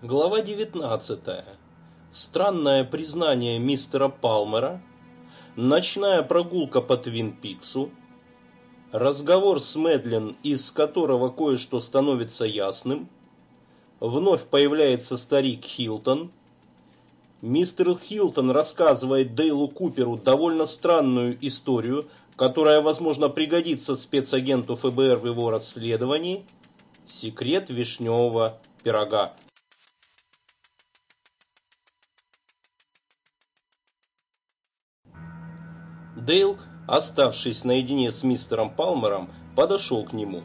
Глава 19. Странное признание мистера Палмера. Ночная прогулка по Твин-Пиксу. Разговор с Мэдлин, из которого кое-что становится ясным. Вновь появляется старик Хилтон. Мистер Хилтон рассказывает Дейлу Куперу довольно странную историю, которая, возможно, пригодится спецагенту ФБР в его расследовании. Секрет вишневого пирога. Дейл, оставшись наедине с мистером Палмером, подошел к нему.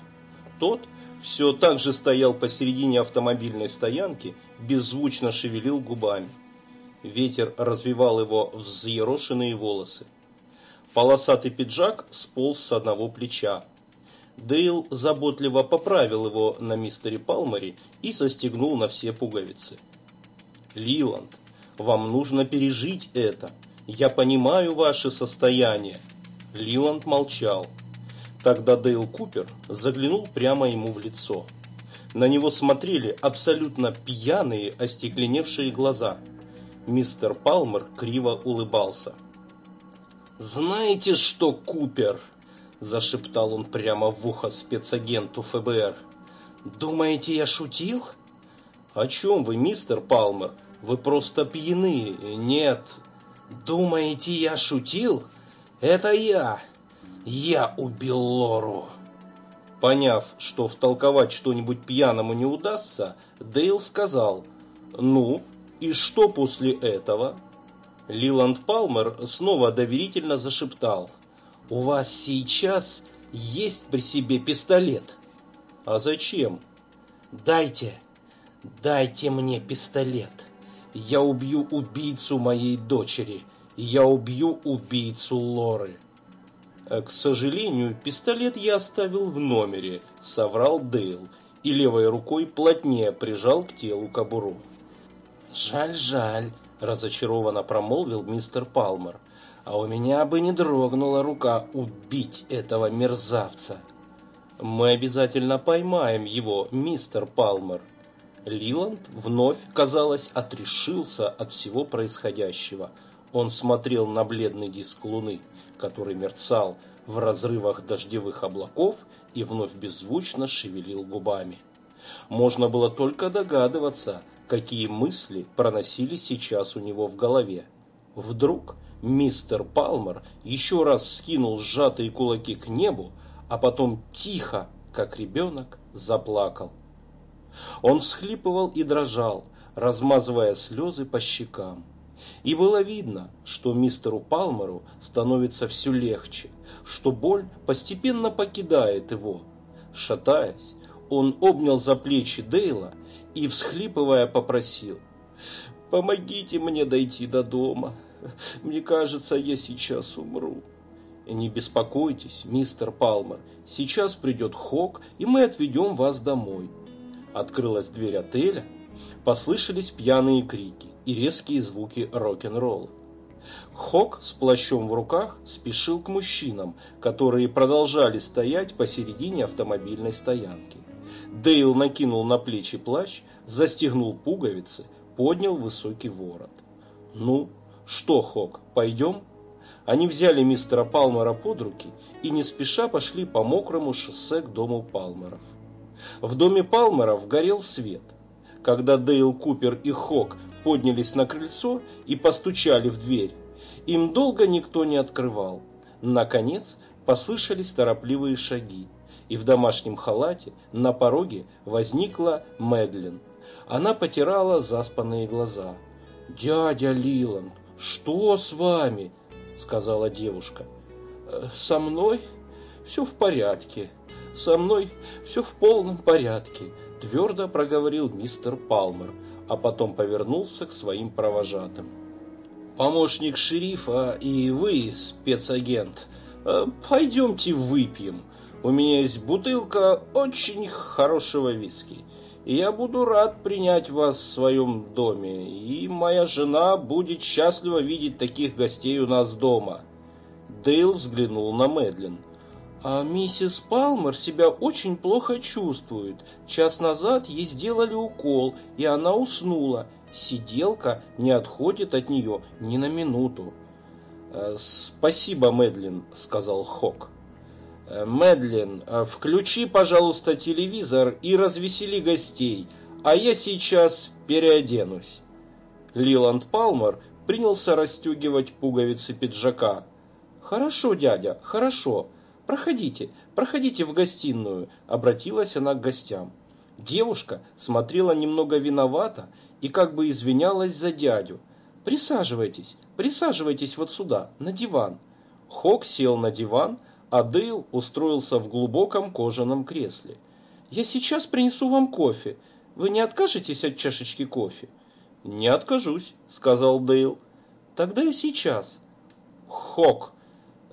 Тот все так же стоял посередине автомобильной стоянки, беззвучно шевелил губами. Ветер развивал его взъерошенные волосы. Полосатый пиджак сполз с одного плеча. Дейл заботливо поправил его на мистере Палмере и застегнул на все пуговицы. «Лиланд, вам нужно пережить это. Я понимаю ваше состояние. Лиланд молчал. Тогда Дейл Купер заглянул прямо ему в лицо. На него смотрели абсолютно пьяные, остекленевшие глаза. Мистер Палмер криво улыбался. «Знаете что, Купер?» – зашептал он прямо в ухо спецагенту ФБР. «Думаете, я шутил?» «О чем вы, мистер Палмер? Вы просто пьяны. Нет, Думаете, я шутил? Это я. Я убил Лору. Поняв, что втолковать что-нибудь пьяному не удастся, Дейл сказал, «Ну, и что после этого?» Лиланд Палмер снова доверительно зашептал, «У вас сейчас есть при себе пистолет?» «А зачем?» «Дайте, дайте мне пистолет!» Я убью убийцу моей дочери. Я убью убийцу Лоры. Э, к сожалению, пистолет я оставил в номере, соврал Дейл и левой рукой плотнее прижал к телу кобуру. Жаль, жаль, разочарованно промолвил мистер Палмер. А у меня бы не дрогнула рука убить этого мерзавца. Мы обязательно поймаем его, мистер Палмер, Лиланд вновь, казалось, отрешился от всего происходящего. Он смотрел на бледный диск луны, который мерцал в разрывах дождевых облаков и вновь беззвучно шевелил губами. Можно было только догадываться, какие мысли проносились сейчас у него в голове. Вдруг мистер Палмер еще раз скинул сжатые кулаки к небу, а потом тихо, как ребенок, заплакал. Он всхлипывал и дрожал, размазывая слезы по щекам. И было видно, что мистеру Палмеру становится все легче, что боль постепенно покидает его. Шатаясь, он обнял за плечи Дейла и, всхлипывая, попросил «Помогите мне дойти до дома. Мне кажется, я сейчас умру». «Не беспокойтесь, мистер Палмер, сейчас придет Хок, и мы отведем вас домой». Открылась дверь отеля, послышались пьяные крики и резкие звуки рок-н-ролла. Хок с плащом в руках спешил к мужчинам, которые продолжали стоять посередине автомобильной стоянки. Дейл накинул на плечи плащ, застегнул пуговицы, поднял высокий ворот. «Ну, что, Хок, пойдем?» Они взяли мистера Палмера под руки и не спеша пошли по мокрому шоссе к дому Палмеров. В доме Палмеров горел свет. Когда Дейл Купер и Хок поднялись на крыльцо и постучали в дверь, им долго никто не открывал. Наконец послышались торопливые шаги, и в домашнем халате на пороге возникла Мэдлин. Она потирала заспанные глаза. «Дядя Лиланд, что с вами?» – сказала девушка. «Э, «Со мной все в порядке», со мной все в полном порядке», – твердо проговорил мистер Палмер, а потом повернулся к своим провожатым. «Помощник шерифа и вы, спецагент, э, пойдемте выпьем. У меня есть бутылка очень хорошего виски, и я буду рад принять вас в своем доме, и моя жена будет счастлива видеть таких гостей у нас дома». Дейл взглянул на Мэдлин – А миссис Палмер себя очень плохо чувствует. Час назад ей сделали укол, и она уснула. Сиделка не отходит от нее ни на минуту. «Э, «Спасибо, Мэдлин», — сказал Хок. «Э, «Мэдлин, э, включи, пожалуйста, телевизор и развесели гостей, а я сейчас переоденусь». Лиланд Палмер принялся расстегивать пуговицы пиджака. «Хорошо, дядя, хорошо. Проходите, проходите в гостиную», — обратилась она к гостям. Девушка смотрела немного виновата и как бы извинялась за дядю. «Присаживайтесь, присаживайтесь вот сюда, на диван». Хок сел на диван, а Дейл устроился в глубоком кожаном кресле. «Я сейчас принесу вам кофе. Вы не откажетесь от чашечки кофе?» «Не откажусь», — сказал Дейл. «Тогда я сейчас». «Хок,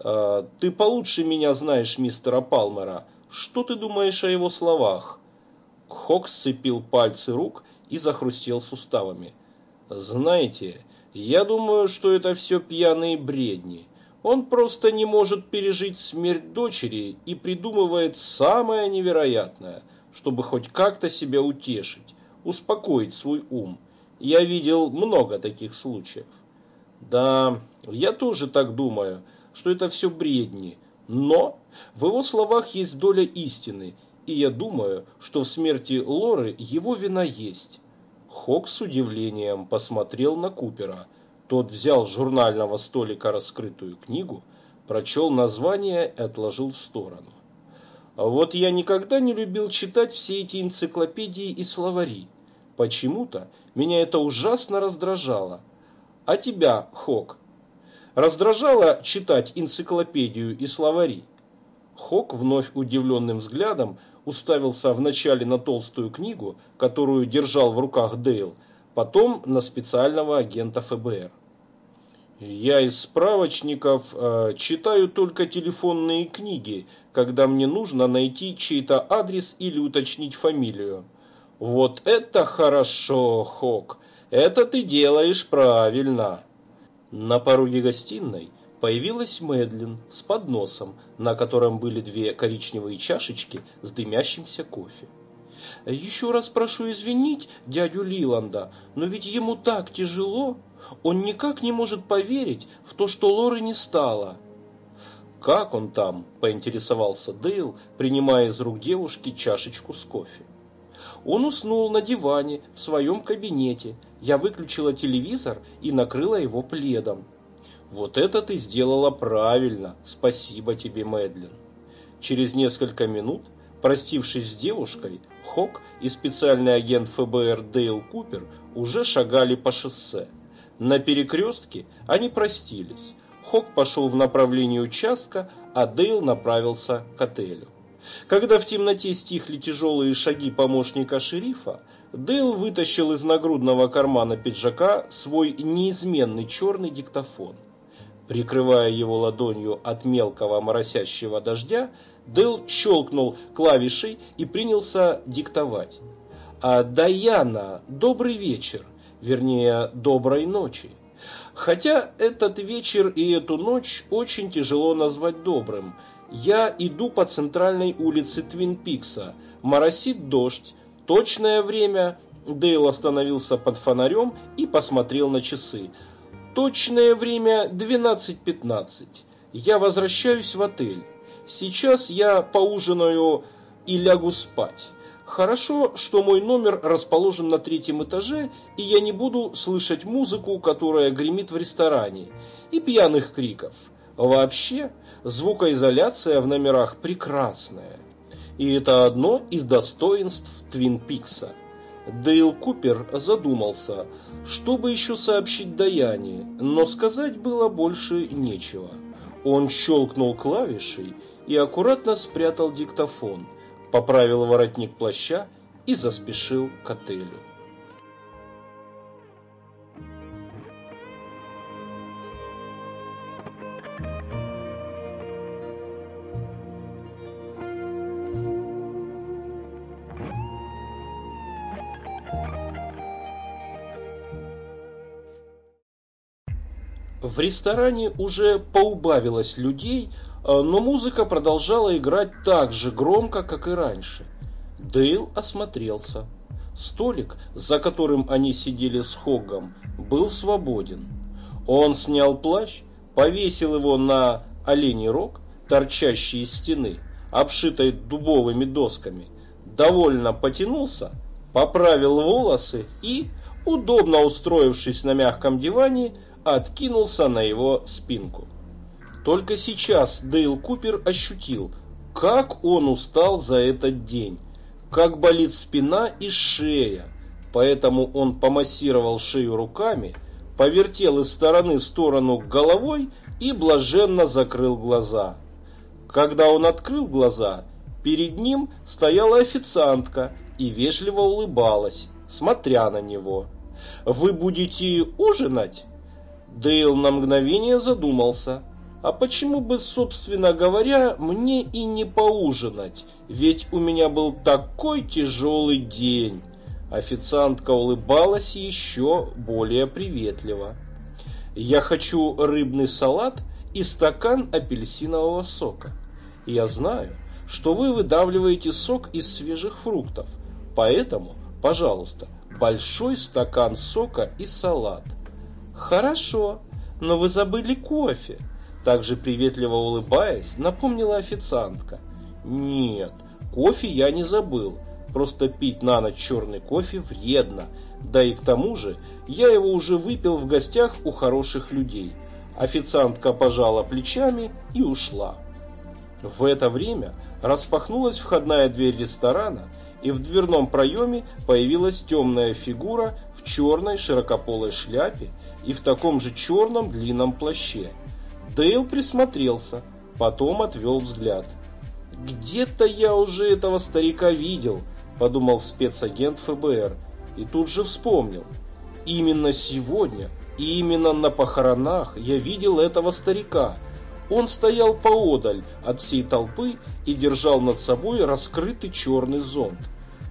ты получше меня знаешь мистера Палмера. Что ты думаешь о его словах?» Хок сцепил пальцы рук и захрустел суставами. «Знаете, я думаю, что это все пьяные бредни. Он просто не может пережить смерть дочери и придумывает самое невероятное, чтобы хоть как-то себя утешить, успокоить свой ум». Я видел много таких случаев. Да, я тоже так думаю, что это все бредни. Но в его словах есть доля истины, и я думаю, что в смерти Лоры его вина есть. Хок с удивлением посмотрел на Купера. Тот взял с журнального столика раскрытую книгу, прочел название и отложил в сторону. А вот я никогда не любил читать все эти энциклопедии и словари. Почему-то меня это ужасно раздражало. А тебя, Хок, раздражало читать энциклопедию и словари? Хок вновь удивленным взглядом уставился вначале на толстую книгу, которую держал в руках Дейл, потом на специального агента ФБР. Я из справочников э, читаю только телефонные книги, когда мне нужно найти чей-то адрес или уточнить фамилию. Вот это хорошо, Хок. Это ты делаешь правильно. На пороге гостиной появилась Мэдлин с подносом, на котором были две коричневые чашечки с дымящимся кофе. «Еще раз прошу извинить дядю Лиланда, но ведь ему так тяжело. Он никак не может поверить в то, что Лоры не стало». «Как он там?» – поинтересовался Дейл, принимая из рук девушки чашечку с кофе. Он уснул на диване в своем кабинете. Я выключила телевизор и накрыла его пледом. Вот это ты сделала правильно. Спасибо тебе, Мэдлин. Через несколько минут, простившись с девушкой, Хок и специальный агент ФБР Дейл Купер уже шагали по шоссе. На перекрестке они простились. Хок пошел в направлении участка, а Дейл направился к отелю. Когда в темноте стихли тяжелые шаги помощника шерифа, Дейл вытащил из нагрудного кармана пиджака свой неизменный черный диктофон. Прикрывая его ладонью от мелкого моросящего дождя, Дейл щелкнул клавишей и принялся диктовать. «А Даяна, добрый вечер, вернее, доброй ночи. Хотя этот вечер и эту ночь очень тяжело назвать добрым – я иду по центральной улице Твин Пикса. Моросит дождь. Точное время... Дейл остановился под фонарем и посмотрел на часы. Точное время 12.15. Я возвращаюсь в отель. Сейчас я поужинаю и лягу спать. Хорошо, что мой номер расположен на третьем этаже, и я не буду слышать музыку, которая гремит в ресторане, и пьяных криков. Вообще, звукоизоляция в номерах прекрасная. И это одно из достоинств Твин Пикса. Дейл Купер задумался, чтобы еще сообщить Даяне, но сказать было больше нечего. Он щелкнул клавишей и аккуратно спрятал диктофон, поправил воротник плаща и заспешил к отелю. В ресторане уже поубавилось людей, а, но музыка продолжала играть так же громко, как и раньше. Дейл осмотрелся. Столик, за которым они сидели с Хоггом, был свободен. Он снял плащ, повесил его на оленей рог, торчащий из стены, обшитой дубовыми досками, довольно потянулся, поправил волосы и, удобно устроившись на мягком диване, откинулся на его спинку. Только сейчас Дейл Купер ощутил, как он устал за этот день, как болит спина и шея, поэтому он помассировал шею руками, повертел из стороны в сторону головой и блаженно закрыл глаза. Когда он открыл глаза, перед ним стояла официантка и вежливо улыбалась, смотря на него. «Вы будете ужинать?» Дейл на мгновение задумался. «А почему бы, собственно говоря, мне и не поужинать? Ведь у меня был такой тяжелый день!» Официантка улыбалась еще более приветливо. «Я хочу рыбный салат и стакан апельсинового сока. Я знаю, что вы выдавливаете сок из свежих фруктов, Поэтому, пожалуйста, большой стакан сока и салат. Хорошо, но вы забыли кофе. Также приветливо улыбаясь, напомнила официантка. Нет, кофе я не забыл. Просто пить на ночь черный кофе вредно. Да и к тому же, я его уже выпил в гостях у хороших людей. Официантка пожала плечами и ушла. В это время распахнулась входная дверь ресторана, и в дверном проеме появилась темная фигура в черной широкополой шляпе и в таком же черном длинном плаще. Дейл присмотрелся, потом отвел взгляд. «Где-то я уже этого старика видел», – подумал спецагент ФБР, и тут же вспомнил. «Именно сегодня и именно на похоронах я видел этого старика». Он стоял поодаль от всей толпы и держал над собой раскрытый черный зонт.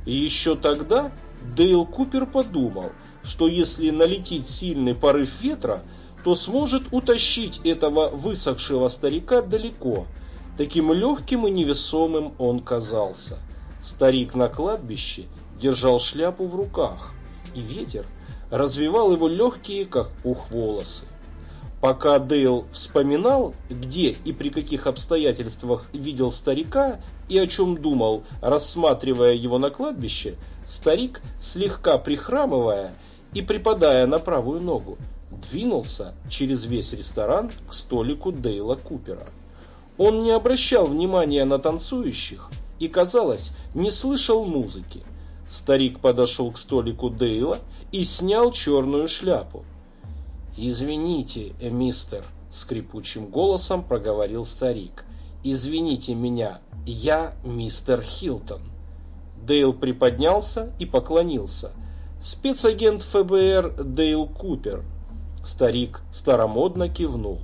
И еще тогда Дейл Купер подумал, что если налетит сильный порыв ветра, то сможет утащить этого высохшего старика далеко. Таким легким и невесомым он казался. Старик на кладбище держал шляпу в руках, и ветер развивал его легкие, как пух, волосы. Пока Дейл вспоминал, где и при каких обстоятельствах видел старика и о чем думал, рассматривая его на кладбище, старик, слегка прихрамывая и припадая на правую ногу, двинулся через весь ресторан к столику Дейла Купера. Он не обращал внимания на танцующих и, казалось, не слышал музыки. Старик подошел к столику Дейла и снял черную шляпу. «Извините, мистер», — скрипучим голосом проговорил старик. «Извините меня, я мистер Хилтон». Дейл приподнялся и поклонился. «Спецагент ФБР Дейл Купер». Старик старомодно кивнул.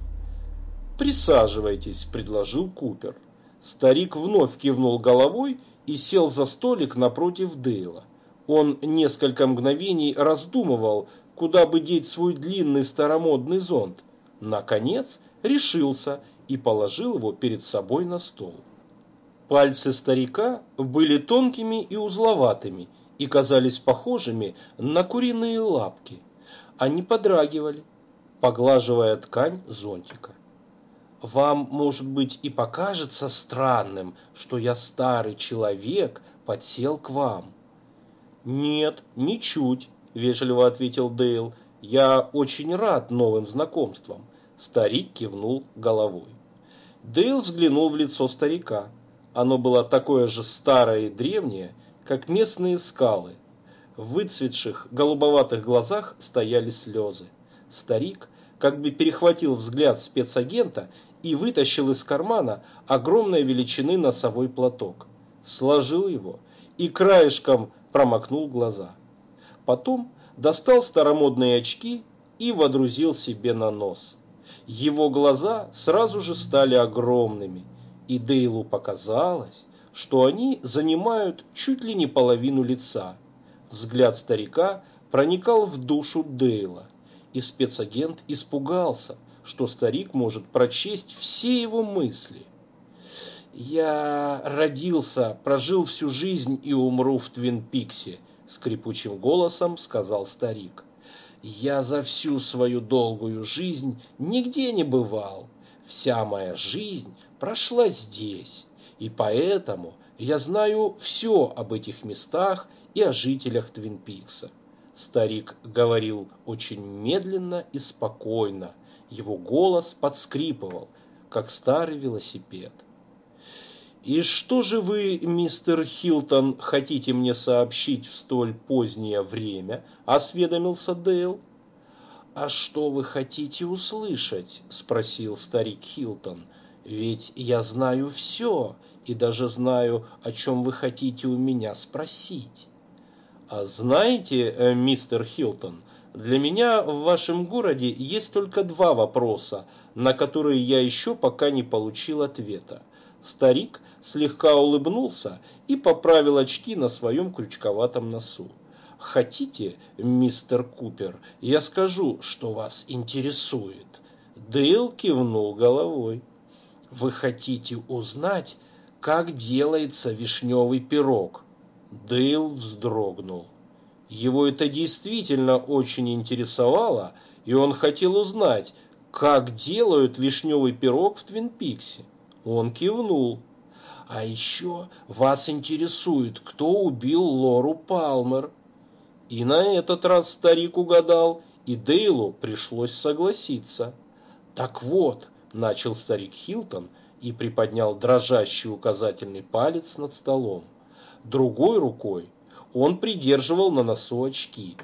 «Присаживайтесь», — предложил Купер. Старик вновь кивнул головой и сел за столик напротив Дейла. Он несколько мгновений раздумывал, куда бы деть свой длинный старомодный зонт. Наконец решился и положил его перед собой на стол. Пальцы старика были тонкими и узловатыми и казались похожими на куриные лапки. Они подрагивали, поглаживая ткань зонтика. Вам, может быть, и покажется странным, что я старый человек подсел к вам. Нет, ничуть, вежливо ответил Дейл. Я очень рад новым знакомствам. Старик кивнул головой. Дейл взглянул в лицо старика. Оно было такое же старое и древнее, как местные скалы. В выцветших голубоватых глазах стояли слезы. Старик как бы перехватил взгляд спецагента и вытащил из кармана огромной величины носовой платок. Сложил его и краешком промокнул глаза. Потом достал старомодные очки и водрузил себе на нос. Его глаза сразу же стали огромными, и Дейлу показалось, что они занимают чуть ли не половину лица. Взгляд старика проникал в душу Дейла, и спецагент испугался, что старик может прочесть все его мысли – «Я родился, прожил всю жизнь и умру в Твин-Пиксе», — скрипучим голосом сказал старик. «Я за всю свою долгую жизнь нигде не бывал. Вся моя жизнь прошла здесь, и поэтому я знаю все об этих местах и о жителях Твин-Пикса». Старик говорил очень медленно и спокойно. Его голос подскрипывал, как старый велосипед. «И что же вы, мистер Хилтон, хотите мне сообщить в столь позднее время?» – осведомился Дейл. «А что вы хотите услышать?» – спросил старик Хилтон. «Ведь я знаю все и даже знаю, о чем вы хотите у меня спросить». «А знаете, э, мистер Хилтон, для меня в вашем городе есть только два вопроса, на которые я еще пока не получил ответа. Старик слегка улыбнулся и поправил очки на своем крючковатом носу. «Хотите, мистер Купер, я скажу, что вас интересует?» Дейл кивнул головой. «Вы хотите узнать, как делается вишневый пирог?» Дейл вздрогнул. Его это действительно очень интересовало, и он хотел узнать, как делают вишневый пирог в Твин Пиксе. Он кивнул. А еще вас интересует, кто убил Лору Палмер. И на этот раз старик угадал, и Дейлу пришлось согласиться. Так вот, начал старик Хилтон и приподнял дрожащий указательный палец над столом. Другой рукой он придерживал на носу очки.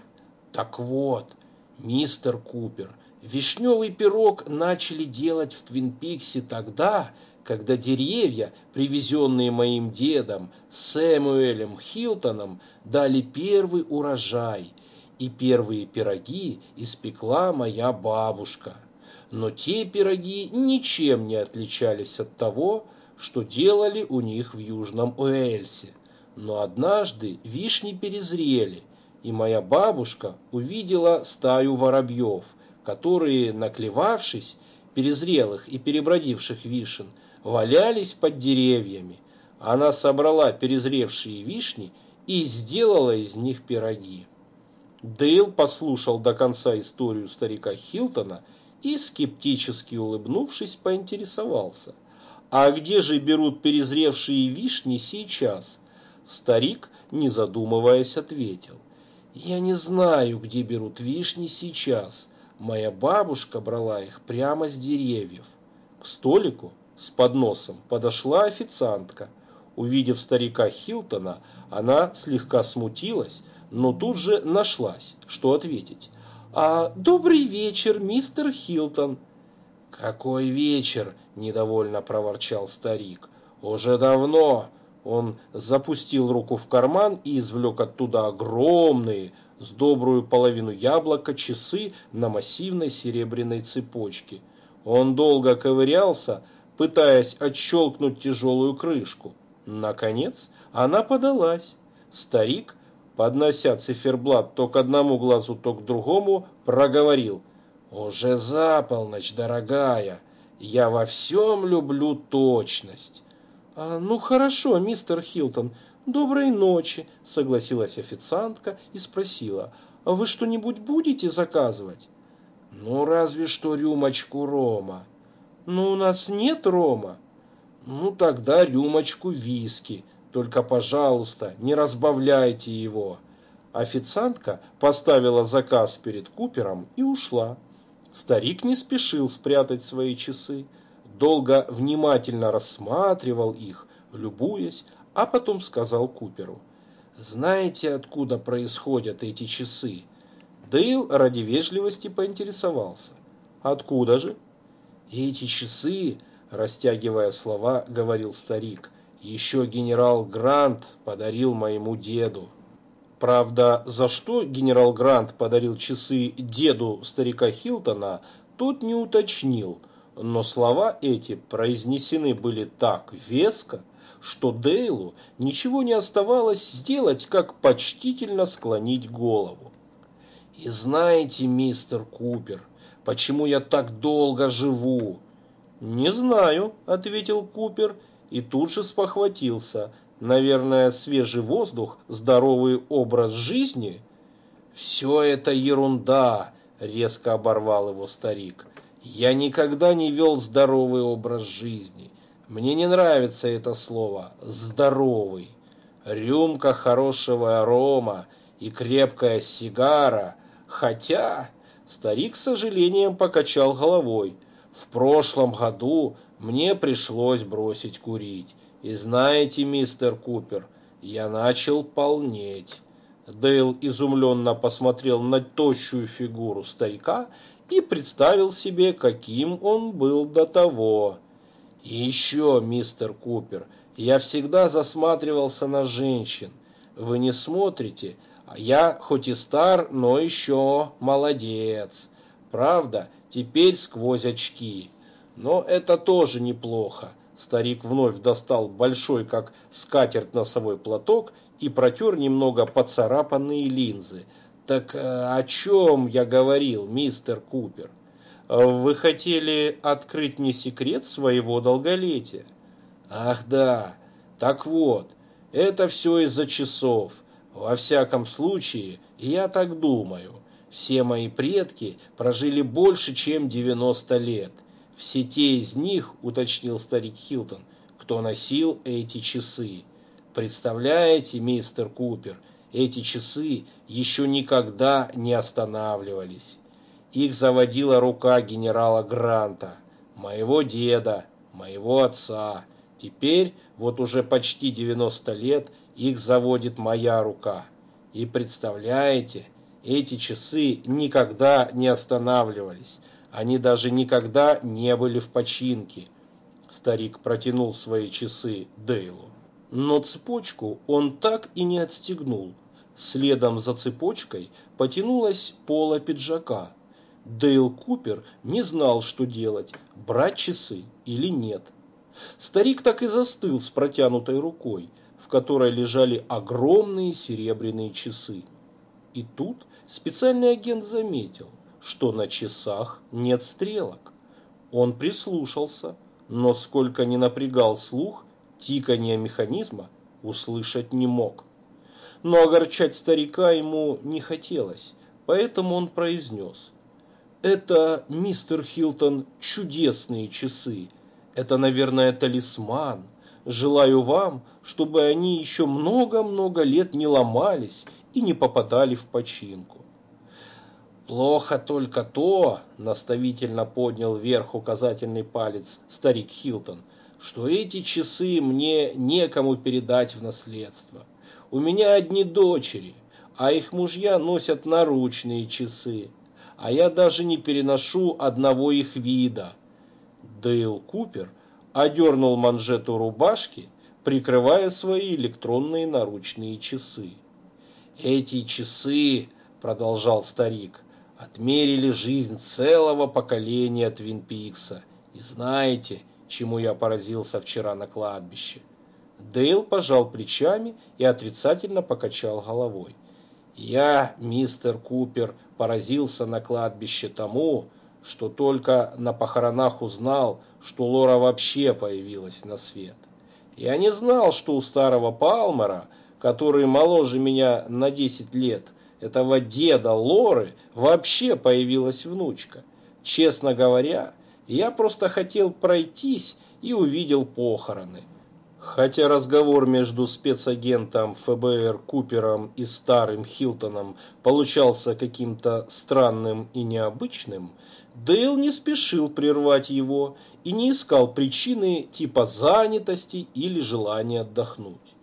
Так вот, мистер Купер, вишневый пирог начали делать в Твин-Пиксе тогда, когда деревья, привезенные моим дедом Сэмуэлем Хилтоном, дали первый урожай, и первые пироги испекла моя бабушка. Но те пироги ничем не отличались от того, что делали у них в Южном Уэльсе. Но однажды вишни перезрели, и моя бабушка увидела стаю воробьев, которые, наклевавшись, перезрелых и перебродивших вишен, валялись под деревьями. Она собрала перезревшие вишни и сделала из них пироги. Дейл послушал до конца историю старика Хилтона и, скептически улыбнувшись, поинтересовался. «А где же берут перезревшие вишни сейчас?» Старик, не задумываясь, ответил. «Я не знаю, где берут вишни сейчас. Моя бабушка брала их прямо с деревьев. К столику с подносом подошла официантка. Увидев старика Хилтона, она слегка смутилась, но тут же нашлась, что ответить. «А добрый вечер, мистер Хилтон!» «Какой вечер?» – недовольно проворчал старик. «Уже давно!» Он запустил руку в карман и извлек оттуда огромные, с добрую половину яблока, часы на массивной серебряной цепочке. Он долго ковырялся, пытаясь отщелкнуть тяжелую крышку. Наконец она подалась. Старик, поднося циферблат то к одному глазу, то к другому, проговорил. «Уже за полночь, дорогая, я во всем люблю точность». А, «Ну хорошо, мистер Хилтон, доброй ночи», — согласилась официантка и спросила. «А вы что-нибудь будете заказывать?» «Ну, разве что рюмочку рома». «Ну, у нас нет рома». «Ну, тогда рюмочку виски. Только, пожалуйста, не разбавляйте его». Официантка поставила заказ перед Купером и ушла. Старик не спешил спрятать свои часы. Долго внимательно рассматривал их, любуясь, а потом сказал Куперу. «Знаете, откуда происходят эти часы?» Дейл ради вежливости поинтересовался. «Откуда же?» «Эти часы, растягивая слова, говорил старик, еще генерал Грант подарил моему деду». Правда, за что генерал Грант подарил часы деду старика Хилтона, тот не уточнил, но слова эти произнесены были так веско, что Дейлу ничего не оставалось сделать, как почтительно склонить голову. «И знаете, мистер Купер, почему я так долго живу?» «Не знаю», — ответил Купер. и тут же спохватился. Наверное, свежий воздух, здоровый образ жизни? Все это ерунда, резко оборвал его старик. Я никогда не вел здоровый образ жизни. Мне не нравится это слово «здоровый». Рюмка хорошего арома и крепкая сигара, хотя старик с сожалением покачал головой. В прошлом году мне пришлось бросить курить. И знаете, мистер Купер, я начал полнеть. Дейл изумленно посмотрел на тощую фигуру старика и представил себе, каким он был до того. И еще, мистер Купер, я всегда засматривался на женщин. Вы не смотрите, я хоть и стар, но еще молодец. Правда, теперь сквозь очки. Но это тоже неплохо. Старик вновь достал большой, как скатерть, носовой платок и протер немного поцарапанные линзы. «Так э, о чем я говорил, мистер Купер? Вы хотели открыть мне секрет своего долголетия?» «Ах да, так вот, это все из-за часов. Во всяком случае, я так думаю. Все мои предки прожили больше, чем 90 лет. Все те из них, уточнил старик Хилтон, кто носил эти часы. Представляете, мистер Купер, эти часы еще никогда не останавливались. Их заводила рука генерала Гранта, моего деда, моего отца. Теперь, вот уже почти 90 лет, их заводит моя рука. И представляете, эти часы никогда не останавливались. Они даже никогда не были в починке. Старик протянул свои часы Дейлу. Но цепочку он так и не отстегнул. Следом за цепочкой потянулась пола пиджака. Дейл Купер не знал, что делать, брать часы или нет. Старик так и застыл с протянутой рукой, которой лежали огромные серебряные часы. И тут специальный агент заметил, что на часах нет стрелок. Он прислушался, но сколько ни напрягал слух, тиканье механизма услышать не мог. Но огорчать старика ему не хотелось, поэтому он произнес. «Это, мистер Хилтон, чудесные часы. Это, наверное, талисман. Желаю вам, чтобы они еще много-много лет не ломались и не попадали в починку. «Плохо только то», – наставительно поднял вверх указательный палец старик Хилтон, «что эти часы мне некому передать в наследство. У меня одни дочери, а их мужья носят наручные часы, а я даже не переношу одного их вида». Дейл Купер одернул манжету рубашки, прикрывая свои электронные наручные часы. «Эти часы», – продолжал старик, – отмерили жизнь целого поколения Твин Пикса. И знаете, чему я поразился вчера на кладбище? Дейл пожал плечами и отрицательно покачал головой. Я, мистер Купер, поразился на кладбище тому, что только на похоронах узнал, что Лора вообще появилась на свет. Я не знал, что у старого Палмера, который моложе меня на 10 лет, этого деда Лоры вообще появилась внучка. Честно говоря, я просто хотел пройтись и увидел похороны. Хотя разговор между спецагентом ФБР Купером и старым Хилтоном получался каким-то странным и необычным, Дейл не спешил прервать его и не искал причины типа занятости или желания отдохнуть.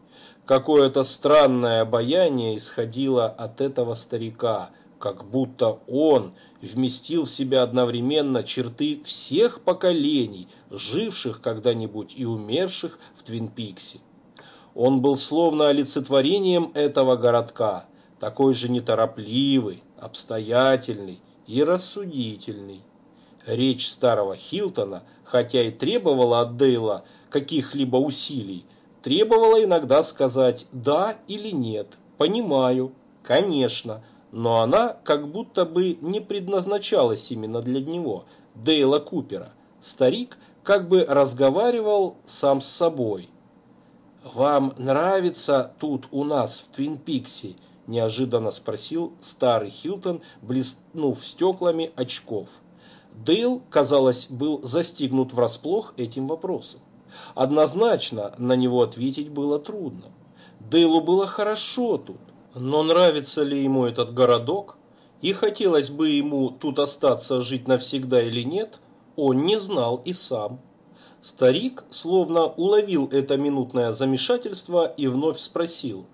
Какое-то странное обаяние исходило от этого старика, как будто он вместил в себя одновременно черты всех поколений, живших когда-нибудь и умерших в Твин-Пиксе. Он был словно олицетворением этого городка, такой же неторопливый, обстоятельный и рассудительный. Речь старого Хилтона, хотя и требовала от Дейла каких-либо усилий, требовала иногда сказать «да» или «нет», «понимаю», «конечно», но она как будто бы не предназначалась именно для него, Дейла Купера. Старик, как бы разговаривал сам с собой. «Вам нравится тут у нас в Твин Пикси?» – неожиданно спросил старый Хилтон, блеснув стеклами очков. Дейл, казалось, был застигнут врасплох этим вопросом. Однозначно на него ответить было трудно. Дейлу было хорошо тут, но нравится ли ему этот городок, и хотелось бы ему тут остаться жить навсегда или нет, он не знал и сам. Старик словно уловил это минутное замешательство и вновь спросил.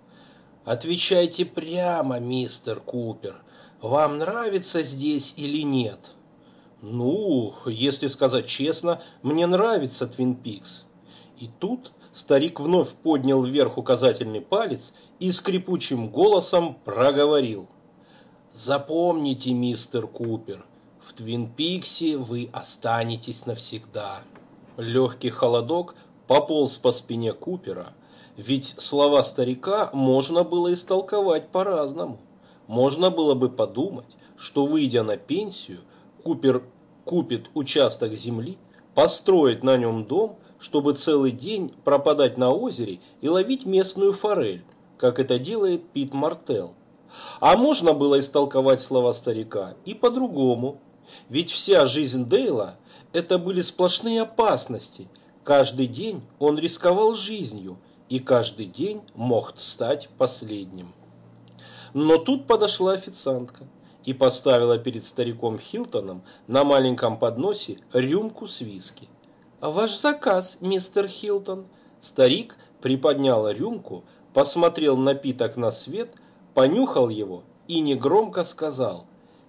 «Отвечайте прямо, мистер Купер, вам нравится здесь или нет?» «Ну, если сказать честно, мне нравится Твин Пикс». И тут старик вновь поднял вверх указательный палец и скрипучим голосом проговорил. Запомните, мистер Купер, в Твин Пиксе вы останетесь навсегда. Легкий холодок пополз по спине Купера, ведь слова старика можно было истолковать по-разному. Можно было бы подумать, что выйдя на пенсию, Купер купит участок земли, построит на нем дом, чтобы целый день пропадать на озере и ловить местную форель, как это делает Пит Мартелл. А можно было истолковать слова старика и по-другому. Ведь вся жизнь Дейла – это были сплошные опасности. Каждый день он рисковал жизнью, и каждый день мог стать последним. Но тут подошла официантка и поставила перед стариком Хилтоном на маленьком подносе рюмку с виски. «Ваш заказ, мистер Хилтон». Старик приподнял рюмку, посмотрел напиток на свет – понюхал его и негромко сказал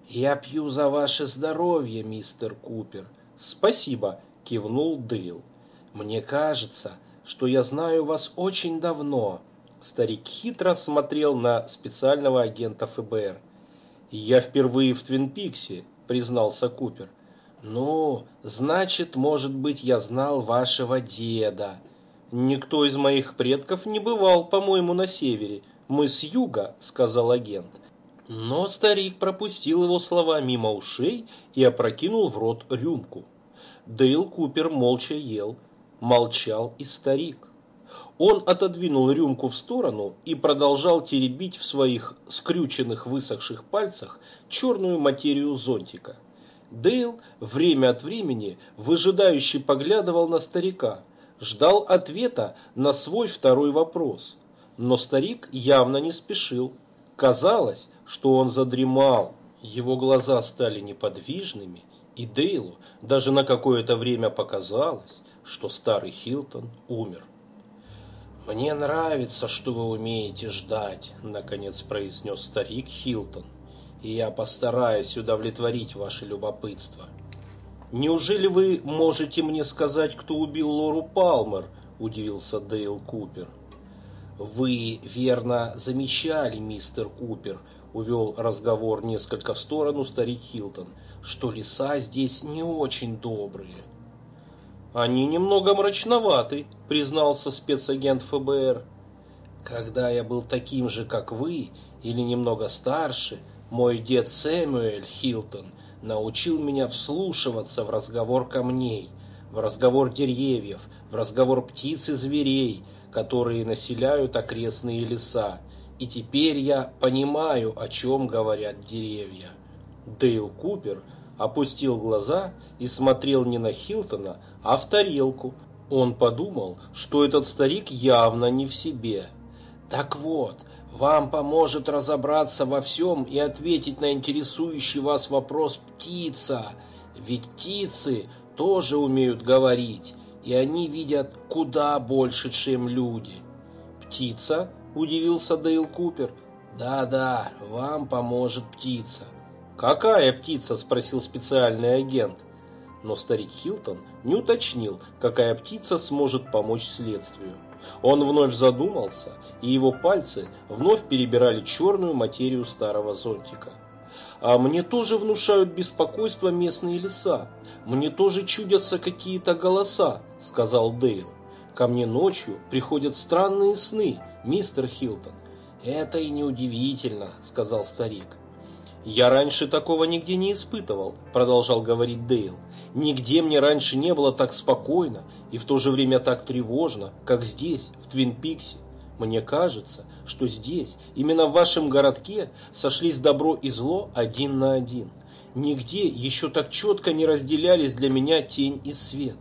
«Я пью за ваше здоровье, мистер Купер». «Спасибо», – кивнул Дейл. «Мне кажется, что я знаю вас очень давно». Старик хитро смотрел на специального агента ФБР. «Я впервые в Твин Пиксе», – признался Купер. «Ну, значит, может быть, я знал вашего деда». «Никто из моих предков не бывал, по-моему, на севере», «Мы с юга», — сказал агент. Но старик пропустил его слова мимо ушей и опрокинул в рот рюмку. Дейл Купер молча ел, молчал и старик. Он отодвинул рюмку в сторону и продолжал теребить в своих скрюченных высохших пальцах черную материю зонтика. Дейл время от времени выжидающе поглядывал на старика, ждал ответа на свой второй вопрос – но старик явно не спешил. Казалось, что он задремал. Его глаза стали неподвижными, и Дейлу даже на какое-то время показалось, что старый Хилтон умер. «Мне нравится, что вы умеете ждать», — наконец произнес старик Хилтон, «и я постараюсь удовлетворить ваше любопытство». «Неужели вы можете мне сказать, кто убил Лору Палмер?» – удивился Дейл Купер. «Вы верно замечали, мистер Купер», — увел разговор несколько в сторону старик Хилтон, «что леса здесь не очень добрые». «Они немного мрачноваты», — признался спецагент ФБР. «Когда я был таким же, как вы, или немного старше, мой дед Сэмюэль Хилтон научил меня вслушиваться в разговор камней, в разговор деревьев, в разговор птиц и зверей, которые населяют окрестные леса, и теперь я понимаю, о чем говорят деревья. Дейл Купер опустил глаза и смотрел не на Хилтона, а в тарелку. Он подумал, что этот старик явно не в себе. Так вот, вам поможет разобраться во всем и ответить на интересующий вас вопрос птица. Ведь птицы тоже умеют говорить, и они видят куда больше, чем люди. Птица? Удивился Дейл Купер. Да-да, вам поможет птица. Какая птица? Спросил специальный агент. Но старик Хилтон не уточнил, какая птица сможет помочь следствию. Он вновь задумался, и его пальцы вновь перебирали черную материю старого зонтика. А мне тоже внушают беспокойство местные леса. Мне тоже чудятся какие-то голоса, сказал Дейл. Ко мне ночью приходят странные сны, мистер Хилтон. Это и неудивительно, сказал старик. Я раньше такого нигде не испытывал, продолжал говорить Дейл. Нигде мне раньше не было так спокойно и в то же время так тревожно, как здесь, в Твин Пиксе. Мне кажется, что здесь, именно в вашем городке, сошлись добро и зло один на один. Нигде еще так четко не разделялись для меня тень и свет.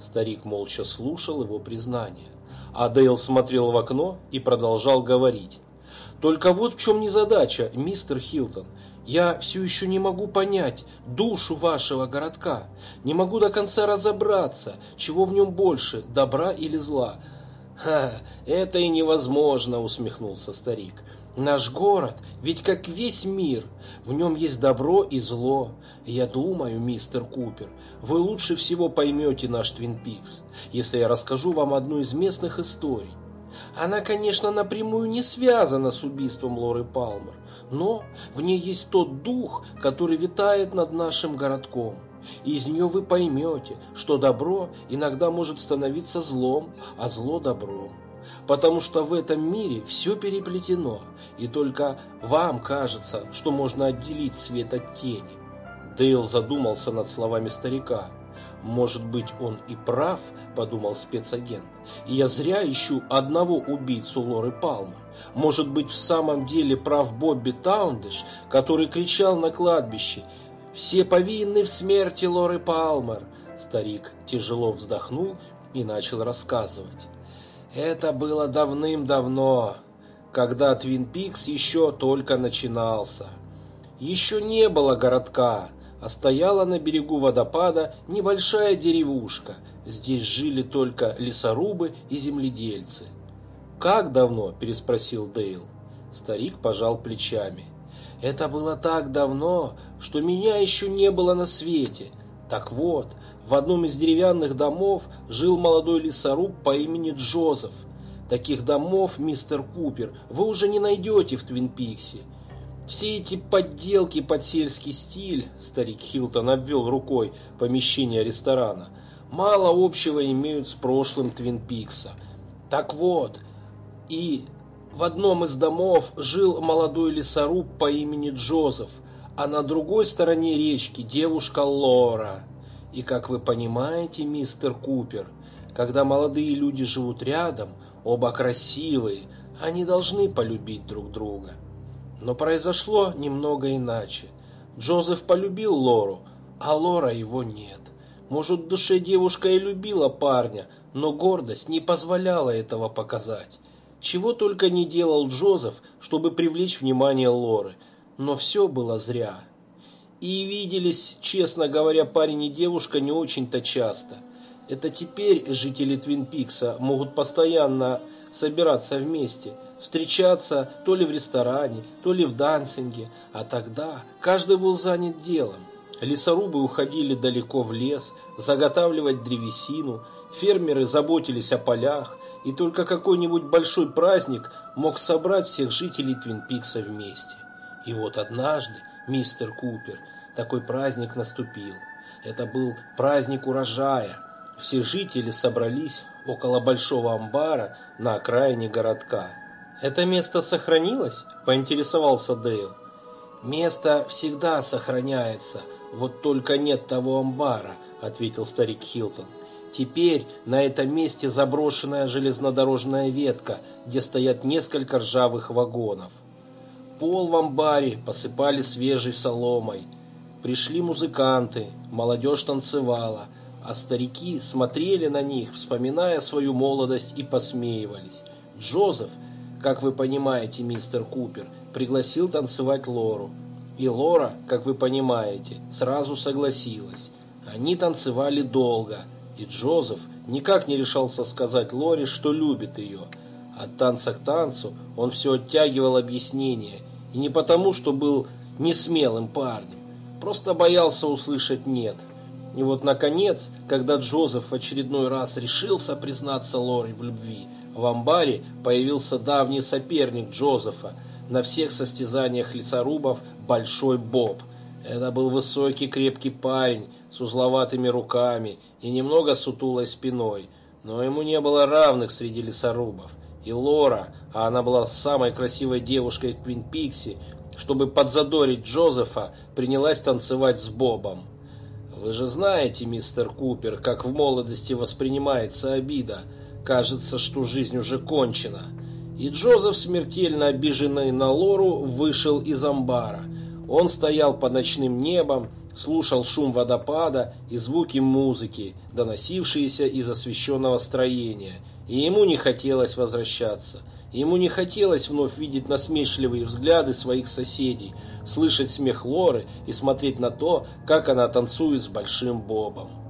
Старик молча слушал его признание. А Дейл смотрел в окно и продолжал говорить. «Только вот в чем незадача, мистер Хилтон. Я все еще не могу понять душу вашего городка. Не могу до конца разобраться, чего в нем больше, добра или зла. «Ха, это и невозможно», — усмехнулся старик. «Наш город ведь как весь мир, в нем есть добро и зло. Я думаю, мистер Купер, вы лучше всего поймете наш Твин Пикс, если я расскажу вам одну из местных историй. Она, конечно, напрямую не связана с убийством Лоры Палмер, но в ней есть тот дух, который витает над нашим городком. И из нее вы поймете, что добро иногда может становиться злом, а зло добром. Потому что в этом мире все переплетено, и только вам кажется, что можно отделить свет от тени. Дейл задумался над словами старика. «Может быть, он и прав», — подумал спецагент. «И я зря ищу одного убийцу Лоры Палмер. Может быть, в самом деле прав Бобби Таундыш, который кричал на кладбище все повинны в смерти Лоры Палмер. Старик тяжело вздохнул и начал рассказывать. Это было давным-давно, когда Твин Пикс еще только начинался. Еще не было городка, а стояла на берегу водопада небольшая деревушка. Здесь жили только лесорубы и земледельцы. «Как давно?» – переспросил Дейл. Старик пожал плечами. Это было так давно, что меня еще не было на свете. Так вот, в одном из деревянных домов жил молодой лесоруб по имени Джозеф. Таких домов, мистер Купер, вы уже не найдете в Твин Пиксе. Все эти подделки под сельский стиль, старик Хилтон обвел рукой помещение ресторана, мало общего имеют с прошлым Твин Пикса. Так вот, и в одном из домов жил молодой лесоруб по имени Джозеф, а на другой стороне речки девушка Лора. И, как вы понимаете, мистер Купер, когда молодые люди живут рядом, оба красивые, они должны полюбить друг друга. Но произошло немного иначе. Джозеф полюбил Лору, а Лора его нет. Может, в душе девушка и любила парня, но гордость не позволяла этого показать. Чего только не делал Джозеф, чтобы привлечь внимание Лоры, но все было зря. И виделись, честно говоря, парень и девушка не очень-то часто. Это теперь жители Твин Пикса могут постоянно собираться вместе, встречаться то ли в ресторане, то ли в дансинге, а тогда каждый был занят делом. Лесорубы уходили далеко в лес, заготавливать древесину, фермеры заботились о полях, и только какой-нибудь большой праздник мог собрать всех жителей Твин Пикса вместе. И вот однажды, мистер Купер, такой праздник наступил. Это был праздник урожая. Все жители собрались около большого амбара на окраине городка. «Это место сохранилось?» – поинтересовался Дейл. «Место всегда сохраняется, вот только нет того амбара», – ответил старик Хилтон. Теперь на этом месте заброшенная железнодорожная ветка, где стоят несколько ржавых вагонов. Пол в амбаре посыпали свежей соломой. Пришли музыканты, молодежь танцевала, а старики смотрели на них, вспоминая свою молодость и посмеивались. Джозеф, как вы понимаете, мистер Купер, пригласил танцевать Лору. И Лора, как вы понимаете, сразу согласилась. Они танцевали долго – и Джозеф никак не решался сказать Лори, что любит ее. От танца к танцу он все оттягивал объяснение, и не потому, что был несмелым парнем, просто боялся услышать «нет». И вот, наконец, когда Джозеф в очередной раз решился признаться Лори в любви, в амбаре появился давний соперник Джозефа на всех состязаниях лесорубов Большой Боб – это был высокий крепкий парень с узловатыми руками и немного сутулой спиной, но ему не было равных среди лесорубов. И Лора, а она была самой красивой девушкой в Твин Пикси, чтобы подзадорить Джозефа, принялась танцевать с Бобом. Вы же знаете, мистер Купер, как в молодости воспринимается обида. Кажется, что жизнь уже кончена. И Джозеф, смертельно обиженный на Лору, вышел из амбара. Он стоял под ночным небом, слушал шум водопада и звуки музыки, доносившиеся из освещенного строения, и ему не хотелось возвращаться. Ему не хотелось вновь видеть насмешливые взгляды своих соседей, слышать смех Лоры и смотреть на то, как она танцует с Большим Бобом.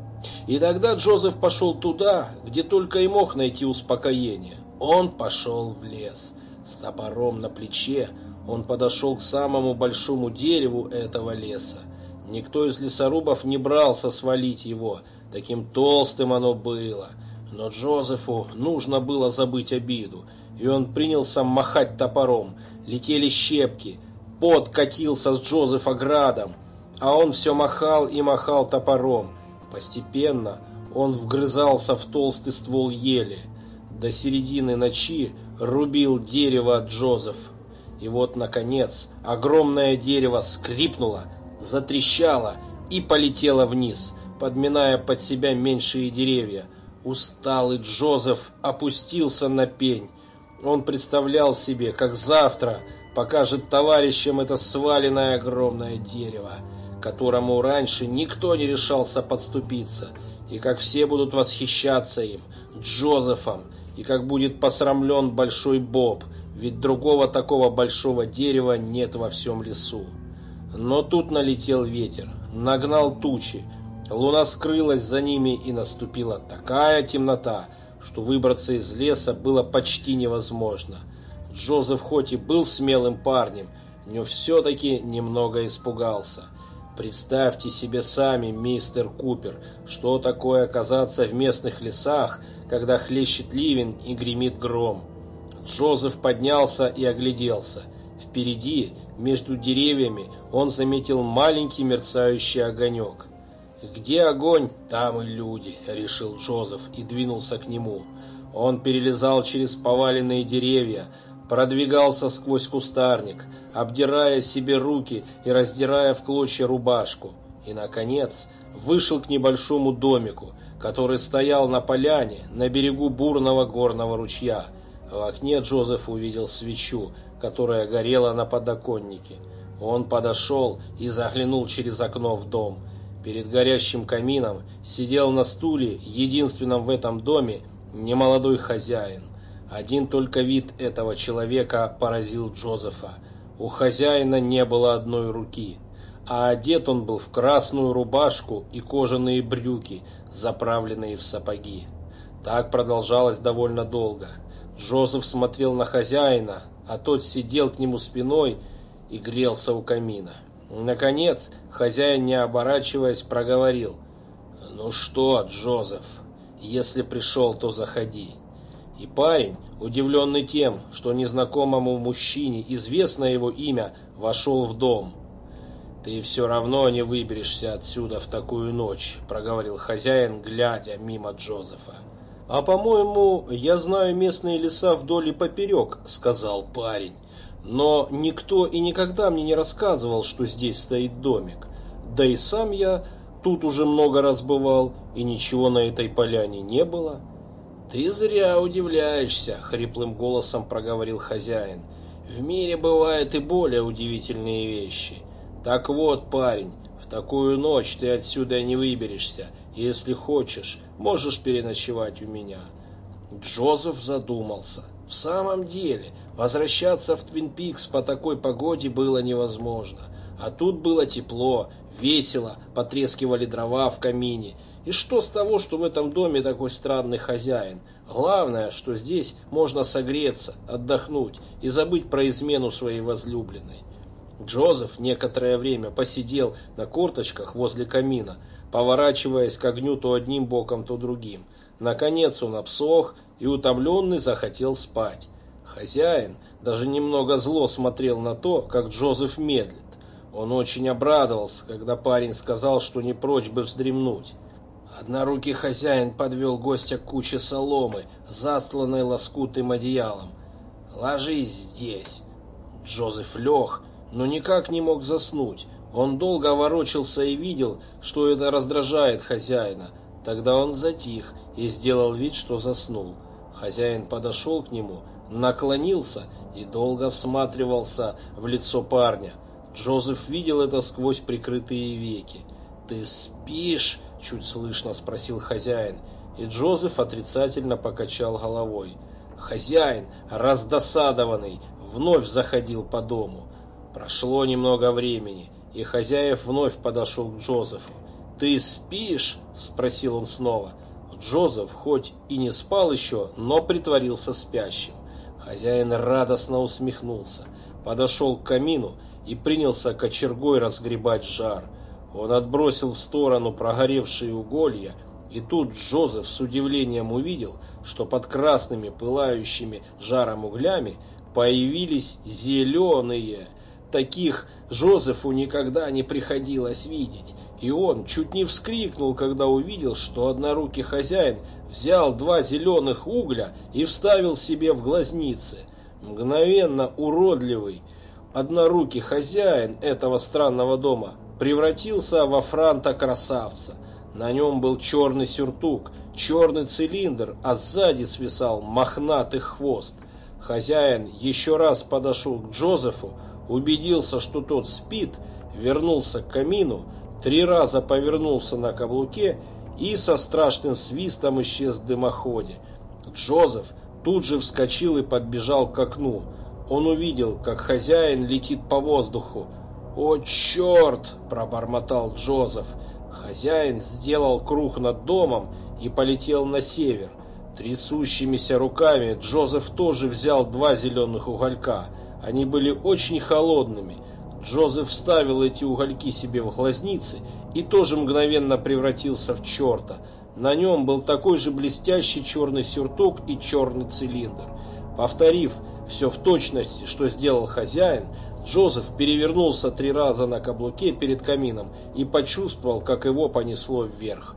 И тогда Джозеф пошел туда, где только и мог найти успокоение. Он пошел в лес. С топором на плече он подошел к самому большому дереву этого леса. Никто из лесорубов не брался свалить его, таким толстым оно было. Но Джозефу нужно было забыть обиду, и он принялся махать топором. Летели щепки, пот катился с Джозефа градом, а он все махал и махал топором. Постепенно он вгрызался в толстый ствол ели. До середины ночи рубил дерево Джозеф. И вот, наконец, огромное дерево скрипнуло, затрещало и полетело вниз, подминая под себя меньшие деревья. Усталый Джозеф опустился на пень. Он представлял себе, как завтра покажет товарищам это сваленное огромное дерево, которому раньше никто не решался подступиться, и как все будут восхищаться им, Джозефом, и как будет посрамлен Большой Боб, ведь другого такого большого дерева нет во всем лесу. Но тут налетел ветер, нагнал тучи, луна скрылась за ними и наступила такая темнота, что выбраться из леса было почти невозможно. Джозеф хоть и был смелым парнем, но все-таки немного испугался. Представьте себе сами, мистер Купер, что такое оказаться в местных лесах, когда хлещет ливень и гремит гром. Джозеф поднялся и огляделся. Впереди, между деревьями, он заметил маленький мерцающий огонек. «Где огонь, там и люди», — решил Джозеф и двинулся к нему. Он перелезал через поваленные деревья, продвигался сквозь кустарник, обдирая себе руки и раздирая в клочья рубашку. И, наконец, вышел к небольшому домику, который стоял на поляне на берегу бурного горного ручья. В окне Джозеф увидел свечу, которая горела на подоконнике. Он подошел и заглянул через окно в дом. Перед горящим камином сидел на стуле, единственном в этом доме, немолодой хозяин. Один только вид этого человека поразил Джозефа. У хозяина не было одной руки, а одет он был в красную рубашку и кожаные брюки, заправленные в сапоги. Так продолжалось довольно долго. Джозеф смотрел на хозяина, а тот сидел к нему спиной и грелся у камина. Наконец, хозяин, не оборачиваясь, проговорил. «Ну что, Джозеф, если пришел, то заходи». И парень, удивленный тем, что незнакомому мужчине известно его имя, вошел в дом. «Ты все равно не выберешься отсюда в такую ночь», — проговорил хозяин, глядя мимо Джозефа. «А, по-моему, я знаю местные леса вдоль и поперек», — сказал парень. «Но никто и никогда мне не рассказывал, что здесь стоит домик. Да и сам я тут уже много раз бывал, и ничего на этой поляне не было». «Ты зря удивляешься», — хриплым голосом проговорил хозяин. «В мире бывают и более удивительные вещи. Так вот, парень, в такую ночь ты отсюда не выберешься. Если хочешь, можешь переночевать у меня». Джозеф задумался. В самом деле, возвращаться в Твин Пикс по такой погоде было невозможно. А тут было тепло, весело, потрескивали дрова в камине, и что с того, что в этом доме такой странный хозяин? Главное, что здесь можно согреться, отдохнуть и забыть про измену своей возлюбленной. Джозеф некоторое время посидел на корточках возле камина, поворачиваясь к огню то одним боком, то другим. Наконец он обсох и утомленный захотел спать. Хозяин даже немного зло смотрел на то, как Джозеф медлит. Он очень обрадовался, когда парень сказал, что не прочь бы вздремнуть. Однорукий хозяин подвел гостя к куче соломы, застланной лоскутым одеялом. «Ложись здесь!» Джозеф лег, но никак не мог заснуть. Он долго ворочался и видел, что это раздражает хозяина. Тогда он затих и сделал вид, что заснул. Хозяин подошел к нему, наклонился и долго всматривался в лицо парня. Джозеф видел это сквозь прикрытые веки. «Ты спишь?» – чуть слышно спросил хозяин, и Джозеф отрицательно покачал головой. Хозяин, раздосадованный, вновь заходил по дому. Прошло немного времени, и хозяев вновь подошел к Джозефу. «Ты спишь?» – спросил он снова. Джозеф хоть и не спал еще, но притворился спящим. Хозяин радостно усмехнулся, подошел к камину и принялся кочергой разгребать жар. Он отбросил в сторону прогоревшие уголья, и тут Джозеф с удивлением увидел, что под красными пылающими жаром углями появились зеленые. Таких Жозефу никогда не приходилось видеть, и он чуть не вскрикнул, когда увидел, что однорукий хозяин взял два зеленых угля и вставил себе в глазницы. Мгновенно уродливый, однорукий хозяин этого странного дома превратился во франта-красавца. На нем был черный сюртук, черный цилиндр, а сзади свисал мохнатый хвост. Хозяин еще раз подошел к Джозефу, убедился, что тот спит, вернулся к камину, три раза повернулся на каблуке и со страшным свистом исчез в дымоходе. Джозеф тут же вскочил и подбежал к окну. Он увидел, как хозяин летит по воздуху. «О, черт!» – пробормотал Джозеф. Хозяин сделал круг над домом и полетел на север. Трясущимися руками Джозеф тоже взял два зеленых уголька. Они были очень холодными. Джозеф вставил эти угольки себе в глазницы и тоже мгновенно превратился в черта. На нем был такой же блестящий черный сюртук и черный цилиндр. Повторив все в точности, что сделал хозяин, Джозеф перевернулся три раза на каблуке перед камином и почувствовал, как его понесло вверх.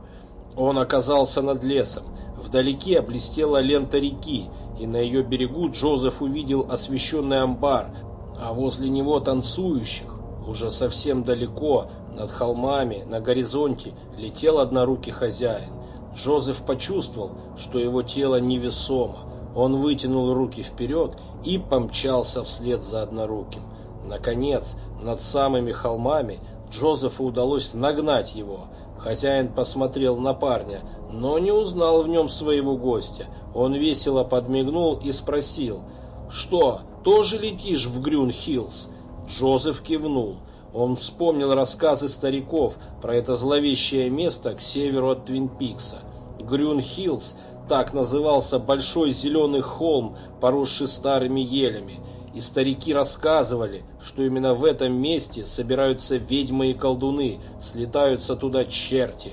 Он оказался над лесом. Вдалеке блестела лента реки, и на ее берегу Джозеф увидел освещенный амбар, а возле него танцующих. Уже совсем далеко, над холмами, на горизонте, летел однорукий хозяин. Джозеф почувствовал, что его тело невесомо. Он вытянул руки вперед и помчался вслед за одноруким. Наконец, над самыми холмами Джозефу удалось нагнать его. Хозяин посмотрел на парня, но не узнал в нем своего гостя. Он весело подмигнул и спросил, «Что, тоже летишь в Грюн-Хиллз?» Джозеф кивнул. Он вспомнил рассказы стариков про это зловещее место к северу от Твин-Пикса. Грюн-Хиллз так назывался большой зеленый холм, поросший старыми елями и старики рассказывали, что именно в этом месте собираются ведьмы и колдуны, слетаются туда черти.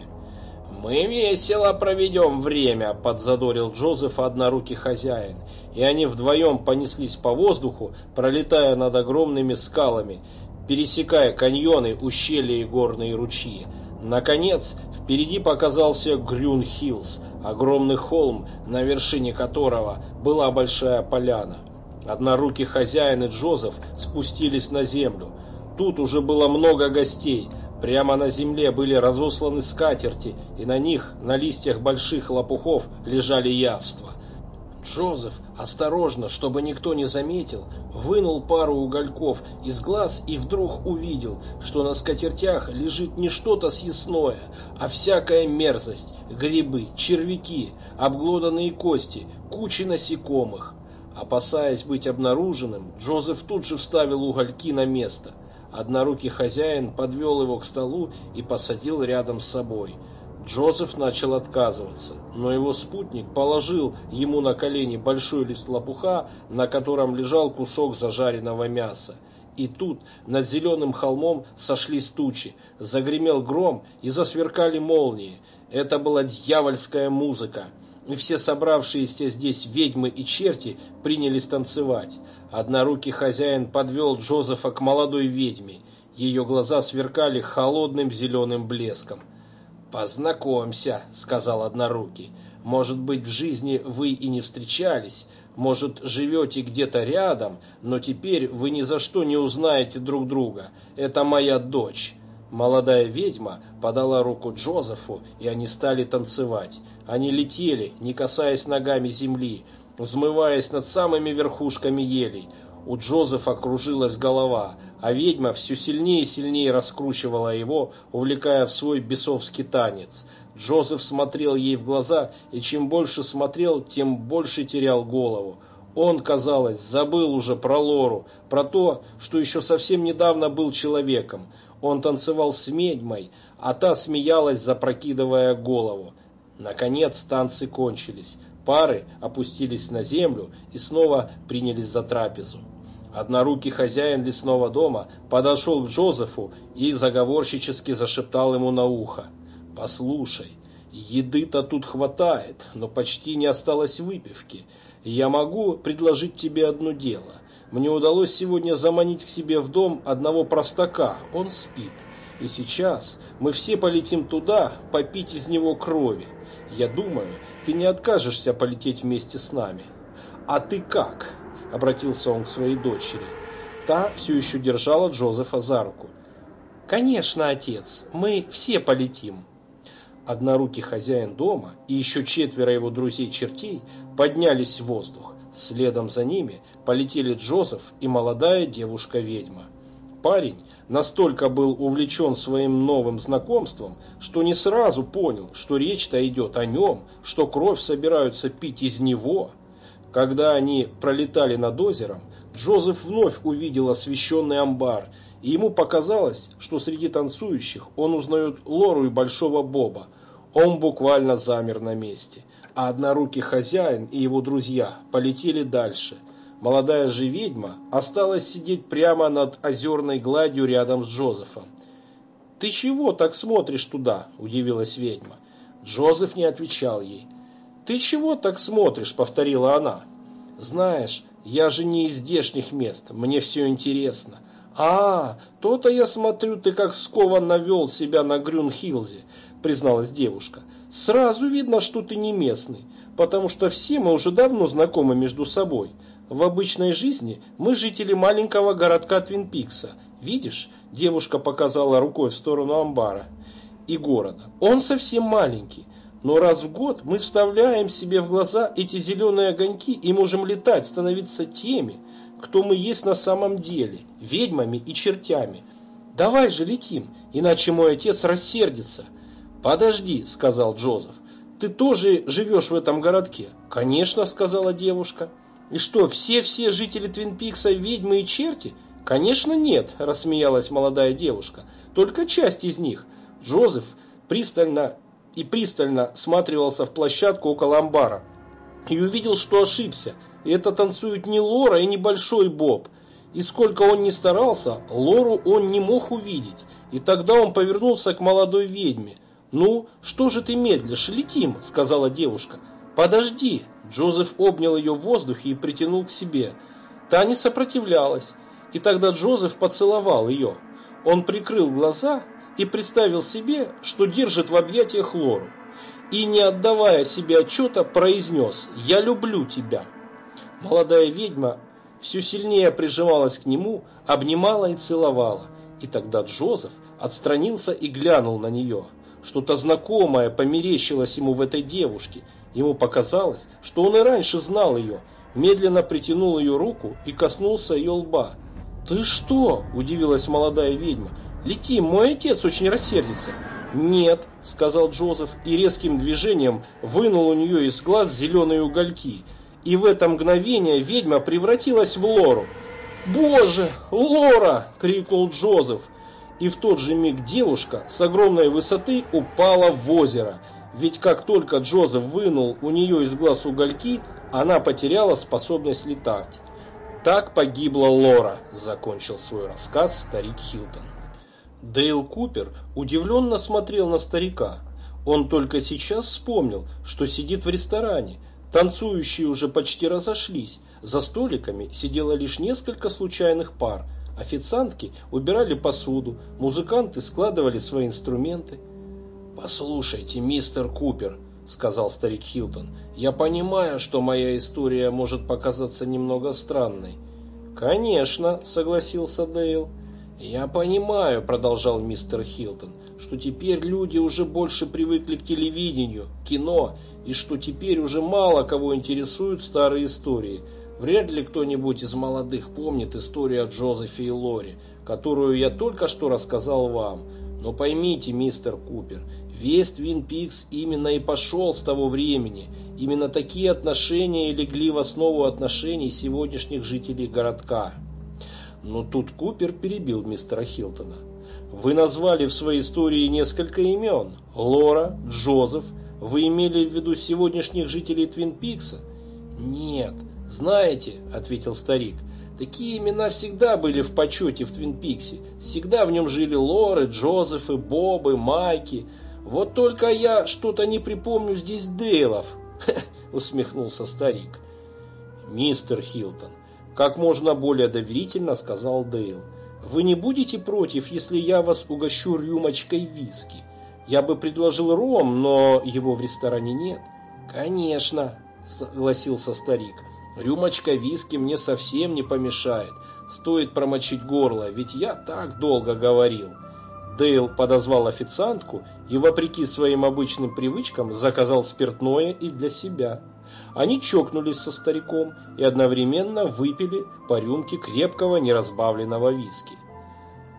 «Мы весело проведем время», — подзадорил Джозеф однорукий хозяин, и они вдвоем понеслись по воздуху, пролетая над огромными скалами, пересекая каньоны, ущелья и горные ручьи. Наконец, впереди показался Грюн-Хиллз, огромный холм, на вершине которого была большая поляна. Однорукий хозяин и Джозеф спустились на землю. Тут уже было много гостей. Прямо на земле были разосланы скатерти, и на них, на листьях больших лопухов, лежали явства. Джозеф, осторожно, чтобы никто не заметил, вынул пару угольков из глаз и вдруг увидел, что на скатертях лежит не что-то съестное, а всякая мерзость, грибы, червяки, обглоданные кости, кучи насекомых. Опасаясь быть обнаруженным, Джозеф тут же вставил угольки на место. Однорукий хозяин подвел его к столу и посадил рядом с собой. Джозеф начал отказываться, но его спутник положил ему на колени большой лист лопуха, на котором лежал кусок зажаренного мяса. И тут над зеленым холмом сошлись тучи, загремел гром и засверкали молнии. Это была дьявольская музыка и все собравшиеся здесь ведьмы и черти принялись танцевать. Однорукий хозяин подвел Джозефа к молодой ведьме. Ее глаза сверкали холодным зеленым блеском. «Познакомься», — сказал Однорукий. «Может быть, в жизни вы и не встречались, может, живете где-то рядом, но теперь вы ни за что не узнаете друг друга. Это моя дочь». Молодая ведьма подала руку Джозефу, и они стали танцевать. Они летели, не касаясь ногами земли, взмываясь над самыми верхушками елей. У Джозефа кружилась голова, а ведьма все сильнее и сильнее раскручивала его, увлекая в свой бесовский танец. Джозеф смотрел ей в глаза, и чем больше смотрел, тем больше терял голову. Он, казалось, забыл уже про Лору, про то, что еще совсем недавно был человеком. Он танцевал с ведьмой, а та смеялась, запрокидывая голову. Наконец танцы кончились. Пары опустились на землю и снова принялись за трапезу. Однорукий хозяин лесного дома подошел к Джозефу и заговорщически зашептал ему на ухо. «Послушай, еды-то тут хватает, но почти не осталось выпивки. Я могу предложить тебе одно дело. Мне удалось сегодня заманить к себе в дом одного простака, он спит. И сейчас мы все полетим туда, попить из него крови. Я думаю, ты не откажешься полететь вместе с нами. А ты как?» обратился он к своей дочери. Та все еще держала Джозефа за руку. «Конечно, отец, мы все полетим». Однорукий хозяин дома и еще четверо его друзей-чертей поднялись в воздух. Следом за ними полетели Джозеф и молодая девушка-ведьма. Парень настолько был увлечен своим новым знакомством, что не сразу понял, что речь-то идет о нем, что кровь собираются пить из него – когда они пролетали над озером, Джозеф вновь увидел освещенный амбар, и ему показалось, что среди танцующих он узнает Лору и Большого Боба. Он буквально замер на месте, а однорукий хозяин и его друзья полетели дальше. Молодая же ведьма осталась сидеть прямо над озерной гладью рядом с Джозефом. «Ты чего так смотришь туда?» – удивилась ведьма. Джозеф не отвечал ей. «Ты чего так смотришь?» – повторила она. «Знаешь, я же не из здешних мест, мне все интересно». «А, то-то я смотрю, ты как скованно вел себя на Грюнхилзе», – призналась девушка. «Сразу видно, что ты не местный, потому что все мы уже давно знакомы между собой. В обычной жизни мы жители маленького городка Твинпикса. Видишь?» – девушка показала рукой в сторону амбара и города. «Он совсем маленький, но раз в год мы вставляем себе в глаза эти зеленые огоньки и можем летать, становиться теми, кто мы есть на самом деле, ведьмами и чертями. Давай же летим, иначе мой отец рассердится. Подожди, сказал Джозеф, ты тоже живешь в этом городке? Конечно, сказала девушка. И что, все-все жители Твинпикса ведьмы и черти? Конечно, нет, рассмеялась молодая девушка. Только часть из них. Джозеф пристально и пристально всматривался в площадку около амбара. И увидел, что ошибся. Это танцуют не Лора и не Большой Боб. И сколько он ни старался, Лору он не мог увидеть. И тогда он повернулся к молодой ведьме. «Ну, что же ты медлишь? Летим», — сказала девушка. «Подожди». Джозеф обнял ее в воздухе и притянул к себе. Та не сопротивлялась. И тогда Джозеф поцеловал ее. Он прикрыл глаза и представил себе, что держит в объятиях Лору, и, не отдавая себе отчета, произнес «Я люблю тебя». Молодая ведьма все сильнее прижималась к нему, обнимала и целовала, и тогда Джозеф отстранился и глянул на нее. Что-то знакомое померещилось ему в этой девушке. Ему показалось, что он и раньше знал ее, медленно притянул ее руку и коснулся ее лба. «Ты что?» – удивилась молодая ведьма. Лети, мой отец очень рассердится. Нет, сказал Джозеф и резким движением вынул у нее из глаз зеленые угольки. И в это мгновение ведьма превратилась в Лору. «Боже, Лора!» – крикнул Джозеф. И в тот же миг девушка с огромной высоты упала в озеро. Ведь как только Джозеф вынул у нее из глаз угольки, она потеряла способность летать. Так погибла Лора, закончил свой рассказ старик Хилтон. Дейл Купер удивленно смотрел на старика. Он только сейчас вспомнил, что сидит в ресторане. Танцующие уже почти разошлись. За столиками сидело лишь несколько случайных пар. Официантки убирали посуду, музыканты складывали свои инструменты. «Послушайте, мистер Купер», — сказал старик Хилтон, — «я понимаю, что моя история может показаться немного странной». «Конечно», — согласился Дейл. «Я понимаю», — продолжал мистер Хилтон, — «что теперь люди уже больше привыкли к телевидению, кино, и что теперь уже мало кого интересуют старые истории. Вряд ли кто-нибудь из молодых помнит историю о Джозефе и Лори, которую я только что рассказал вам. Но поймите, мистер Купер, весь Твин Пикс именно и пошел с того времени. Именно такие отношения и легли в основу отношений сегодняшних жителей городка. Но тут Купер перебил мистера Хилтона. Вы назвали в своей истории несколько имен. Лора, Джозеф. Вы имели в виду сегодняшних жителей Твин Пикса? Нет. Знаете, ответил старик, Такие имена всегда были в почете в Твин Пиксе. Всегда в нем жили Лоры, Джозефы, Бобы, Майки. Вот только я что-то не припомню здесь Дейлов. усмехнулся старик. Мистер Хилтон, как можно более доверительно сказал Дейл. Вы не будете против, если я вас угощу рюмочкой виски? Я бы предложил ром, но его в ресторане нет. Конечно, согласился старик. Рюмочка виски мне совсем не помешает. Стоит промочить горло, ведь я так долго говорил. Дейл подозвал официантку и, вопреки своим обычным привычкам, заказал спиртное и для себя. Они чокнулись со стариком и одновременно выпили по рюмке крепкого неразбавленного виски.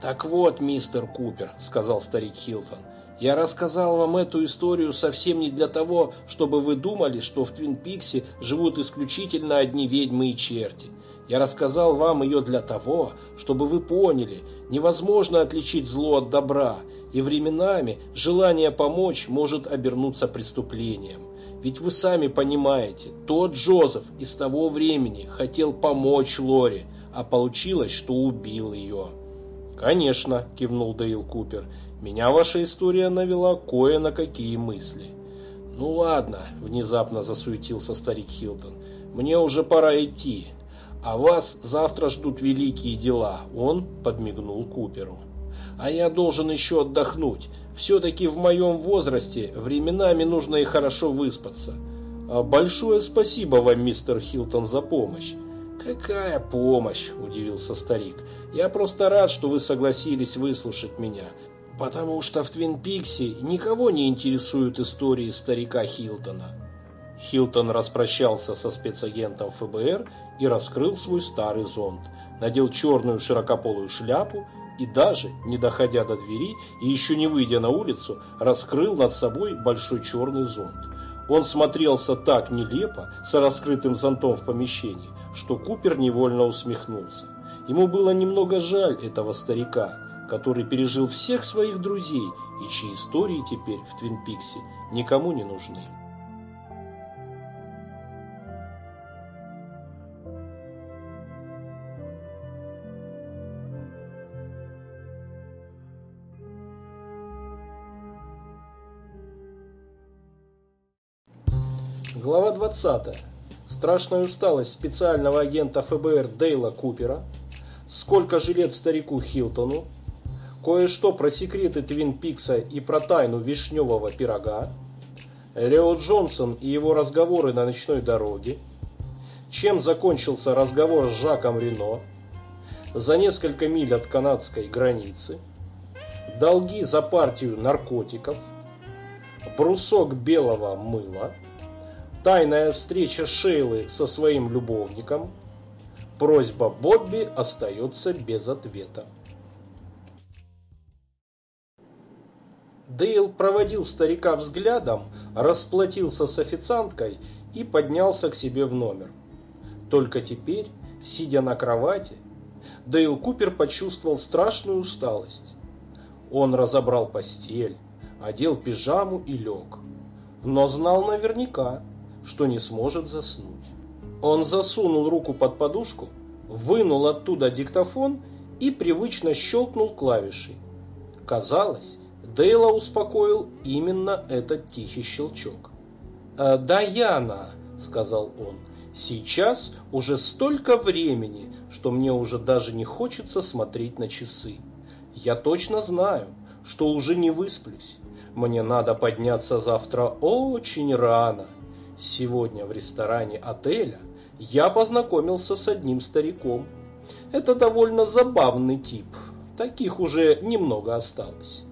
«Так вот, мистер Купер», — сказал старик Хилтон, — я рассказал вам эту историю совсем не для того, чтобы вы думали, что в Твин Пиксе живут исключительно одни ведьмы и черти. Я рассказал вам ее для того, чтобы вы поняли, невозможно отличить зло от добра, и временами желание помочь может обернуться преступлением. Ведь вы сами понимаете, тот Джозеф из того времени хотел помочь Лоре, а получилось, что убил ее. «Конечно», – кивнул Дейл Купер, – меня ваша история навела кое на какие мысли. Ну ладно, внезапно засуетился старик Хилтон. Мне уже пора идти. А вас завтра ждут великие дела. Он подмигнул Куперу. А я должен еще отдохнуть. Все-таки в моем возрасте временами нужно и хорошо выспаться. А большое спасибо вам, мистер Хилтон, за помощь. «Какая помощь?» – удивился старик. «Я просто рад, что вы согласились выслушать меня. Потому что в Твин Пиксе никого не интересуют истории старика Хилтона. Хилтон распрощался со спецагентом ФБР и раскрыл свой старый зонт, надел черную широкополую шляпу и даже, не доходя до двери и еще не выйдя на улицу, раскрыл над собой большой черный зонт. Он смотрелся так нелепо, с раскрытым зонтом в помещении, что Купер невольно усмехнулся. Ему было немного жаль этого старика, который пережил всех своих друзей и чьи истории теперь в Твин Пиксе никому не нужны. Глава 20. Страшная усталость специального агента ФБР Дейла Купера. Сколько же лет старику Хилтону? Кое-что про секреты Твин Пикса и про тайну вишневого пирога. Лео Джонсон и его разговоры на ночной дороге. Чем закончился разговор с Жаком Рено. За несколько миль от канадской границы. Долги за партию наркотиков. Брусок белого мыла. Тайная встреча Шейлы со своим любовником. Просьба Бобби остается без ответа. Дейл проводил старика взглядом, расплатился с официанткой и поднялся к себе в номер. Только теперь, сидя на кровати, Дейл Купер почувствовал страшную усталость. Он разобрал постель, одел пижаму и лег, но знал наверняка, что не сможет заснуть. Он засунул руку под подушку, вынул оттуда диктофон и привычно щелкнул клавишей. Казалось, Дейла успокоил именно этот тихий щелчок. «Э, «Даяна», — сказал он, — «сейчас уже столько времени, что мне уже даже не хочется смотреть на часы. Я точно знаю, что уже не высплюсь. Мне надо подняться завтра очень рано. Сегодня в ресторане отеля я познакомился с одним стариком. Это довольно забавный тип. Таких уже немного осталось.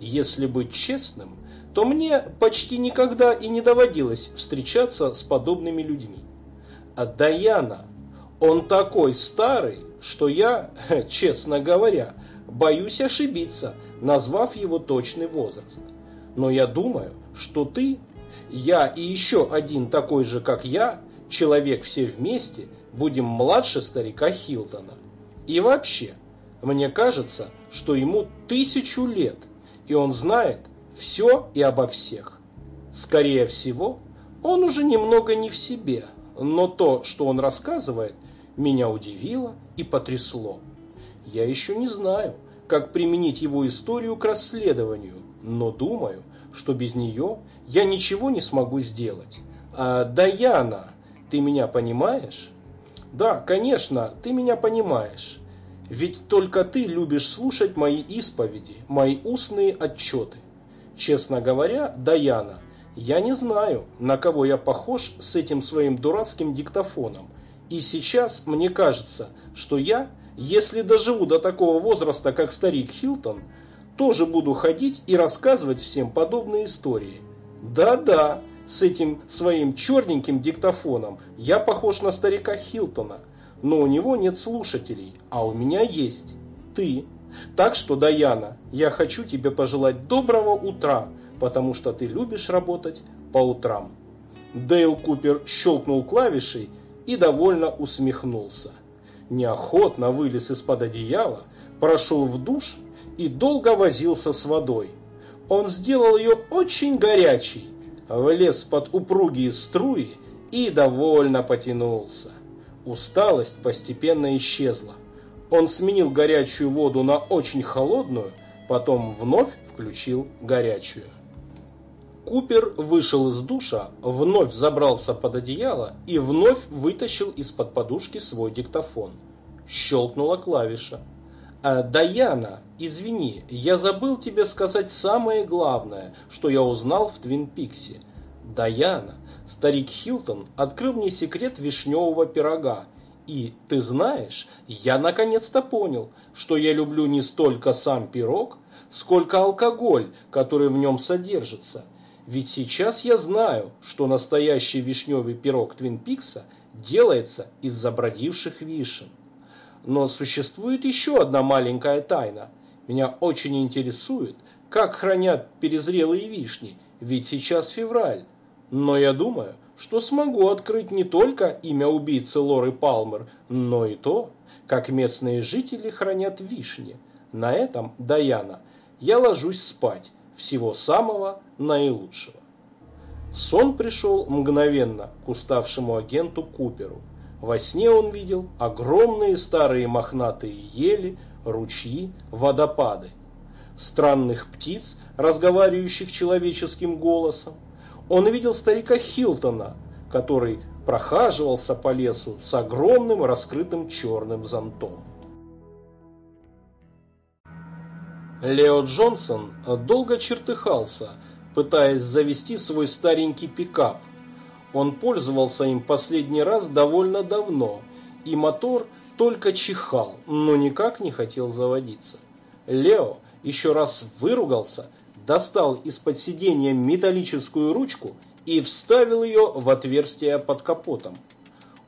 Если быть честным, то мне почти никогда и не доводилось встречаться с подобными людьми. А Даяна, он такой старый, что я, честно говоря, боюсь ошибиться, назвав его точный возраст. Но я думаю, что ты, я и еще один такой же, как я, человек все вместе, будем младше старика Хилтона. И вообще, мне кажется, что ему тысячу лет, и он знает все и обо всех. Скорее всего, он уже немного не в себе, но то, что он рассказывает, меня удивило и потрясло. Я еще не знаю, как применить его историю к расследованию, но думаю, что без нее я ничего не смогу сделать. А, Даяна, ты меня понимаешь? Да, конечно, ты меня понимаешь. Ведь только ты любишь слушать мои исповеди, мои устные отчеты. Честно говоря, Даяна, я не знаю, на кого я похож с этим своим дурацким диктофоном. И сейчас мне кажется, что я, если доживу до такого возраста, как старик Хилтон, тоже буду ходить и рассказывать всем подобные истории. Да-да, с этим своим черненьким диктофоном я похож на старика Хилтона, но у него нет слушателей, а у меня есть. Ты. Так что, Даяна, я хочу тебе пожелать доброго утра, потому что ты любишь работать по утрам. Дейл Купер щелкнул клавишей и довольно усмехнулся. Неохотно вылез из-под одеяла, прошел в душ и долго возился с водой. Он сделал ее очень горячей, влез под упругие струи и довольно потянулся. Усталость постепенно исчезла. Он сменил горячую воду на очень холодную, потом вновь включил горячую. Купер вышел из душа, вновь забрался под одеяло и вновь вытащил из-под подушки свой диктофон. Щелкнула клавиша. А, «Даяна, извини, я забыл тебе сказать самое главное, что я узнал в Твин Пиксе. Даяна, старик Хилтон открыл мне секрет вишневого пирога, и, ты знаешь, я наконец-то понял, что я люблю не столько сам пирог, сколько алкоголь, который в нем содержится. Ведь сейчас я знаю, что настоящий вишневый пирог Твин Пикса делается из забродивших вишен. Но существует еще одна маленькая тайна. Меня очень интересует, как хранят перезрелые вишни, ведь сейчас февраль. Но я думаю, что смогу открыть не только имя убийцы Лоры Палмер, но и то, как местные жители хранят вишни. На этом, Даяна, я ложусь спать. Всего самого наилучшего. Сон пришел мгновенно к уставшему агенту Куперу. Во сне он видел огромные старые мохнатые ели, ручьи, водопады, странных птиц, разговаривающих человеческим голосом. Он видел старика Хилтона, который прохаживался по лесу с огромным раскрытым черным зонтом. Лео Джонсон долго чертыхался, пытаясь завести свой старенький пикап, он пользовался им последний раз довольно давно, и мотор только чихал, но никак не хотел заводиться. Лео еще раз выругался, достал из-под сиденья металлическую ручку и вставил ее в отверстие под капотом.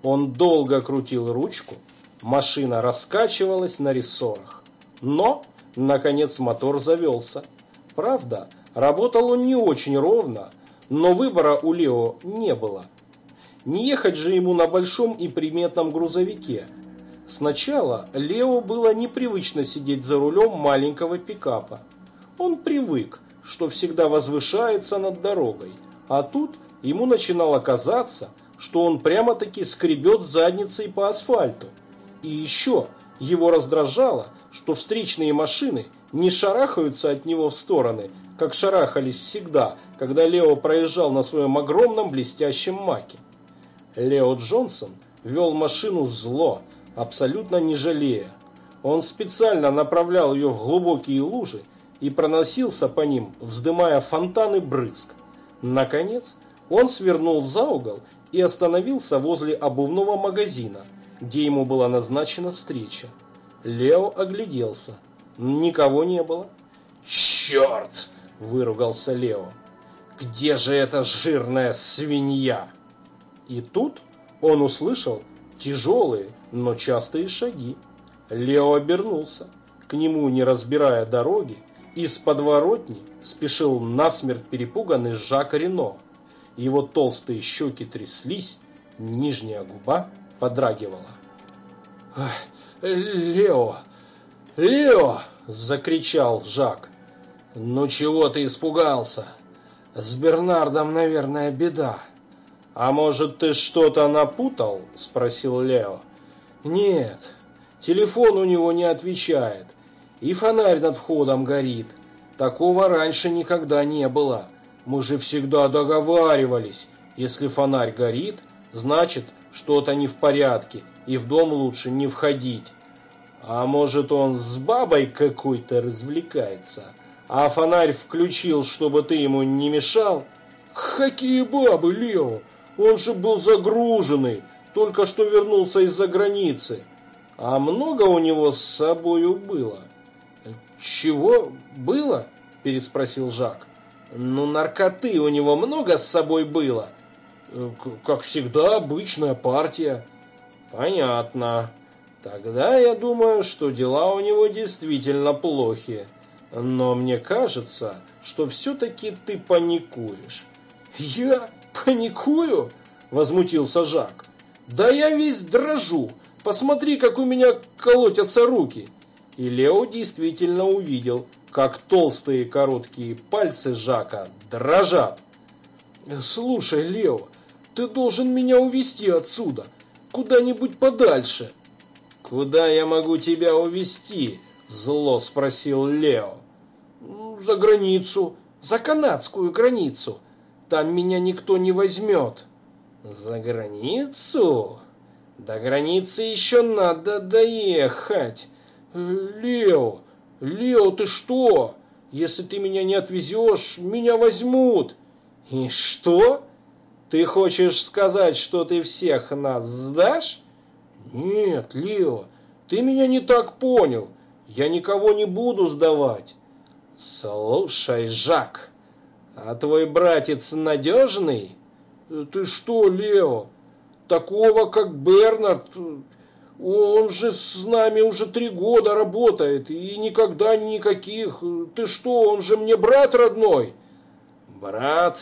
Он долго крутил ручку, машина раскачивалась на рессорах. Но, наконец, мотор завелся. Правда, работал он не очень ровно, но выбора у Лео не было. Не ехать же ему на большом и приметном грузовике. Сначала Лео было непривычно сидеть за рулем маленького пикапа. Он привык, что всегда возвышается над дорогой, а тут ему начинало казаться, что он прямо-таки скребет задницей по асфальту. И еще его раздражало, что встречные машины не шарахаются от него в стороны, как шарахались всегда, когда Лео проезжал на своем огромном блестящем маке. Лео Джонсон вел машину зло, абсолютно не жалея. Он специально направлял ее в глубокие лужи и проносился по ним, вздымая фонтаны брызг. Наконец, он свернул за угол и остановился возле обувного магазина, где ему была назначена встреча. Лео огляделся. Никого не было. «Черт!» – выругался Лео. «Где же эта жирная свинья?» И тут он услышал тяжелые, но частые шаги. Лео обернулся. К нему, не разбирая дороги, из подворотни спешил насмерть перепуганный Жак Рено. Его толстые щеки тряслись, нижняя губа подрагивала. «Лео! Лео!» – закричал Жак. «Ну чего ты испугался? С Бернардом, наверное, беда». «А может, ты что-то напутал?» – спросил Лео. «Нет, телефон у него не отвечает, и фонарь над входом горит. Такого раньше никогда не было. Мы же всегда договаривались, если фонарь горит, значит, что-то не в порядке, и в дом лучше не входить. А может, он с бабой какой-то развлекается, а фонарь включил, чтобы ты ему не мешал?» «Какие бабы, Лео? Он же был загруженный, только что вернулся из-за границы. А много у него с собою было? Чего было? Переспросил Жак. Ну, наркоты у него много с собой было? Как всегда, обычная партия. Понятно. Тогда я думаю, что дела у него действительно плохи. Но мне кажется, что все-таки ты паникуешь. Я? «Паникую?» – возмутился Жак. «Да я весь дрожу! Посмотри, как у меня колотятся руки!» И Лео действительно увидел, как толстые короткие пальцы Жака дрожат. «Слушай, Лео, ты должен меня увезти отсюда, куда-нибудь подальше». «Куда я могу тебя увезти?» – зло спросил Лео. «За границу, за канадскую границу. Там меня никто не возьмет. За границу? До границы еще надо доехать. Лео, Лео, ты что? Если ты меня не отвезешь, меня возьмут. И что? Ты хочешь сказать, что ты всех нас сдашь? Нет, Лео, ты меня не так понял. Я никого не буду сдавать. Слушай, Жак, а твой братец надежный? Ты что, Лео? Такого, как Бернард, он же с нами уже три года работает и никогда никаких. Ты что, он же мне брат родной? Брат,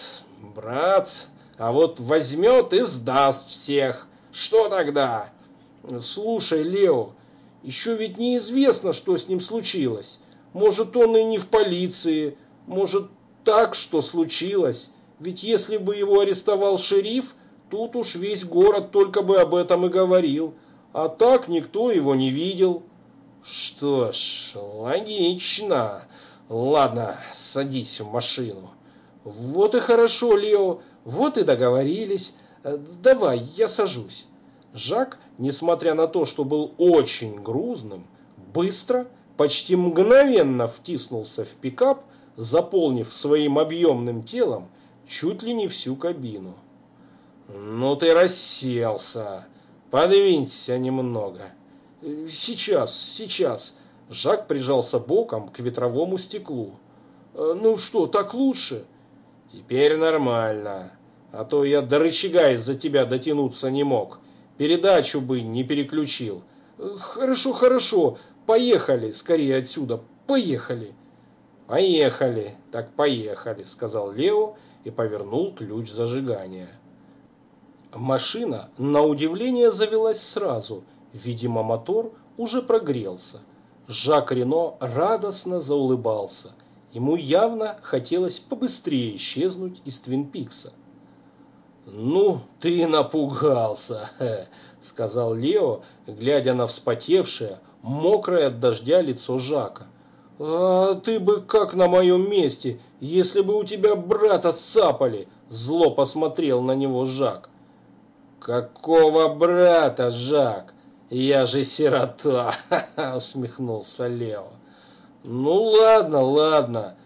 брат, а вот возьмет и сдаст всех. Что тогда? Слушай, Лео, еще ведь неизвестно, что с ним случилось. Может, он и не в полиции, может, так, что случилось. Ведь если бы его арестовал шериф, тут уж весь город только бы об этом и говорил. А так никто его не видел. Что ж, логично. Ладно, садись в машину. Вот и хорошо, Лео, вот и договорились. Э, давай, я сажусь. Жак, несмотря на то, что был очень грузным, быстро, почти мгновенно втиснулся в пикап заполнив своим объемным телом чуть ли не всю кабину. «Ну ты расселся! Подвинься немного!» «Сейчас, сейчас!» Жак прижался боком к ветровому стеклу. «Э, «Ну что, так лучше?» «Теперь нормально. А то я до рычага из-за тебя дотянуться не мог. Передачу бы не переключил». «Э, «Хорошо, хорошо. Поехали скорее отсюда. Поехали!» «Поехали, так поехали», — сказал Лео и повернул ключ зажигания. Машина, на удивление, завелась сразу. Видимо, мотор уже прогрелся. Жак Рено радостно заулыбался. Ему явно хотелось побыстрее исчезнуть из Твин Пикса. «Ну, ты напугался», — сказал Лео, глядя на вспотевшее, мокрое от дождя лицо Жака. «А ты бы как на моем месте, если бы у тебя брата сапали!» Зло посмотрел на него Жак. «Какого брата, Жак? Я же сирота!» усмехнулся Лео. Ну ладно, ладно.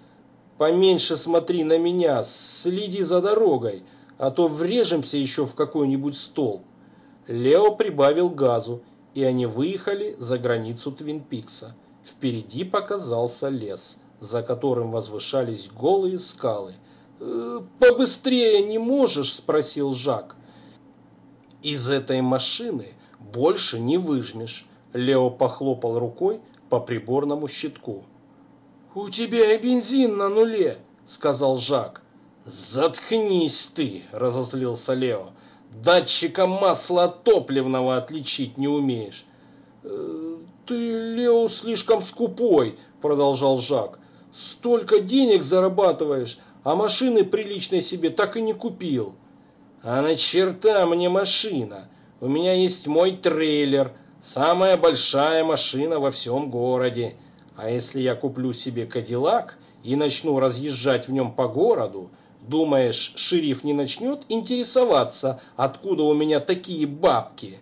Поменьше смотри на меня, следи за дорогой, а то врежемся еще в какой-нибудь столб. Лео прибавил газу, и они выехали за границу Твинпикса. Впереди показался лес, за которым возвышались голые скалы. «Э, «Побыстрее не можешь?» – спросил Жак. «Из этой машины больше не выжмешь», – Лео похлопал рукой по приборному щитку. «У тебя и бензин на нуле», – сказал Жак. «Заткнись ты!» – разозлился Лео. «Датчика масла топливного отличить не умеешь». «Э, «Ты, Лео, слишком скупой», – продолжал Жак. «Столько денег зарабатываешь, а машины приличной себе так и не купил». «А на черта мне машина? У меня есть мой трейлер, самая большая машина во всем городе. А если я куплю себе Кадиллак и начну разъезжать в нем по городу, думаешь, шериф не начнет интересоваться, откуда у меня такие бабки?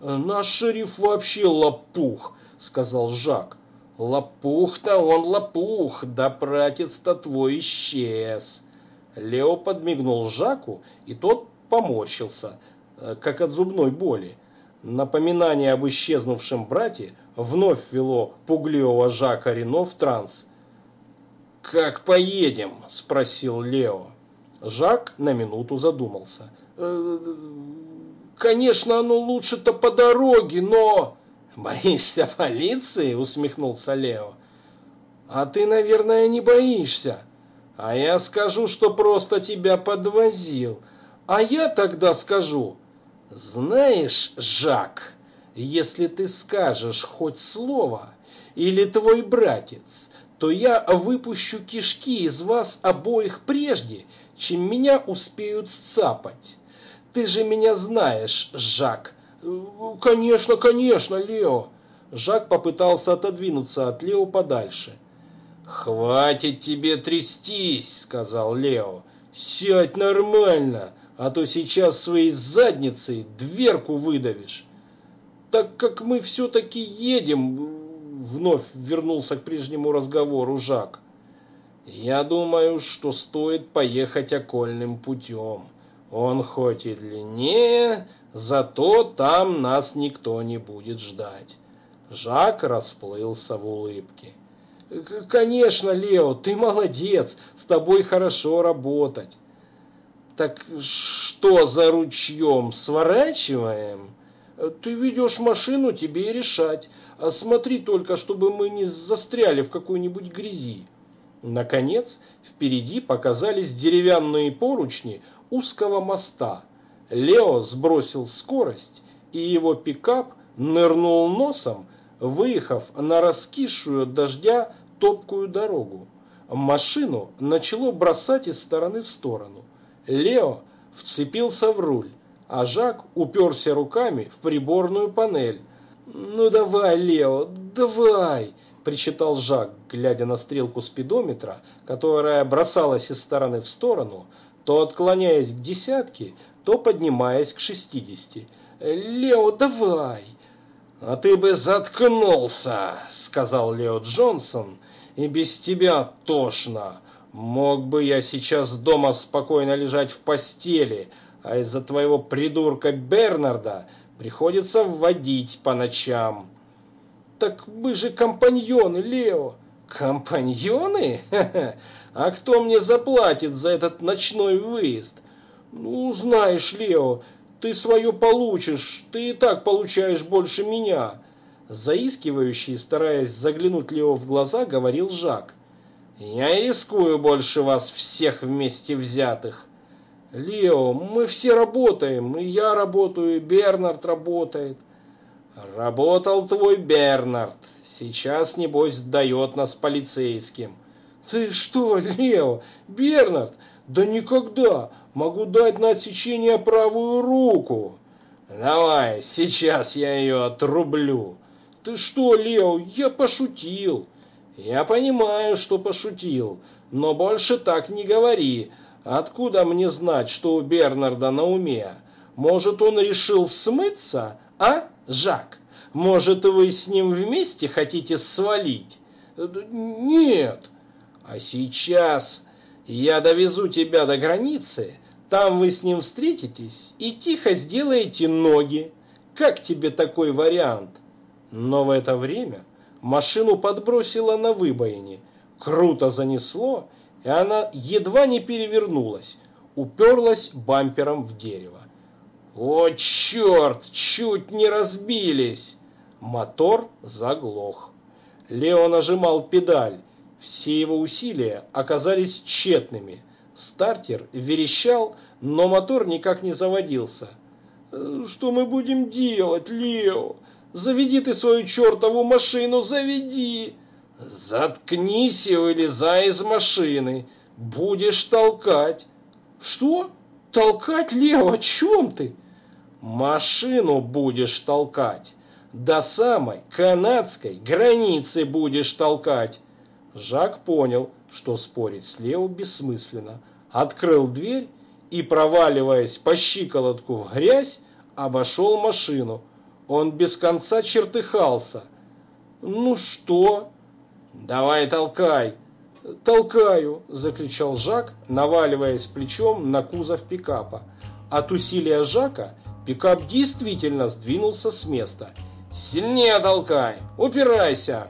Наш шериф вообще лопух, сказал Жак. Лопух-то он лопух, да братец-то твой исчез. Лео подмигнул Жаку, и тот поморщился, э, как от зубной боли. Напоминание об исчезнувшем брате вновь ввело пугливого Жака Рено в транс. «Как поедем?» – спросил Лео. Жак на минуту задумался. «Э, «Конечно, оно лучше-то по дороге, но...» «Боишься полиции?» – усмехнулся Лео. «А ты, наверное, не боишься. А я скажу, что просто тебя подвозил. А я тогда скажу, знаешь, Жак, если ты скажешь хоть слово, или твой братец, то я выпущу кишки из вас обоих прежде, чем меня успеют сцапать. Ты же меня знаешь, Жак. Конечно, конечно, Лео. Жак попытался отодвинуться от Лео подальше. «Хватит тебе трястись», — сказал Лео. «Сядь нормально, а то сейчас своей задницей дверку выдавишь. Так как мы все-таки едем, вновь вернулся к прежнему разговору Жак. Я думаю, что стоит поехать окольным путем. Он хоть и длиннее, зато там нас никто не будет ждать. Жак расплылся в улыбке. «Конечно, Лео, ты молодец, с тобой хорошо работать. Так что за ручьем, сворачиваем? Ты ведешь машину, тебе и решать. А смотри только, чтобы мы не застряли в какой-нибудь грязи. Наконец, впереди показались деревянные поручни узкого моста. Лео сбросил скорость, и его пикап нырнул носом, выехав на раскисшую от дождя топкую дорогу. Машину начало бросать из стороны в сторону. Лео вцепился в руль, а Жак уперся руками в приборную панель. «Ну давай, Лео, давай!» – причитал Жак, глядя на стрелку спидометра, которая бросалась из стороны в сторону, то отклоняясь к десятке, то поднимаясь к шестидесяти. «Лео, давай!» «А ты бы заткнулся!» – сказал Лео Джонсон. «И без тебя тошно!» Мог бы я сейчас дома спокойно лежать в постели, а из-за твоего придурка Бернарда приходится вводить по ночам. Так мы же компаньоны, Лео. Компаньоны? А кто мне заплатит за этот ночной выезд? Ну, знаешь, Лео, ты свое получишь, ты и так получаешь больше меня. Заискивающий, стараясь заглянуть Лео в глаза, говорил Жак. Я рискую больше вас всех вместе взятых. Лео, мы все работаем, и я работаю, и Бернард работает. Работал твой Бернард. Сейчас, небось, дает нас полицейским. Ты что, Лео, Бернард? Да никогда. Могу дать на отсечение правую руку. Давай, сейчас я ее отрублю. Ты что, Лео, я пошутил. Я понимаю, что пошутил, но больше так не говори. Откуда мне знать, что у Бернарда на уме? Может, он решил смыться, а, Жак? Может, вы с ним вместе хотите свалить? Нет. А сейчас я довезу тебя до границы, там вы с ним встретитесь и тихо сделаете ноги. Как тебе такой вариант? Но в это время машину подбросило на выбоине. Круто занесло, и она едва не перевернулась, уперлась бампером в дерево. О, черт, чуть не разбились! Мотор заглох. Лео нажимал педаль. Все его усилия оказались тщетными. Стартер верещал, но мотор никак не заводился. «Э, «Что мы будем делать, Лео? Заведи ты свою чертову машину, заведи!» «Заткнись и вылезай из машины. Будешь толкать». «Что? Толкать, Лео? О чем ты?» «Машину будешь толкать. До самой канадской границы будешь толкать». Жак понял, что спорить с Лео бессмысленно. Открыл дверь и, проваливаясь по щиколотку в грязь, обошел машину. Он без конца чертыхался. «Ну что?» «Давай толкай!» «Толкаю!» – закричал Жак, наваливаясь плечом на кузов пикапа. От усилия Жака пикап действительно сдвинулся с места. «Сильнее толкай! Упирайся!»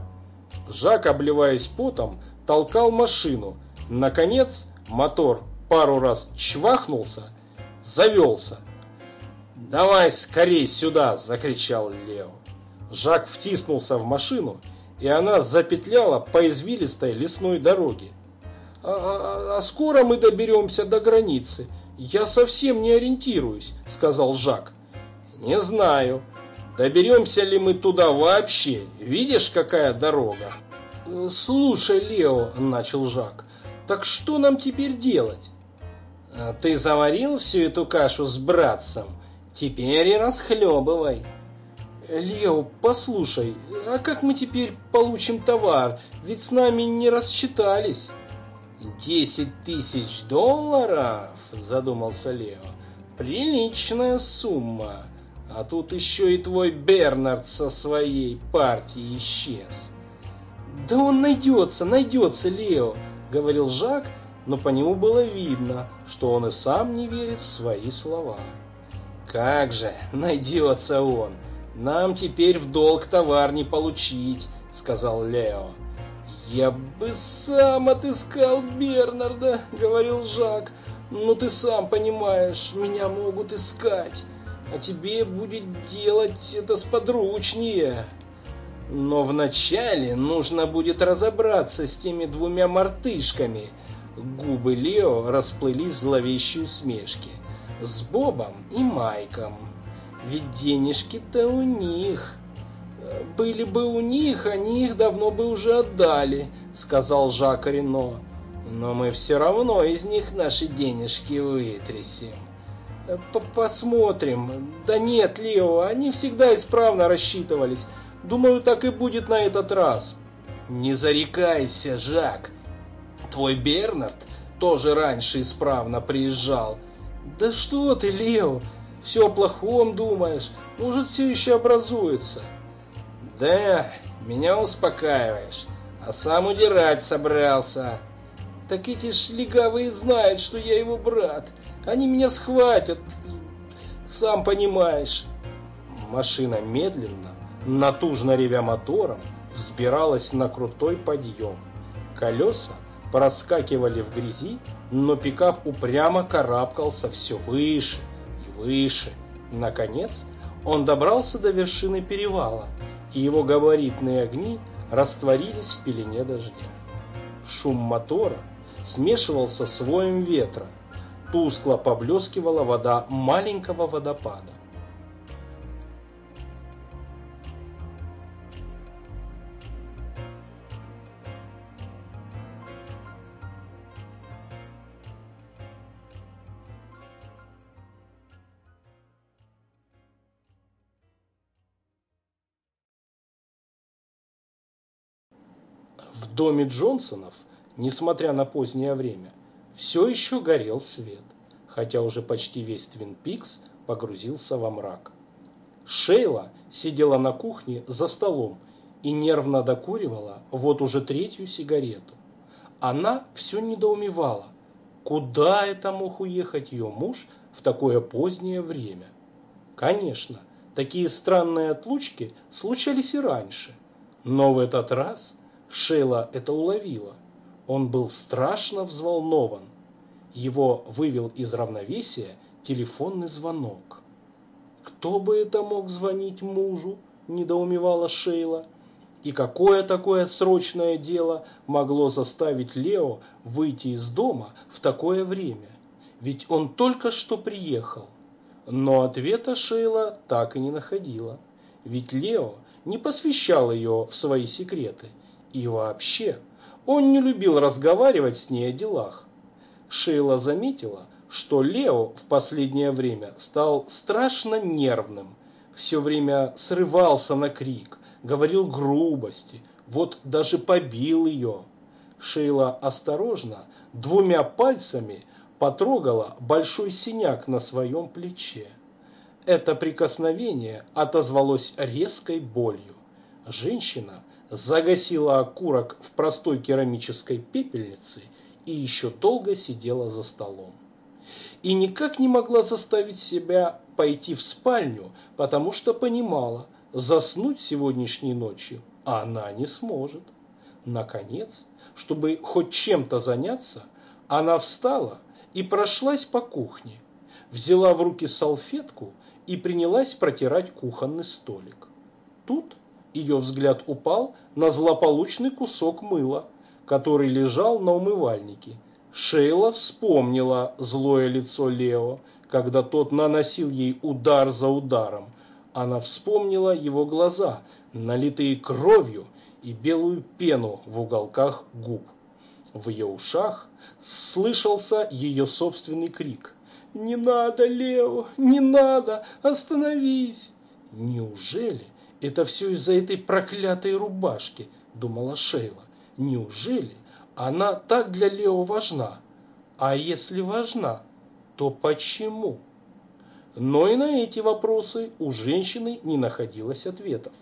Жак, обливаясь потом, толкал машину. Наконец, мотор пару раз чвахнулся, завелся. «Давай скорей сюда!» – закричал Лео. Жак втиснулся в машину, и она запетляла по извилистой лесной дороге. «А, а, а скоро мы доберемся до границы? Я совсем не ориентируюсь», – сказал Жак. «Не знаю. Доберемся ли мы туда вообще? Видишь, какая дорога?» «Слушай, Лео», – начал Жак, – «так что нам теперь делать?» «А «Ты заварил всю эту кашу с братцем? Теперь и расхлебывай». «Лео, послушай, а как мы теперь получим товар? Ведь с нами не рассчитались». «Десять тысяч долларов?» – задумался Лео. «Приличная сумма. А тут еще и твой Бернард со своей партией исчез». «Да он найдется, найдется, Лео», – говорил Жак, но по нему было видно, что он и сам не верит в свои слова. «Как же, найдется он! Нам теперь в долг товар не получить», – сказал Лео. «Я бы сам отыскал Бернарда», — говорил Жак. «Но ты сам понимаешь, меня могут искать, а тебе будет делать это сподручнее». Но вначале нужно будет разобраться с теми двумя мартышками. Губы Лео расплылись в зловещей усмешке. С Бобом и Майком. Ведь денежки-то у них. Были бы у них, они их давно бы уже отдали, сказал Жак Рено. Но мы все равно из них наши денежки вытрясем. Посмотрим. Да нет, Лео, они всегда исправно рассчитывались. Думаю, так и будет на этот раз. Не зарекайся, Жак. Твой Бернард тоже раньше исправно приезжал. Да что ты, Лео, все о плохом думаешь. Может, все еще образуется. Да, меня успокаиваешь, а сам удирать собрался. Так эти шлигавые знают, что я его брат. Они меня схватят, сам понимаешь. Машина медленно натужно ревя мотором, взбиралась на крутой подъем. Колеса проскакивали в грязи, но пикап упрямо карабкался все выше и выше. Наконец, он добрался до вершины перевала, и его габаритные огни растворились в пелене дождя. Шум мотора смешивался с воем ветра. Тускло поблескивала вода маленького водопада. Доме Джонсонов, несмотря на позднее время, все еще горел свет, хотя уже почти весь Твин Пикс погрузился во мрак. Шейла сидела на кухне за столом и нервно докуривала вот уже третью сигарету. Она все недоумевала, куда это мог уехать ее муж в такое позднее время. Конечно, такие странные отлучки случались и раньше, но в этот раз Шейла это уловила. Он был страшно взволнован. Его вывел из равновесия телефонный звонок. Кто бы это мог звонить мужу? недоумевала Шейла. И какое такое срочное дело могло заставить Лео выйти из дома в такое время? Ведь он только что приехал. Но ответа Шейла так и не находила. Ведь Лео не посвящал ее в свои секреты. И вообще, он не любил разговаривать с ней о делах. Шейла заметила, что Лео в последнее время стал страшно нервным, все время срывался на крик, говорил грубости, вот даже побил ее. Шейла осторожно двумя пальцами потрогала большой синяк на своем плече. Это прикосновение отозвалось резкой болью. Женщина загасила окурок в простой керамической пепельнице и еще долго сидела за столом. И никак не могла заставить себя пойти в спальню, потому что понимала, заснуть сегодняшней ночью она не сможет. Наконец, чтобы хоть чем-то заняться, она встала и прошлась по кухне, взяла в руки салфетку и принялась протирать кухонный столик. Тут ее взгляд упал на злополучный кусок мыла, который лежал на умывальнике. Шейла вспомнила злое лицо Лео, когда тот наносил ей удар за ударом. Она вспомнила его глаза, налитые кровью и белую пену в уголках губ. В ее ушах слышался ее собственный крик. «Не надо, Лео, не надо, остановись!» Неужели это все из-за этой проклятой рубашки, думала Шейла. Неужели она так для Лео важна? А если важна, то почему? Но и на эти вопросы у женщины не находилось ответов.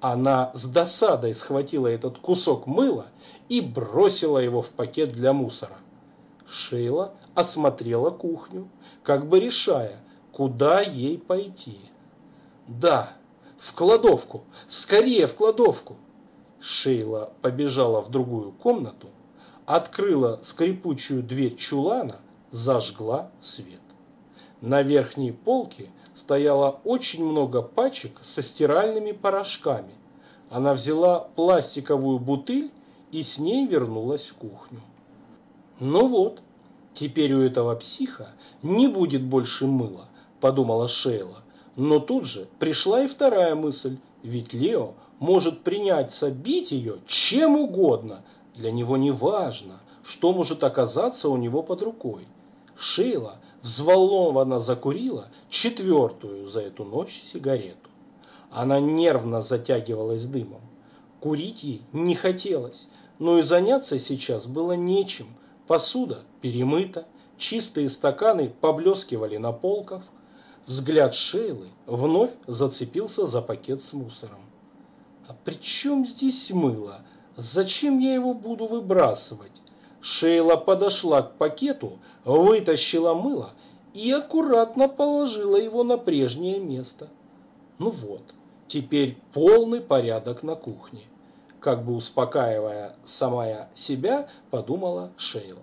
Она с досадой схватила этот кусок мыла и бросила его в пакет для мусора. Шейла осмотрела кухню, как бы решая, куда ей пойти. Да, в кладовку! Скорее в кладовку!» Шейла побежала в другую комнату, открыла скрипучую дверь чулана, зажгла свет. На верхней полке стояло очень много пачек со стиральными порошками. Она взяла пластиковую бутыль и с ней вернулась в кухню. «Ну вот, теперь у этого психа не будет больше мыла», – подумала Шейла. Но тут же пришла и вторая мысль, ведь Лео может принять бить ее чем угодно. Для него не важно, что может оказаться у него под рукой. Шейла взволнованно закурила четвертую за эту ночь сигарету. Она нервно затягивалась дымом. Курить ей не хотелось, но и заняться сейчас было нечем. Посуда перемыта, чистые стаканы поблескивали на полках – Взгляд Шейлы вновь зацепился за пакет с мусором. «А при чем здесь мыло? Зачем я его буду выбрасывать?» Шейла подошла к пакету, вытащила мыло и аккуратно положила его на прежнее место. Ну вот, теперь полный порядок на кухне. Как бы успокаивая самая себя, подумала Шейла.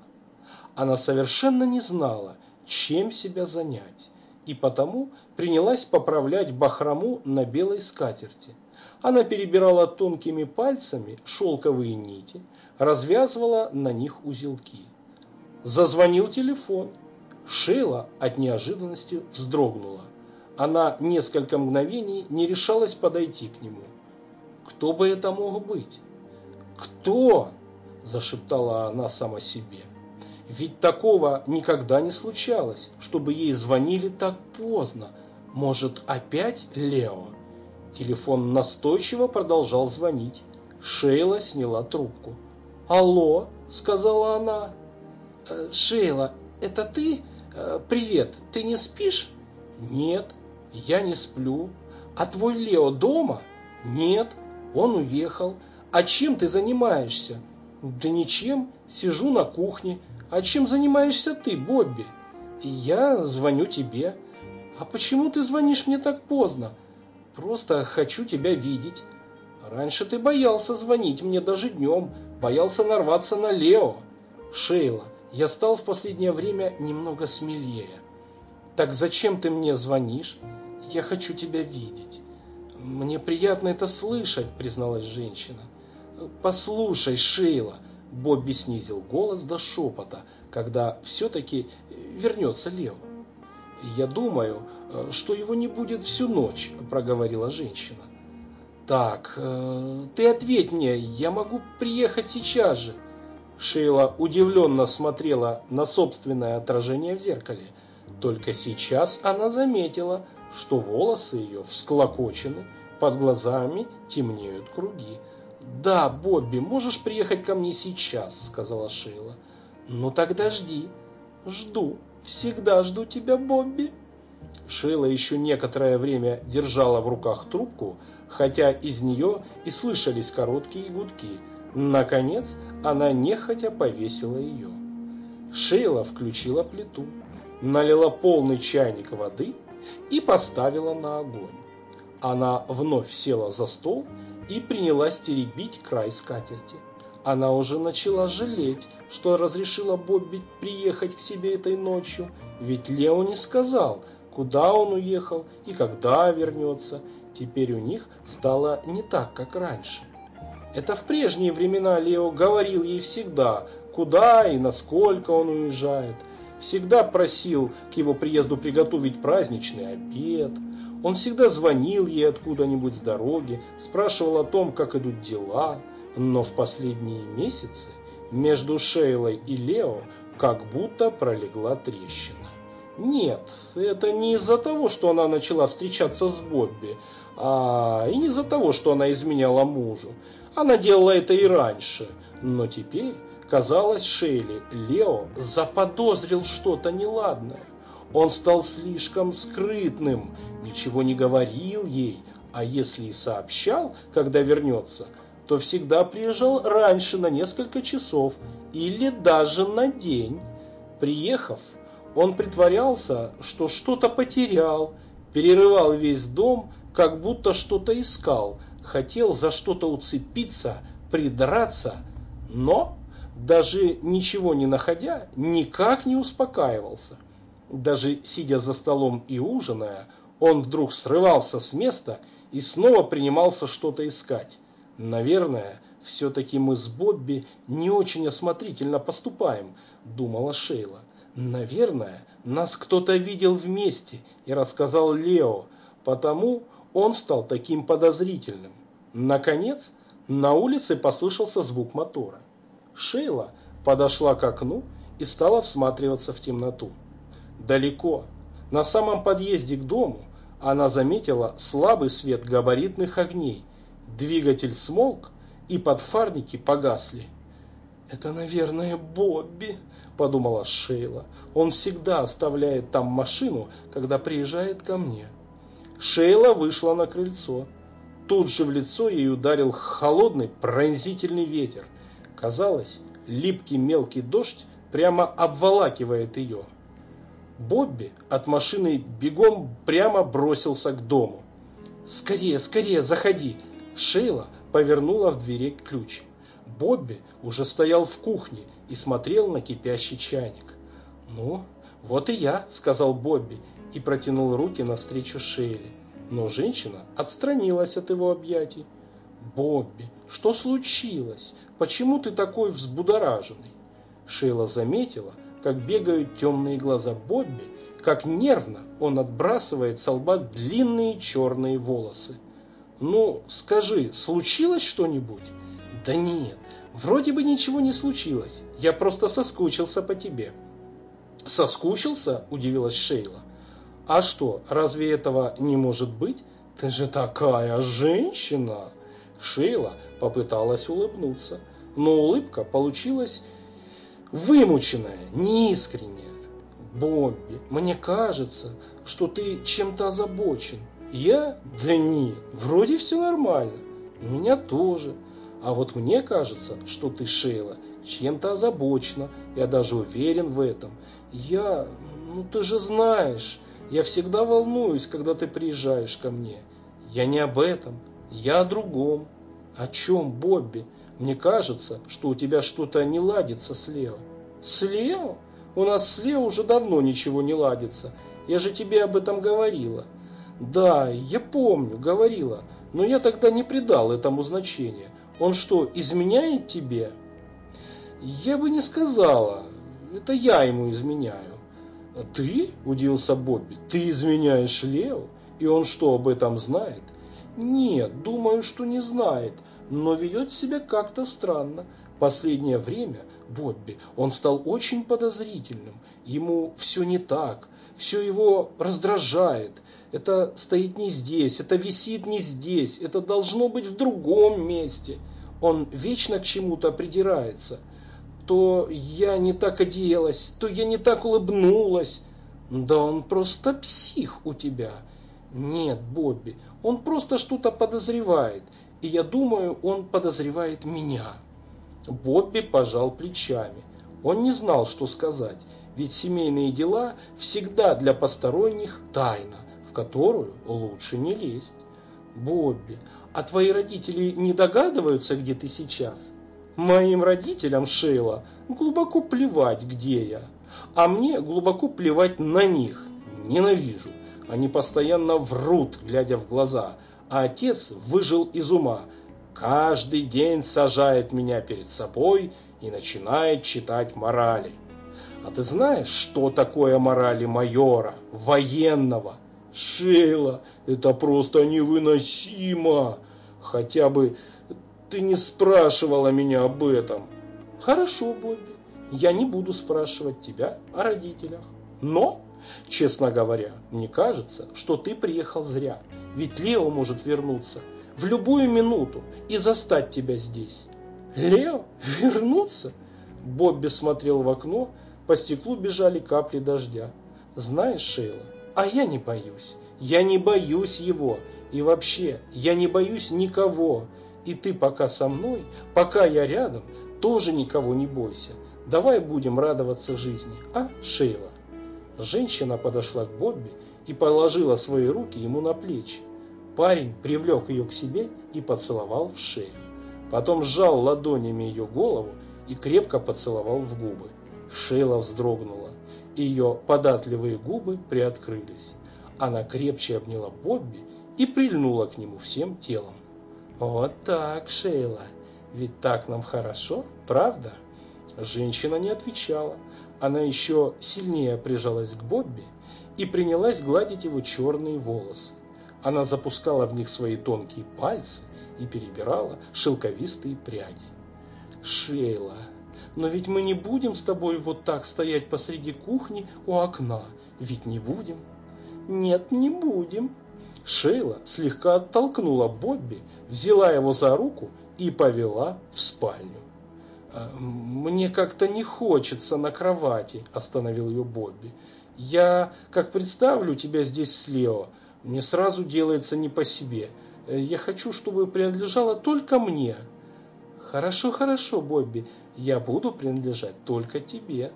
Она совершенно не знала, чем себя занять и потому принялась поправлять бахрому на белой скатерти. Она перебирала тонкими пальцами шелковые нити, развязывала на них узелки. Зазвонил телефон. Шейла от неожиданности вздрогнула. Она несколько мгновений не решалась подойти к нему. Кто бы это мог быть? «Кто?» – зашептала она сама себе. Ведь такого никогда не случалось, чтобы ей звонили так поздно. Может, опять Лео? Телефон настойчиво продолжал звонить. Шейла сняла трубку. «Алло», — сказала она. «Э, «Шейла, это ты? Э, привет, ты не спишь?» «Нет, я не сплю. А твой Лео дома?» «Нет, Он уехал. А чем ты занимаешься? Да ничем. Сижу на кухне. А чем занимаешься ты, Бобби? Я звоню тебе. А почему ты звонишь мне так поздно? Просто хочу тебя видеть. Раньше ты боялся звонить мне даже днем, боялся нарваться на Лео. Шейла, я стал в последнее время немного смелее. Так зачем ты мне звонишь? Я хочу тебя видеть. Мне приятно это слышать, призналась женщина. Послушай, Шейла, Бобби снизил голос до шепота, когда все-таки вернется Лео. «Я думаю, что его не будет всю ночь», – проговорила женщина. «Так, э, ты ответь мне, я могу приехать сейчас же». Шейла удивленно смотрела на собственное отражение в зеркале. Только сейчас она заметила, что волосы ее всклокочены, под глазами темнеют круги. «Да, Бобби, можешь приехать ко мне сейчас», — сказала Шейла. «Ну тогда жди». «Жду. Всегда жду тебя, Бобби». Шейла еще некоторое время держала в руках трубку, хотя из нее и слышались короткие гудки. Наконец, она нехотя повесила ее. Шейла включила плиту, налила полный чайник воды и поставила на огонь. Она вновь села за стол и принялась теребить край скатерти. Она уже начала жалеть, что разрешила Бобби приехать к себе этой ночью, ведь Лео не сказал, куда он уехал и когда вернется. Теперь у них стало не так, как раньше. Это в прежние времена Лео говорил ей всегда, куда и насколько он уезжает. Всегда просил к его приезду приготовить праздничный обед. Он всегда звонил ей откуда-нибудь с дороги, спрашивал о том, как идут дела. Но в последние месяцы между Шейлой и Лео как будто пролегла трещина. Нет, это не из-за того, что она начала встречаться с Бобби, а и не из-за того, что она изменяла мужу. Она делала это и раньше, но теперь, казалось Шейли, Лео заподозрил что-то неладное. Он стал слишком скрытным, ничего не говорил ей, а если и сообщал, когда вернется, то всегда приезжал раньше на несколько часов или даже на день. Приехав, он притворялся, что что-то потерял, перерывал весь дом, как будто что-то искал, хотел за что-то уцепиться, придраться, но, даже ничего не находя, никак не успокаивался. Даже сидя за столом и ужиная, он вдруг срывался с места и снова принимался что-то искать. Наверное, все-таки мы с Бобби не очень осмотрительно поступаем, думала Шейла. Наверное, нас кто-то видел вместе и рассказал Лео, потому он стал таким подозрительным. Наконец, на улице послышался звук мотора. Шейла подошла к окну и стала всматриваться в темноту. Далеко, на самом подъезде к дому, она заметила слабый свет габаритных огней. Двигатель смолк, и подфарники погасли. «Это, наверное, Бобби», – подумала Шейла. «Он всегда оставляет там машину, когда приезжает ко мне». Шейла вышла на крыльцо. Тут же в лицо ей ударил холодный пронзительный ветер. Казалось, липкий мелкий дождь прямо обволакивает ее. Бобби от машины бегом прямо бросился к дому. «Скорее, скорее, заходи!» Шейла повернула в двери ключ. Бобби уже стоял в кухне и смотрел на кипящий чайник. «Ну, вот и я», — сказал Бобби и протянул руки навстречу Шейле. Но женщина отстранилась от его объятий. «Бобби, что случилось? Почему ты такой взбудораженный?» Шейла заметила, как бегают темные глаза Бобби, как нервно он отбрасывает с лба длинные черные волосы. «Ну, скажи, случилось что-нибудь?» «Да нет, вроде бы ничего не случилось. Я просто соскучился по тебе». «Соскучился?» – удивилась Шейла. «А что, разве этого не может быть? Ты же такая женщина!» Шейла попыталась улыбнуться, но улыбка получилась вымученная, неискренняя. «Бобби, мне кажется, что ты чем-то озабочен. Я? Да нет, вроде все нормально. Меня тоже. А вот мне кажется, что ты, Шейла, чем-то озабочена. Я даже уверен в этом. Я... Ну ты же знаешь, я всегда волнуюсь, когда ты приезжаешь ко мне. Я не об этом. Я о другом. О чем, Бобби? Мне кажется, что у тебя что-то не ладится с Лео. С Лео? У нас с Лео уже давно ничего не ладится. Я же тебе об этом говорила. Да, я помню, говорила. Но я тогда не придал этому значения. Он что, изменяет тебе? Я бы не сказала. Это я ему изменяю. Ты? Удивился Бобби. Ты изменяешь Лео? И он что, об этом знает? Нет, думаю, что не знает. Но ведет себя как-то странно. Последнее время Бобби, он стал очень подозрительным. Ему все не так. Все его раздражает. Это стоит не здесь, это висит не здесь, это должно быть в другом месте. Он вечно к чему-то придирается. То я не так оделась, то я не так улыбнулась. Да он просто псих у тебя. Нет, Бобби, он просто что-то подозревает. И я думаю, он подозревает меня. Бобби пожал плечами. Он не знал, что сказать, ведь семейные дела всегда для посторонних тайна в которую лучше не лезть. Бобби, а твои родители не догадываются, где ты сейчас? Моим родителям, Шейла, глубоко плевать, где я. А мне глубоко плевать на них. Ненавижу. Они постоянно врут, глядя в глаза. А отец выжил из ума. Каждый день сажает меня перед собой и начинает читать морали. А ты знаешь, что такое морали майора, военного? Шейла, это просто невыносимо. Хотя бы ты не спрашивала меня об этом. Хорошо, Бобби, я не буду спрашивать тебя о родителях. Но, честно говоря, мне кажется, что ты приехал зря. Ведь Лео может вернуться в любую минуту и застать тебя здесь. Лео? Вернуться? Бобби смотрел в окно, по стеклу бежали капли дождя. Знаешь, Шейла, а я не боюсь. Я не боюсь его. И вообще, я не боюсь никого. И ты пока со мной, пока я рядом, тоже никого не бойся. Давай будем радоваться жизни, а, Шейла? Женщина подошла к Бобби и положила свои руки ему на плечи. Парень привлек ее к себе и поцеловал в шею. Потом сжал ладонями ее голову и крепко поцеловал в губы. Шейла вздрогнула ее податливые губы приоткрылись. Она крепче обняла Бобби и прильнула к нему всем телом. «Вот так, Шейла, ведь так нам хорошо, правда?» Женщина не отвечала. Она еще сильнее прижалась к Бобби и принялась гладить его черные волосы. Она запускала в них свои тонкие пальцы и перебирала шелковистые пряди. «Шейла, но ведь мы не будем с тобой вот так стоять посреди кухни у окна. Ведь не будем. Нет, не будем. Шейла слегка оттолкнула Бобби, взяла его за руку и повела в спальню. «А, «Мне как-то не хочется на кровати», – остановил ее Бобби. «Я, как представлю тебя здесь с Лео, мне сразу делается не по себе. Я хочу, чтобы принадлежало только мне». «Хорошо, хорошо, Бобби, я буду принадлежать только тебе».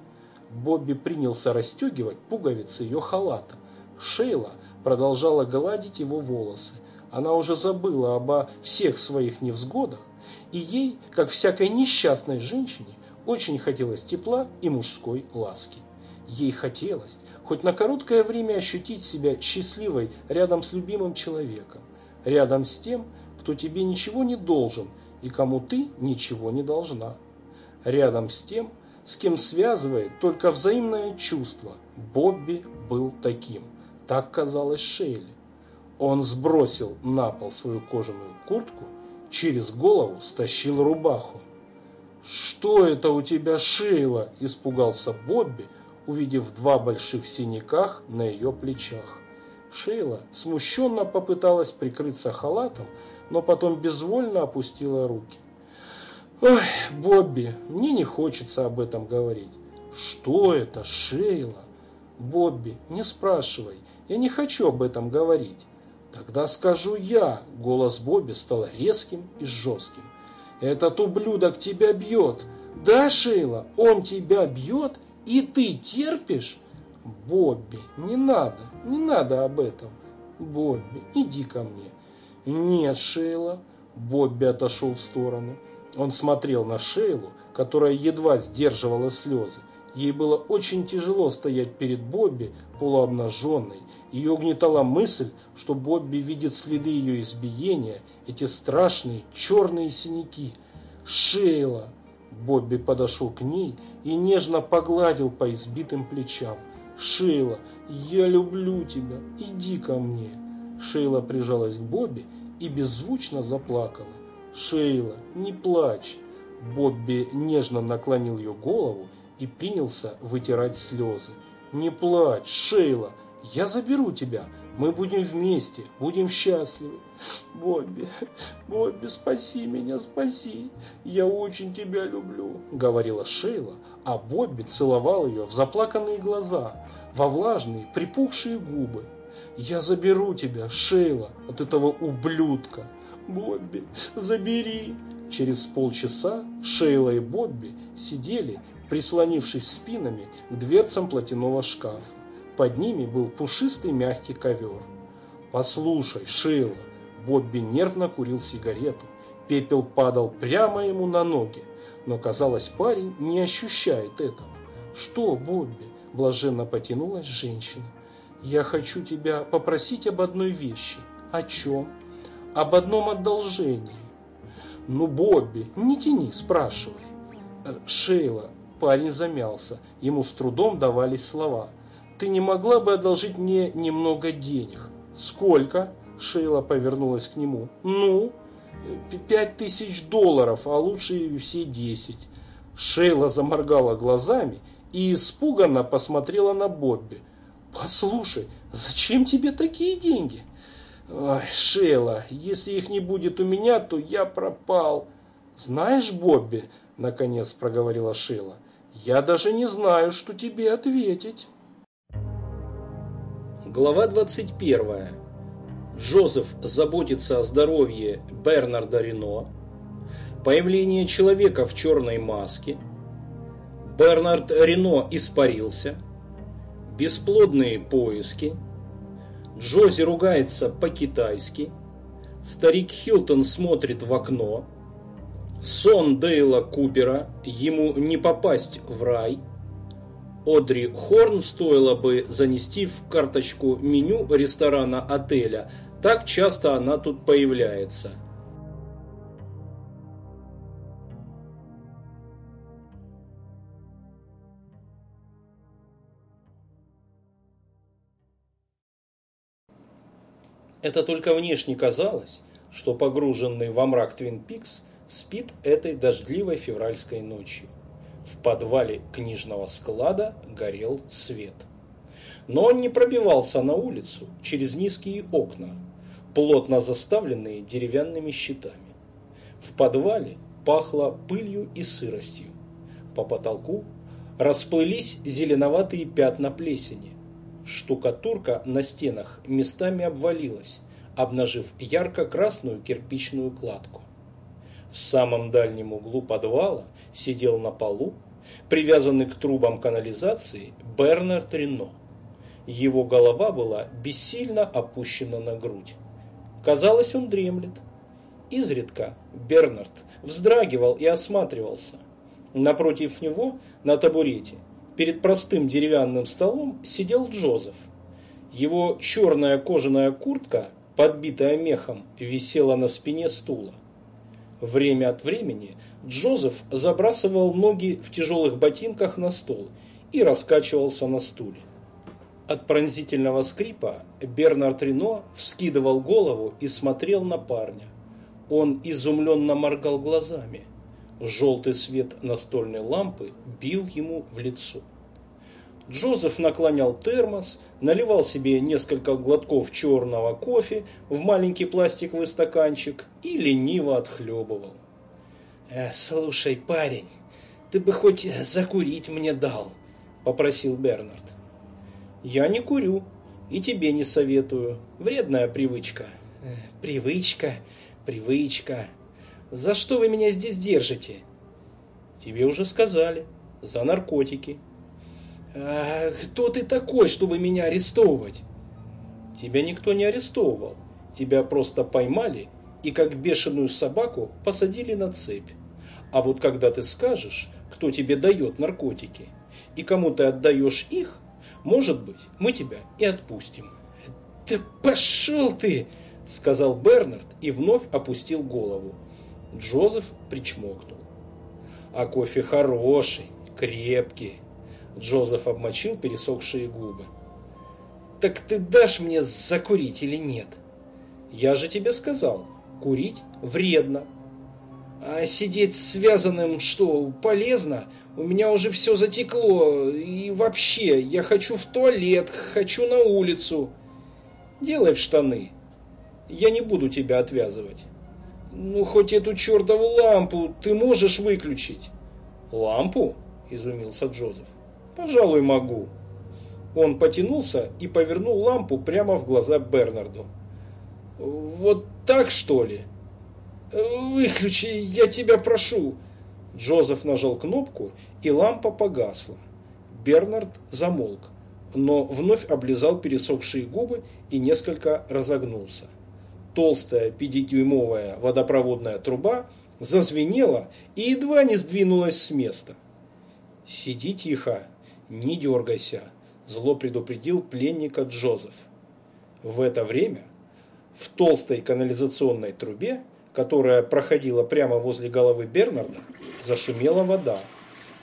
Бобби принялся расстегивать пуговицы ее халата. Шейла продолжала гладить его волосы. Она уже забыла обо всех своих невзгодах, и ей, как всякой несчастной женщине, очень хотелось тепла и мужской ласки. Ей хотелось хоть на короткое время ощутить себя счастливой рядом с любимым человеком, рядом с тем, кто тебе ничего не должен и кому ты ничего не должна рядом с тем, с кем связывает только взаимное чувство. Бобби был таким. Так казалось Шейли. Он сбросил на пол свою кожаную куртку, через голову стащил рубаху. «Что это у тебя, Шейла?» – испугался Бобби, увидев два больших синяках на ее плечах. Шейла смущенно попыталась прикрыться халатом, но потом безвольно опустила руки. Ой, Бобби, мне не хочется об этом говорить. Что это, Шейла? Бобби, не спрашивай, я не хочу об этом говорить. Тогда скажу я. Голос Бобби стал резким и жестким. Этот ублюдок тебя бьет. Да, Шейла, он тебя бьет, и ты терпишь? Бобби, не надо, не надо об этом. Бобби, иди ко мне. Нет, Шейла. Бобби отошел в сторону. Он смотрел на Шейлу, которая едва сдерживала слезы. Ей было очень тяжело стоять перед Бобби полуобнаженной. Ее угнетала мысль, что Бобби видит следы ее избиения, эти страшные черные синяки. «Шейла!» Бобби подошел к ней и нежно погладил по избитым плечам. «Шейла, я люблю тебя, иди ко мне!» Шейла прижалась к Бобби и беззвучно заплакала. «Шейла, не плачь!» Бобби нежно наклонил ее голову и принялся вытирать слезы. «Не плачь, Шейла, я заберу тебя, мы будем вместе, будем счастливы. Бобби, Бобби, спаси меня, спаси, я очень тебя люблю», — говорила Шейла, а Бобби целовал ее в заплаканные глаза, во влажные, припухшие губы. «Я заберу тебя, Шейла, от этого ублюдка. Бобби, забери!» Через полчаса Шейла и Бобби сидели прислонившись спинами к дверцам платяного шкафа. Под ними был пушистый мягкий ковер. «Послушай, Шейла!» Бобби нервно курил сигарету. Пепел падал прямо ему на ноги, но, казалось, парень не ощущает этого. «Что, Бобби?» – блаженно потянулась женщина. «Я хочу тебя попросить об одной вещи». «О чем?» «Об одном одолжении». «Ну, Бобби, не тяни, спрашивай». «Э, «Шейла, Парень замялся. Ему с трудом давались слова. «Ты не могла бы одолжить мне немного денег?» «Сколько?» Шейла повернулась к нему. «Ну?» «Пять тысяч долларов, а лучше все десять». Шейла заморгала глазами и испуганно посмотрела на Бобби. «Послушай, зачем тебе такие деньги?» «Ой, Шейла, если их не будет у меня, то я пропал». «Знаешь, Бобби», — наконец проговорила Шейла, я даже не знаю, что тебе ответить. Глава 21. Джозеф заботится о здоровье Бернарда Рено. Появление человека в черной маске. Бернард Рено испарился. Бесплодные поиски. Джози ругается по-китайски. Старик Хилтон смотрит в окно. Сон Дейла Купера, ему не попасть в рай. Одри Хорн стоило бы занести в карточку меню ресторана отеля, так часто она тут появляется. Это только внешне казалось, что погруженный во мрак Твин Пикс – спит этой дождливой февральской ночью. В подвале книжного склада горел свет. Но он не пробивался на улицу через низкие окна, плотно заставленные деревянными щитами. В подвале пахло пылью и сыростью. По потолку расплылись зеленоватые пятна плесени. Штукатурка на стенах местами обвалилась, обнажив ярко-красную кирпичную кладку. В самом дальнем углу подвала сидел на полу, привязанный к трубам канализации, Бернард Рено. Его голова была бессильно опущена на грудь. Казалось, он дремлет. Изредка Бернард вздрагивал и осматривался. Напротив него, на табурете, перед простым деревянным столом, сидел Джозеф. Его черная кожаная куртка, подбитая мехом, висела на спине стула. Время от времени Джозеф забрасывал ноги в тяжелых ботинках на стол и раскачивался на стуле. От пронзительного скрипа Бернард Рено вскидывал голову и смотрел на парня. Он изумленно моргал глазами. Желтый свет настольной лампы бил ему в лицо. Джозеф наклонял термос, наливал себе несколько глотков черного кофе в маленький пластиковый стаканчик и лениво отхлебывал. «Э, «Слушай, парень, ты бы хоть закурить мне дал», — попросил Бернард. «Я не курю. И тебе не советую. Вредная привычка. Привычка, привычка. За что вы меня здесь держите? Тебе уже сказали. За наркотики. Кто ты такой, чтобы меня арестовывать? Тебя никто не арестовывал. Тебя просто поймали и как бешеную собаку посадили на цепь. А вот когда ты скажешь, кто тебе дает наркотики, и кому ты отдаешь их, может быть, мы тебя и отпустим. Да пошел ты, сказал Бернард и вновь опустил голову. Джозеф причмокнул. А кофе хороший, крепкий. Джозеф обмочил пересохшие губы. Так ты дашь мне закурить или нет? Я же тебе сказал, курить вредно. А сидеть связанным что, полезно? У меня уже все затекло. И вообще, я хочу в туалет, хочу на улицу. Делай в штаны. Я не буду тебя отвязывать. Ну, хоть эту чертову лампу ты можешь выключить? Лампу? Изумился Джозеф. Пожалуй, могу. Он потянулся и повернул лампу прямо в глаза Бернарду. Вот так, что ли? Выключи, я тебя прошу. Джозеф нажал кнопку, и лампа погасла. Бернард замолк, но вновь облизал пересохшие губы и несколько разогнулся. Толстая пятидюймовая водопроводная труба зазвенела и едва не сдвинулась с места. «Сиди тихо, не дергайся», – зло предупредил пленника Джозеф. В это время в толстой канализационной трубе, которая проходила прямо возле головы Бернарда, зашумела вода.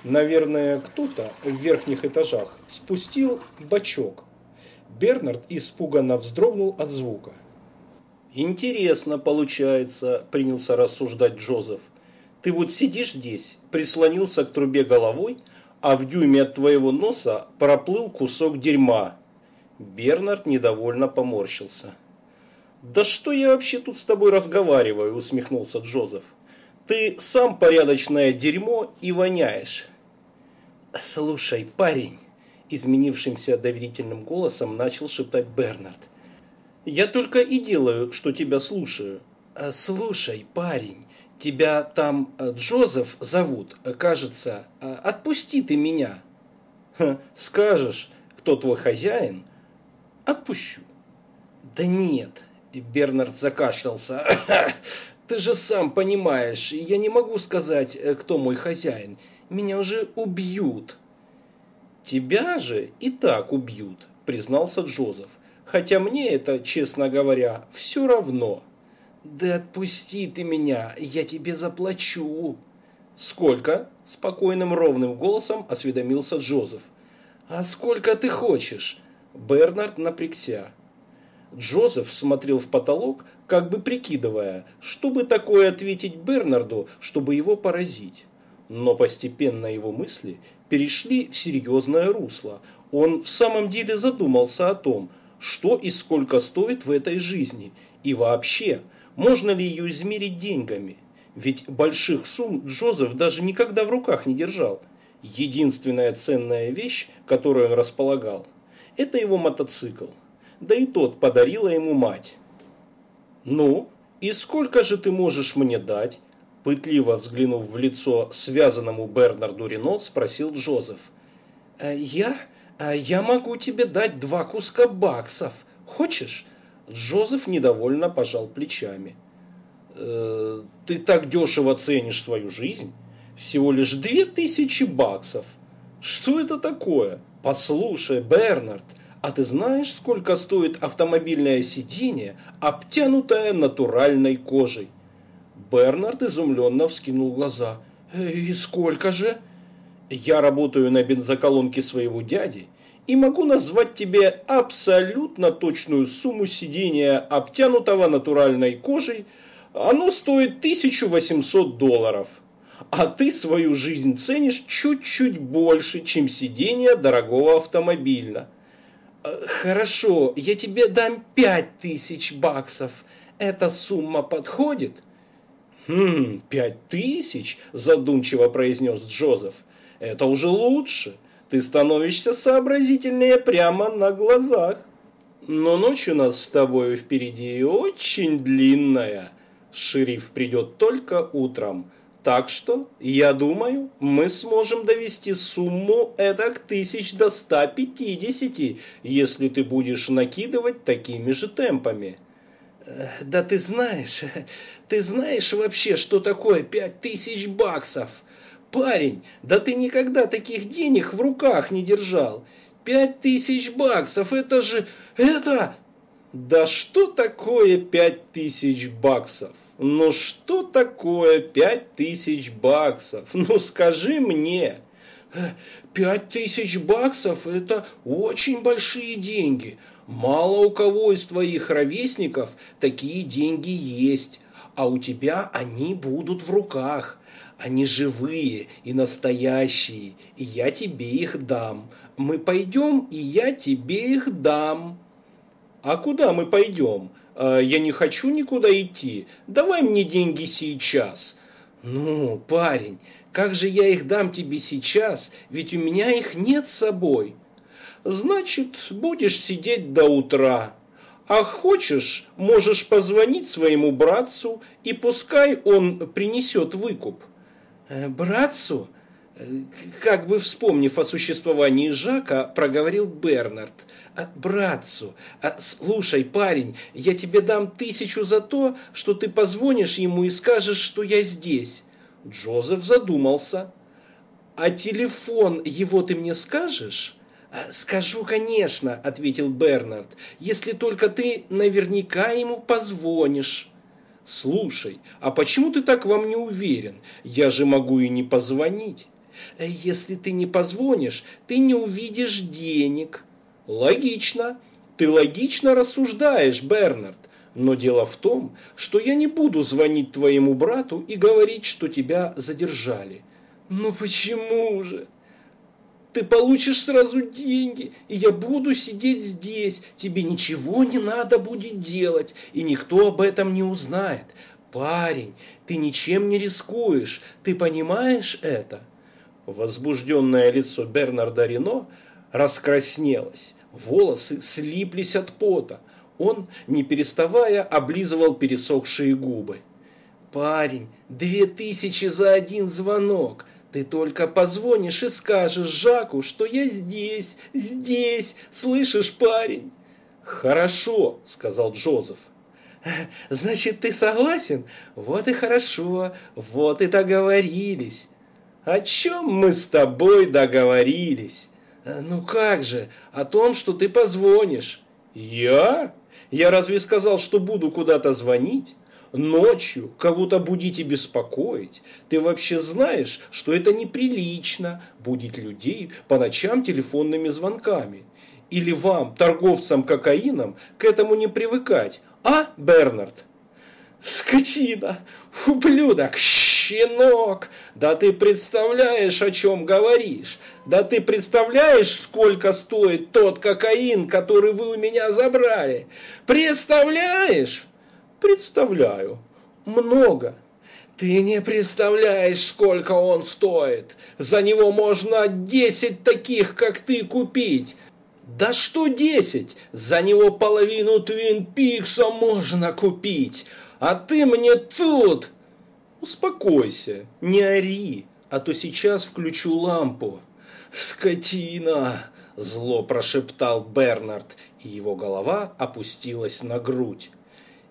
Наверное, кто-то в верхних этажах спустил бачок. Бернард испуганно вздрогнул от звука. «Интересно получается», – принялся рассуждать Джозеф. «Ты вот сидишь здесь, прислонился к трубе головой, а в дюйме от твоего носа проплыл кусок дерьма». Бернард недовольно поморщился. «Да что я вообще тут с тобой разговариваю?» – усмехнулся Джозеф. «Ты сам порядочное дерьмо и воняешь». «Слушай, парень», – изменившимся доверительным голосом начал шептать Бернард. «Я только и делаю, что тебя слушаю». «Слушай, парень, тебя там э, Джозеф зовут, кажется. Отпусти ты меня». «Скажешь, кто твой хозяин?» «Отпущу». «Да нет, Бернард закашлялся. «Ты же сам понимаешь, я не могу сказать, э, кто мой хозяин. Меня уже убьют». «Тебя же и так убьют», – признался Джозеф. «Хотя мне это, честно говоря, все равно». «Да отпусти ты меня, я тебе заплачу». «Сколько?» – спокойным ровным голосом осведомился Джозеф. «А сколько ты хочешь?» Бернард напрягся. Джозеф смотрел в потолок, как бы прикидывая, что бы такое ответить Бернарду, чтобы его поразить. Но постепенно его мысли перешли в серьезное русло. Он в самом деле задумался о том, что и сколько стоит в этой жизни, и вообще, можно ли ее измерить деньгами. Ведь больших сумм Джозеф даже никогда в руках не держал. Единственная ценная вещь, которой он располагал, это его мотоцикл да и тот подарила ему мать. «Ну, и сколько же ты можешь мне дать?» Пытливо взглянув в лицо связанному Бернарду Рено, спросил Джозеф. «Э, «Я? Э, я могу тебе дать два куска баксов. Хочешь?» Джозеф недовольно пожал плечами. «Э, «Ты так дешево ценишь свою жизнь? Всего лишь две тысячи баксов. Что это такое? Послушай, Бернард, а ты знаешь, сколько стоит автомобильное сиденье, обтянутое натуральной кожей? Бернард изумленно вскинул глаза. «И сколько же?» «Я работаю на бензоколонке своего дяди и могу назвать тебе абсолютно точную сумму сидения, обтянутого натуральной кожей. Оно стоит 1800 долларов. А ты свою жизнь ценишь чуть-чуть больше, чем сиденье дорогого автомобиля». «Хорошо, я тебе дам пять тысяч баксов. Эта сумма подходит?» «Хм, пять тысяч?» – задумчиво произнес Джозеф. «Это уже лучше. Ты становишься сообразительнее прямо на глазах». Но ночь у нас с тобой впереди очень длинная. Шериф придет только утром. Так что, я думаю, мы сможем довести сумму эдак тысяч до 150, если ты будешь накидывать такими же темпами. Э, да ты знаешь, ты знаешь вообще, что такое пять тысяч баксов? Парень, да ты никогда таких денег в руках не держал. Пять тысяч баксов, это же, это... Да что такое пять тысяч баксов? Ну что такое пять тысяч баксов? Ну скажи мне. Пять тысяч баксов – это очень большие деньги. Мало у кого из твоих ровесников такие деньги есть, а у тебя они будут в руках. Они живые и настоящие, и я тебе их дам. Мы пойдем, и я тебе их дам. А куда мы пойдем? А, я не хочу никуда идти. Давай мне деньги сейчас. Ну, парень, как же я их дам тебе сейчас, ведь у меня их нет с собой. Значит, будешь сидеть до утра. А хочешь, можешь позвонить своему братцу, и пускай он принесет выкуп. Э, братцу? Э, как бы вспомнив о существовании Жака, проговорил Бернард. «А, братцу, а, слушай, парень, я тебе дам тысячу за то, что ты позвонишь ему и скажешь, что я здесь. Джозеф задумался. А телефон его ты мне скажешь? «А, «Скажу, конечно», — ответил Бернард, «если только ты наверняка ему позвонишь». «Слушай, а почему ты так во мне уверен? Я же могу и не позвонить». «Если ты не позвонишь, ты не увидишь денег». «Логично. Ты логично рассуждаешь, Бернард. Но дело в том, что я не буду звонить твоему брату и говорить, что тебя задержали». «Ну почему же?» Ты получишь сразу деньги, и я буду сидеть здесь. Тебе ничего не надо будет делать, и никто об этом не узнает. Парень, ты ничем не рискуешь, ты понимаешь это?» Возбужденное лицо Бернарда Рено раскраснелось, волосы слиплись от пота. Он, не переставая, облизывал пересохшие губы. «Парень, две тысячи за один звонок. Ты только позвонишь и скажешь Жаку, что я здесь, здесь, слышишь, парень?» «Хорошо», — сказал Джозеф. «Значит, ты согласен? Вот и хорошо, вот и договорились». «О чем мы с тобой договорились?» «Ну как же, о том, что ты позвонишь». «Я? Я разве сказал, что буду куда-то звонить?» Ночью кого-то будить беспокоить. Ты вообще знаешь, что это неприлично будить людей по ночам телефонными звонками. Или вам, торговцам кокаином, к этому не привыкать, а, Бернард? Скотина, ублюдок, щенок, да ты представляешь, о чем говоришь? Да ты представляешь, сколько стоит тот кокаин, который вы у меня забрали? Представляешь? Представляю. Много. Ты не представляешь, сколько он стоит. За него можно десять таких, как ты, купить. Да что десять? За него половину Твин Пикса можно купить. А ты мне тут... Успокойся, не ори, а то сейчас включу лампу. Скотина! Зло прошептал Бернард, и его голова опустилась на грудь.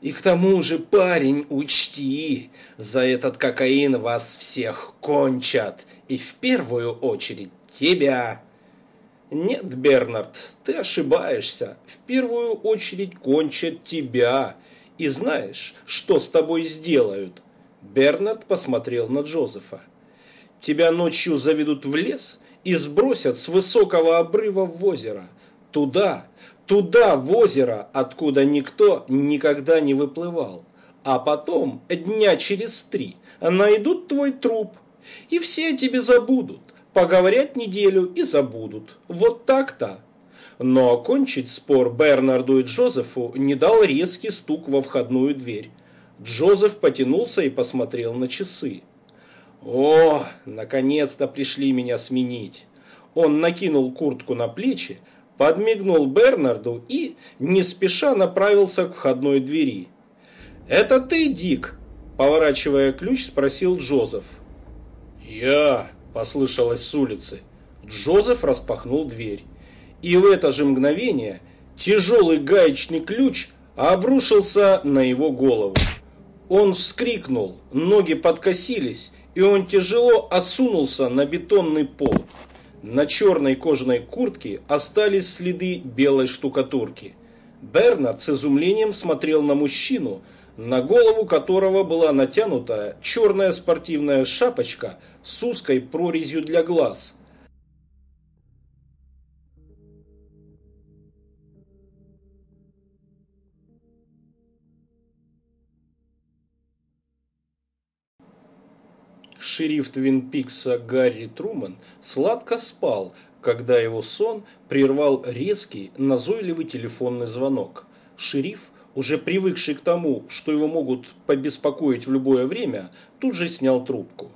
И к тому же, парень, учти, за этот кокаин вас всех кончат, и в первую очередь тебя. Нет, Бернард, ты ошибаешься. В первую очередь кончат тебя. И знаешь, что с тобой сделают? Бернард посмотрел на Джозефа. Тебя ночью заведут в лес и сбросят с высокого обрыва в озеро. Туда, Туда, в озеро, откуда никто никогда не выплывал. А потом, дня через три, найдут твой труп. И все тебе забудут. Поговорят неделю и забудут. Вот так-то. Но окончить спор Бернарду и Джозефу не дал резкий стук во входную дверь. Джозеф потянулся и посмотрел на часы. «О, наконец-то пришли меня сменить!» Он накинул куртку на плечи, подмигнул Бернарду и, не спеша, направился к входной двери. «Это ты, Дик?» – поворачивая ключ, спросил Джозеф. «Я!» – послышалось с улицы. Джозеф распахнул дверь. И в это же мгновение тяжелый гаечный ключ обрушился на его голову. Он вскрикнул, ноги подкосились, и он тяжело осунулся на бетонный пол. На черной кожаной куртке остались следы белой штукатурки. Бернард с изумлением смотрел на мужчину, на голову которого была натянута черная спортивная шапочка с узкой прорезью для глаз – Шериф Твин Пикса Гарри Труман сладко спал, когда его сон прервал резкий, назойливый телефонный звонок. Шериф, уже привыкший к тому, что его могут побеспокоить в любое время, тут же снял трубку.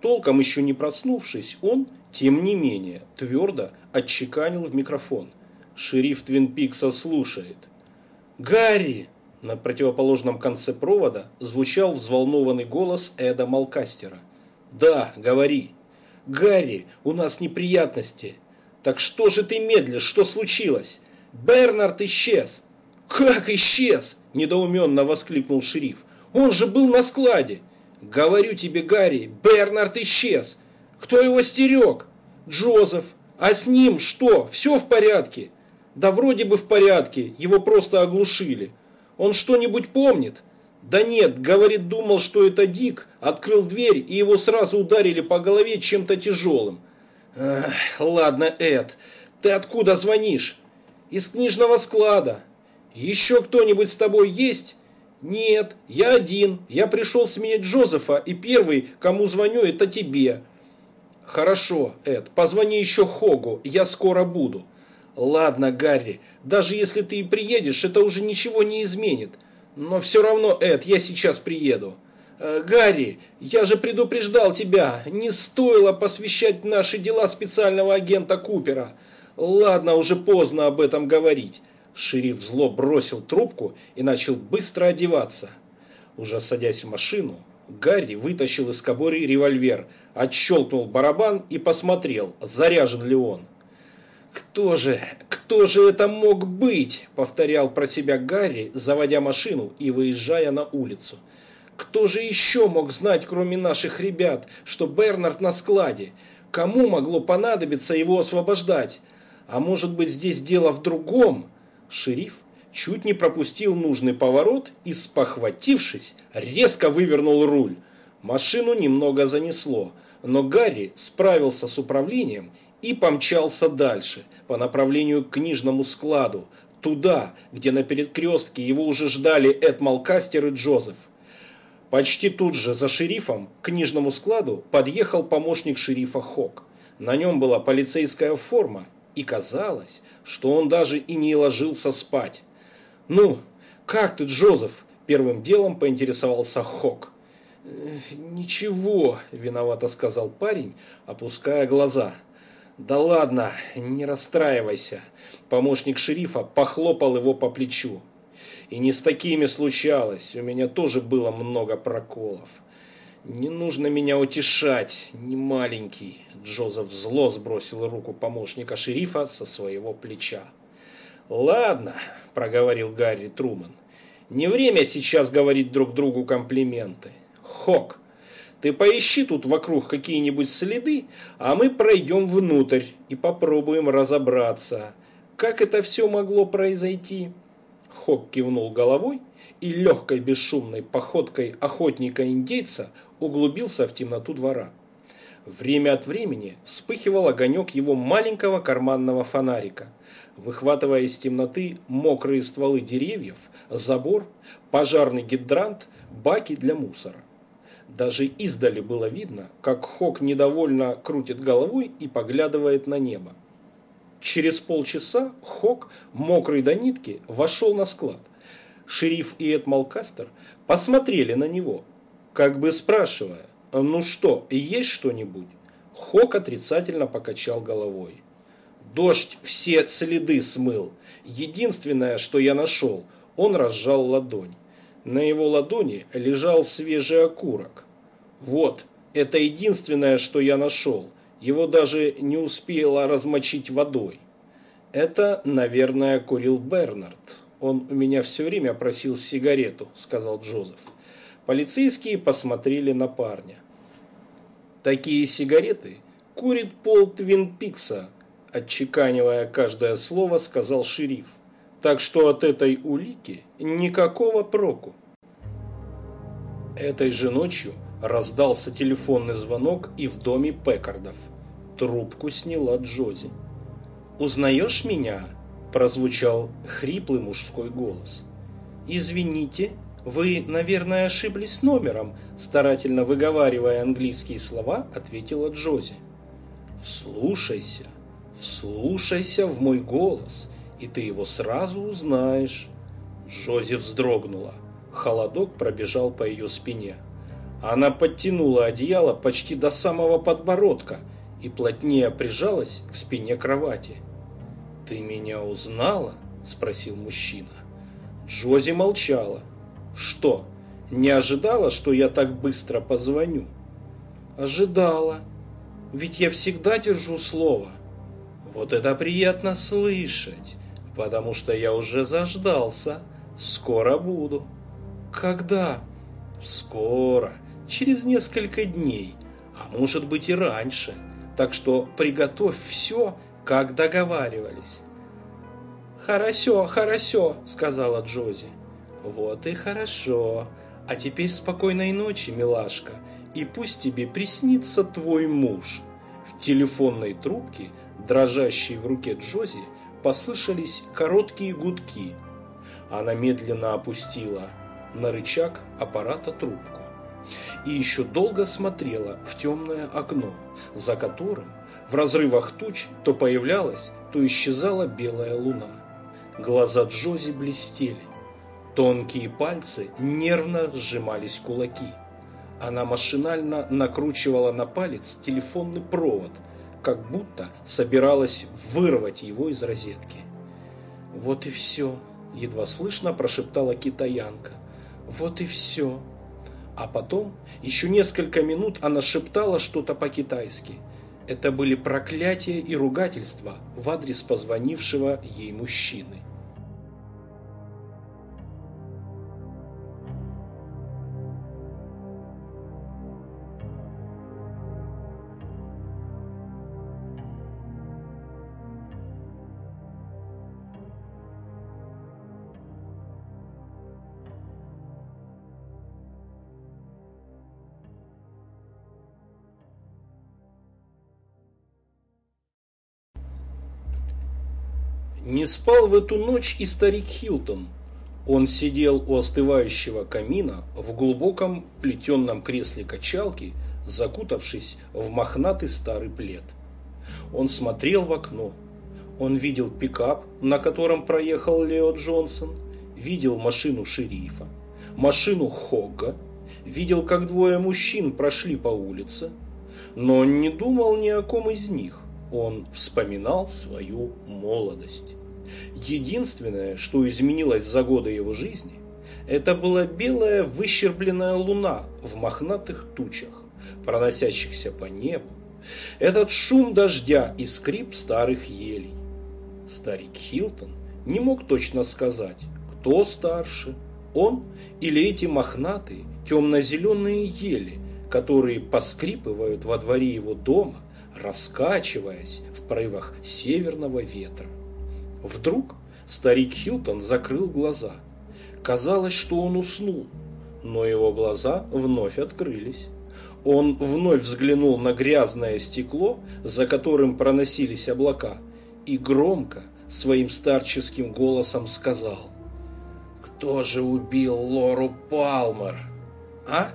Толком еще не проснувшись, он, тем не менее, твердо отчеканил в микрофон. Шериф Твин Пикса слушает. «Гарри!» На противоположном конце провода звучал взволнованный голос Эда Малкастера – «Да, говори». «Гарри, у нас неприятности». «Так что же ты медлишь? Что случилось?» «Бернард исчез». «Как исчез?» – недоуменно воскликнул шериф. «Он же был на складе». «Говорю тебе, Гарри, Бернард исчез». «Кто его стерег?» «Джозеф». «А с ним что? Все в порядке?» «Да вроде бы в порядке, его просто оглушили». «Он что-нибудь помнит?» Да нет, говорит, думал, что это Дик, открыл дверь и его сразу ударили по голове чем-то тяжелым. Эх, ладно, Эд, ты откуда звонишь? Из книжного склада. Еще кто-нибудь с тобой есть? Нет, я один. Я пришел сменить Джозефа, и первый, кому звоню, это тебе. Хорошо, Эд, позвони еще Хогу, я скоро буду. Ладно, Гарри, даже если ты и приедешь, это уже ничего не изменит. Но все равно, Эд, я сейчас приеду. Э, Гарри, я же предупреждал тебя, не стоило посвящать наши дела специального агента Купера. Ладно, уже поздно об этом говорить. Шериф зло бросил трубку и начал быстро одеваться. Уже садясь в машину, Гарри вытащил из кобуры револьвер, отщелкнул барабан и посмотрел, заряжен ли он. «Кто же, кто же это мог быть?» – повторял про себя Гарри, заводя машину и выезжая на улицу. «Кто же еще мог знать, кроме наших ребят, что Бернард на складе? Кому могло понадобиться его освобождать? А может быть здесь дело в другом?» Шериф чуть не пропустил нужный поворот и, спохватившись, резко вывернул руль. Машину немного занесло, но Гарри справился с управлением и помчался дальше, по направлению к книжному складу, туда, где на перекрестке его уже ждали Эд Малкастер и Джозеф. Почти тут же за шерифом к книжному складу подъехал помощник шерифа Хок. На нем была полицейская форма, и казалось, что он даже и не ложился спать. «Ну, как ты, Джозеф?» – первым делом поинтересовался Хок. «Ничего», – виновато сказал парень, опуская глаза – «Да ладно, не расстраивайся», – помощник шерифа похлопал его по плечу. «И не с такими случалось, у меня тоже было много проколов. Не нужно меня утешать, не маленький», – Джозеф зло сбросил руку помощника шерифа со своего плеча. «Ладно», – проговорил Гарри Труман, – «не время сейчас говорить друг другу комплименты. Хок, ты поищи тут вокруг какие-нибудь следы, а мы пройдем внутрь и попробуем разобраться, как это все могло произойти. Хок кивнул головой и легкой бесшумной походкой охотника-индейца углубился в темноту двора. Время от времени вспыхивал огонек его маленького карманного фонарика, выхватывая из темноты мокрые стволы деревьев, забор, пожарный гидрант, баки для мусора. Даже издали было видно, как Хок недовольно крутит головой и поглядывает на небо. Через полчаса Хок, мокрый до нитки, вошел на склад. Шериф и Эд Малкастер посмотрели на него, как бы спрашивая, «Ну что, есть что-нибудь?» Хок отрицательно покачал головой. Дождь все следы смыл. Единственное, что я нашел, он разжал ладонь. На его ладони лежал свежий окурок. Вот, это единственное, что я нашел. Его даже не успела размочить водой. Это, наверное, курил Бернард. Он у меня все время просил сигарету, сказал Джозеф. Полицейские посмотрели на парня. Такие сигареты курит пол Твин Пикса, отчеканивая каждое слово, сказал шериф. Так что от этой улики никакого проку. Этой же ночью раздался телефонный звонок и в доме Пекардов. Трубку сняла Джози. «Узнаешь меня?» – прозвучал хриплый мужской голос. «Извините, вы, наверное, ошиблись номером», – старательно выговаривая английские слова, ответила Джози. «Вслушайся, вслушайся в мой голос, и ты его сразу узнаешь». Джози вздрогнула. Холодок пробежал по ее спине. Она подтянула одеяло почти до самого подбородка – и плотнее прижалась к спине кровати. «Ты меня узнала?» – спросил мужчина. Джози молчала. «Что, не ожидала, что я так быстро позвоню?» «Ожидала. Ведь я всегда держу слово». «Вот это приятно слышать, потому что я уже заждался. Скоро буду». «Когда?» «Скоро, через несколько дней, а может быть и раньше». Так что приготовь все, как договаривались. «Хорошо, хорошо», — сказала Джози. «Вот и хорошо. А теперь спокойной ночи, милашка, и пусть тебе приснится твой муж». В телефонной трубке, дрожащей в руке Джози, послышались короткие гудки. Она медленно опустила на рычаг аппарата трубку и еще долго смотрела в темное окно, за которым в разрывах туч то появлялась, то исчезала белая луна. Глаза Джози блестели. Тонкие пальцы нервно сжимались кулаки. Она машинально накручивала на палец телефонный провод, как будто собиралась вырвать его из розетки. «Вот и все», — едва слышно прошептала китаянка. «Вот и все». А потом, еще несколько минут она шептала что-то по-китайски. Это были проклятия и ругательства в адрес позвонившего ей мужчины. Не спал в эту ночь и старик Хилтон. Он сидел у остывающего камина в глубоком плетенном кресле качалки, закутавшись в мохнатый старый плед. Он смотрел в окно. Он видел пикап, на котором проехал Лео Джонсон, видел машину шерифа, машину Хогга, видел, как двое мужчин прошли по улице, но он не думал ни о ком из них. Он вспоминал свою молодость. Единственное, что изменилось за годы его жизни, это была белая выщербленная луна в мохнатых тучах, проносящихся по небу, этот шум дождя и скрип старых елей. Старик Хилтон не мог точно сказать, кто старше, он или эти мохнатые темно-зеленые ели, которые поскрипывают во дворе его дома, раскачиваясь в порывах северного ветра. Вдруг старик Хилтон закрыл глаза. Казалось, что он уснул, но его глаза вновь открылись. Он вновь взглянул на грязное стекло, за которым проносились облака, и громко, своим старческим голосом сказал «Кто же убил Лору Палмер? А,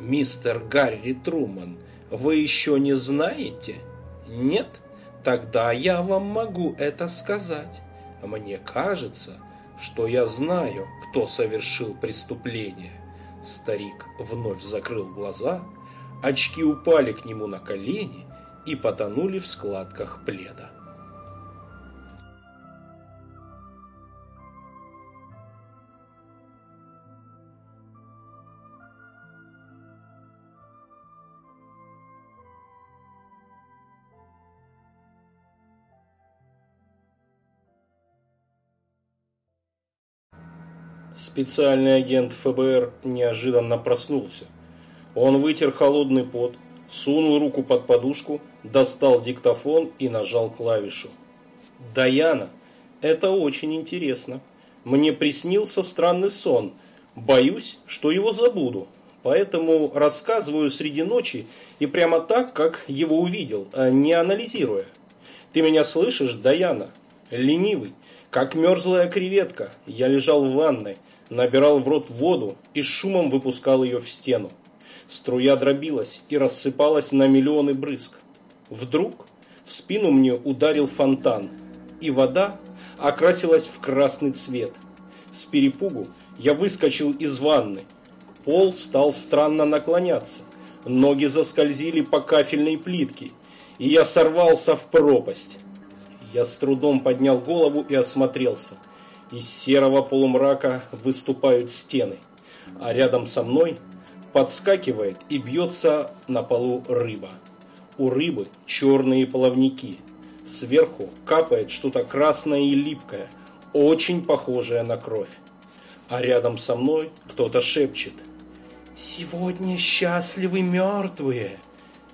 мистер Гарри Труман, вы еще не знаете? Нет? Тогда я вам могу это сказать. Мне кажется, что я знаю, кто совершил преступление. Старик вновь закрыл глаза, очки упали к нему на колени и потонули в складках пледа. Специальный агент ФБР неожиданно проснулся. Он вытер холодный пот, сунул руку под подушку, достал диктофон и нажал клавишу. «Даяна, это очень интересно. Мне приснился странный сон. Боюсь, что его забуду. Поэтому рассказываю среди ночи и прямо так, как его увидел, а не анализируя. Ты меня слышишь, Даяна? Ленивый, как мерзлая креветка. Я лежал в ванной, набирал в рот воду и шумом выпускал ее в стену. Струя дробилась и рассыпалась на миллионы брызг. Вдруг в спину мне ударил фонтан, и вода окрасилась в красный цвет. С перепугу я выскочил из ванны, Пол стал странно наклоняться. Ноги заскользили по кафельной плитке, и я сорвался в пропасть. Я с трудом поднял голову и осмотрелся. Из серого полумрака выступают стены, а рядом со мной подскакивает и бьется на полу рыба. У рыбы черные плавники. Сверху капает что-то красное и липкое, очень похожее на кровь. А рядом со мной кто-то шепчет – «Сегодня счастливы мертвые!»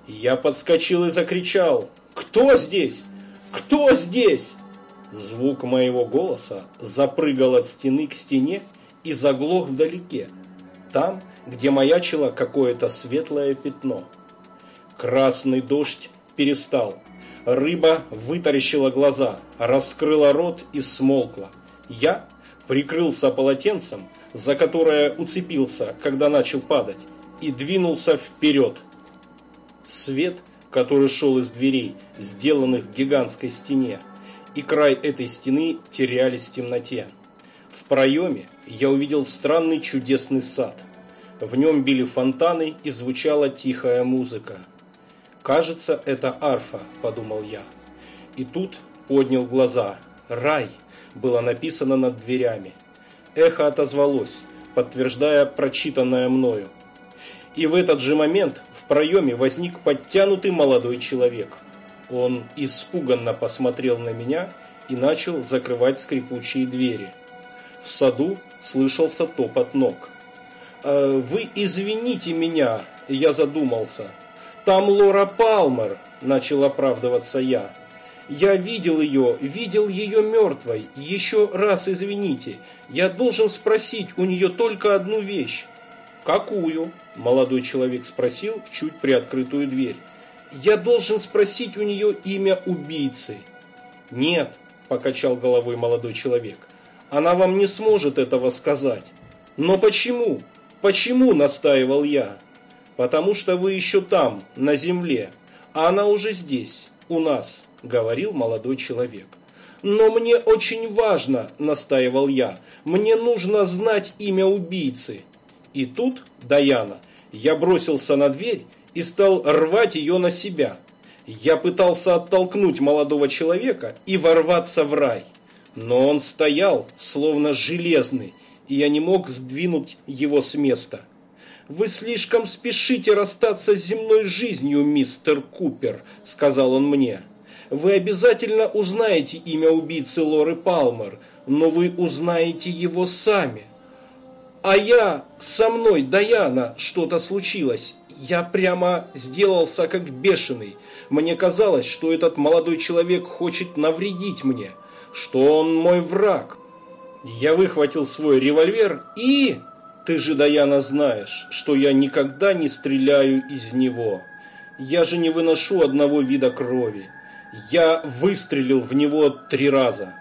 Я подскочил и закричал «Кто здесь? Кто здесь?» Звук моего голоса запрыгал от стены к стене и заглох вдалеке, там, где маячило какое-то светлое пятно. Красный дождь перестал. Рыба вытаращила глаза, раскрыла рот и смолкла. Я прикрылся полотенцем за которое уцепился, когда начал падать, и двинулся вперед. Свет, который шел из дверей, сделанных в гигантской стене, и край этой стены терялись в темноте. В проеме я увидел странный чудесный сад. В нем били фонтаны и звучала тихая музыка. «Кажется, это арфа», – подумал я. И тут поднял глаза. «Рай» было написано над дверями. Эхо отозвалось, подтверждая прочитанное мною. И в этот же момент в проеме возник подтянутый молодой человек. Он испуганно посмотрел на меня и начал закрывать скрипучие двери. В саду слышался топот ног. «Э, «Вы извините меня», – я задумался. «Там Лора Палмер», – начал оправдываться я. Я видел ее, видел ее мертвой. Еще раз извините, я должен спросить у нее только одну вещь. «Какую?» – молодой человек спросил в чуть приоткрытую дверь. «Я должен спросить у нее имя убийцы». «Нет», – покачал головой молодой человек, – «она вам не сможет этого сказать». «Но почему? Почему?» – настаивал я. «Потому что вы еще там, на земле, а она уже здесь, у нас». – говорил молодой человек. «Но мне очень важно», – настаивал я, – «мне нужно знать имя убийцы». И тут, Даяна, я бросился на дверь и стал рвать ее на себя. Я пытался оттолкнуть молодого человека и ворваться в рай. Но он стоял, словно железный, и я не мог сдвинуть его с места. «Вы слишком спешите расстаться с земной жизнью, мистер Купер», – сказал он мне вы обязательно узнаете имя убийцы Лоры Палмер, но вы узнаете его сами. А я, со мной, Даяна, что-то случилось. Я прямо сделался как бешеный. Мне казалось, что этот молодой человек хочет навредить мне, что он мой враг. Я выхватил свой револьвер и... Ты же, Даяна, знаешь, что я никогда не стреляю из него. Я же не выношу одного вида крови. Я выстрелил в него три раза.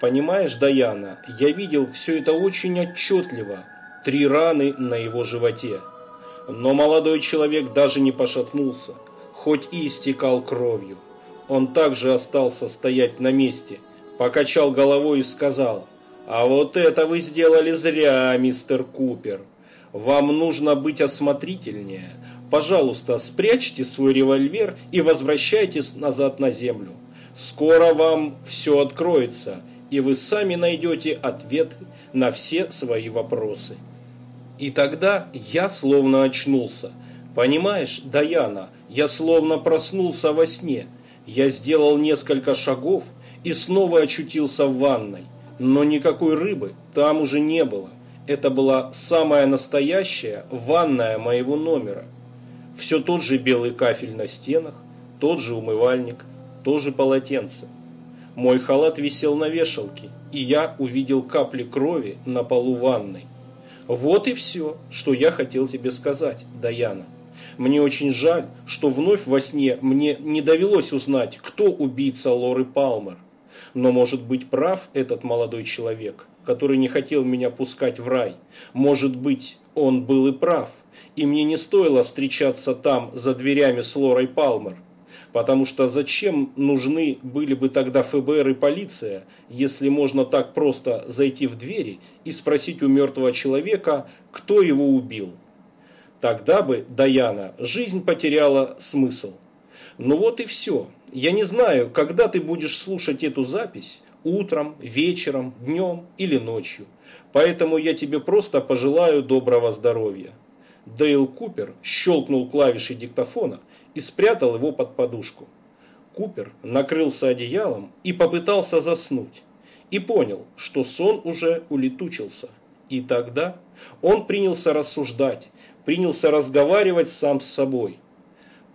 Понимаешь, Даяна, я видел все это очень отчетливо. Три раны на его животе. Но молодой человек даже не пошатнулся, хоть и истекал кровью. Он также остался стоять на месте, покачал головой и сказал, «А вот это вы сделали зря, мистер Купер. Вам нужно быть осмотрительнее. Пожалуйста, спрячьте свой револьвер и возвращайтесь назад на землю. Скоро вам все откроется, и вы сами найдете ответы на все свои вопросы. И тогда я словно очнулся. Понимаешь, Даяна, я словно проснулся во сне. Я сделал несколько шагов и снова очутился в ванной. Но никакой рыбы там уже не было. Это была самая настоящая ванная моего номера. Все тот же белый кафель на стенах, тот же умывальник, то же полотенце. Мой халат висел на вешалке, и я увидел капли крови на полу ванной. Вот и все, что я хотел тебе сказать, Даяна. Мне очень жаль, что вновь во сне мне не довелось узнать, кто убийца Лоры Палмер. Но может быть прав этот молодой человек, который не хотел меня пускать в рай. Может быть, он был и прав, и мне не стоило встречаться там за дверями с Лорой Палмер. Потому что зачем нужны были бы тогда ФБР и полиция, если можно так просто зайти в двери и спросить у мертвого человека, кто его убил? Тогда бы, Даяна, жизнь потеряла смысл. Ну вот и все. Я не знаю, когда ты будешь слушать эту запись, утром, вечером, днем или ночью. Поэтому я тебе просто пожелаю доброго здоровья. Дейл Купер щелкнул клавишей диктофона и спрятал его под подушку. Купер накрылся одеялом и попытался заснуть. И понял, что сон уже улетучился. И тогда он принялся рассуждать, принялся разговаривать сам с собой.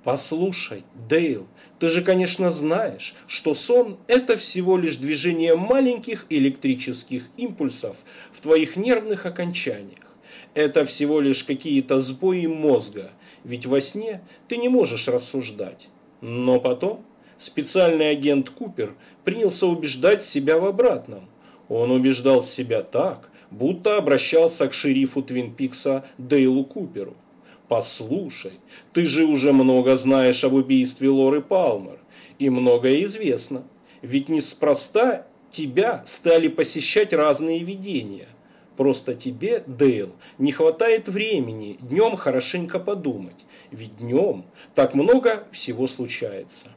«Послушай, Дейл, ты же, конечно, знаешь, что сон – это всего лишь движение маленьких электрических импульсов в твоих нервных окончаниях это всего лишь какие-то сбои мозга, ведь во сне ты не можешь рассуждать. Но потом специальный агент Купер принялся убеждать себя в обратном. Он убеждал себя так, будто обращался к шерифу Твин Пикса Дейлу Куперу. «Послушай, ты же уже много знаешь об убийстве Лоры Палмер, и многое известно. Ведь неспроста тебя стали посещать разные видения – Просто тебе, Дейл, не хватает времени днем хорошенько подумать, ведь днем так много всего случается.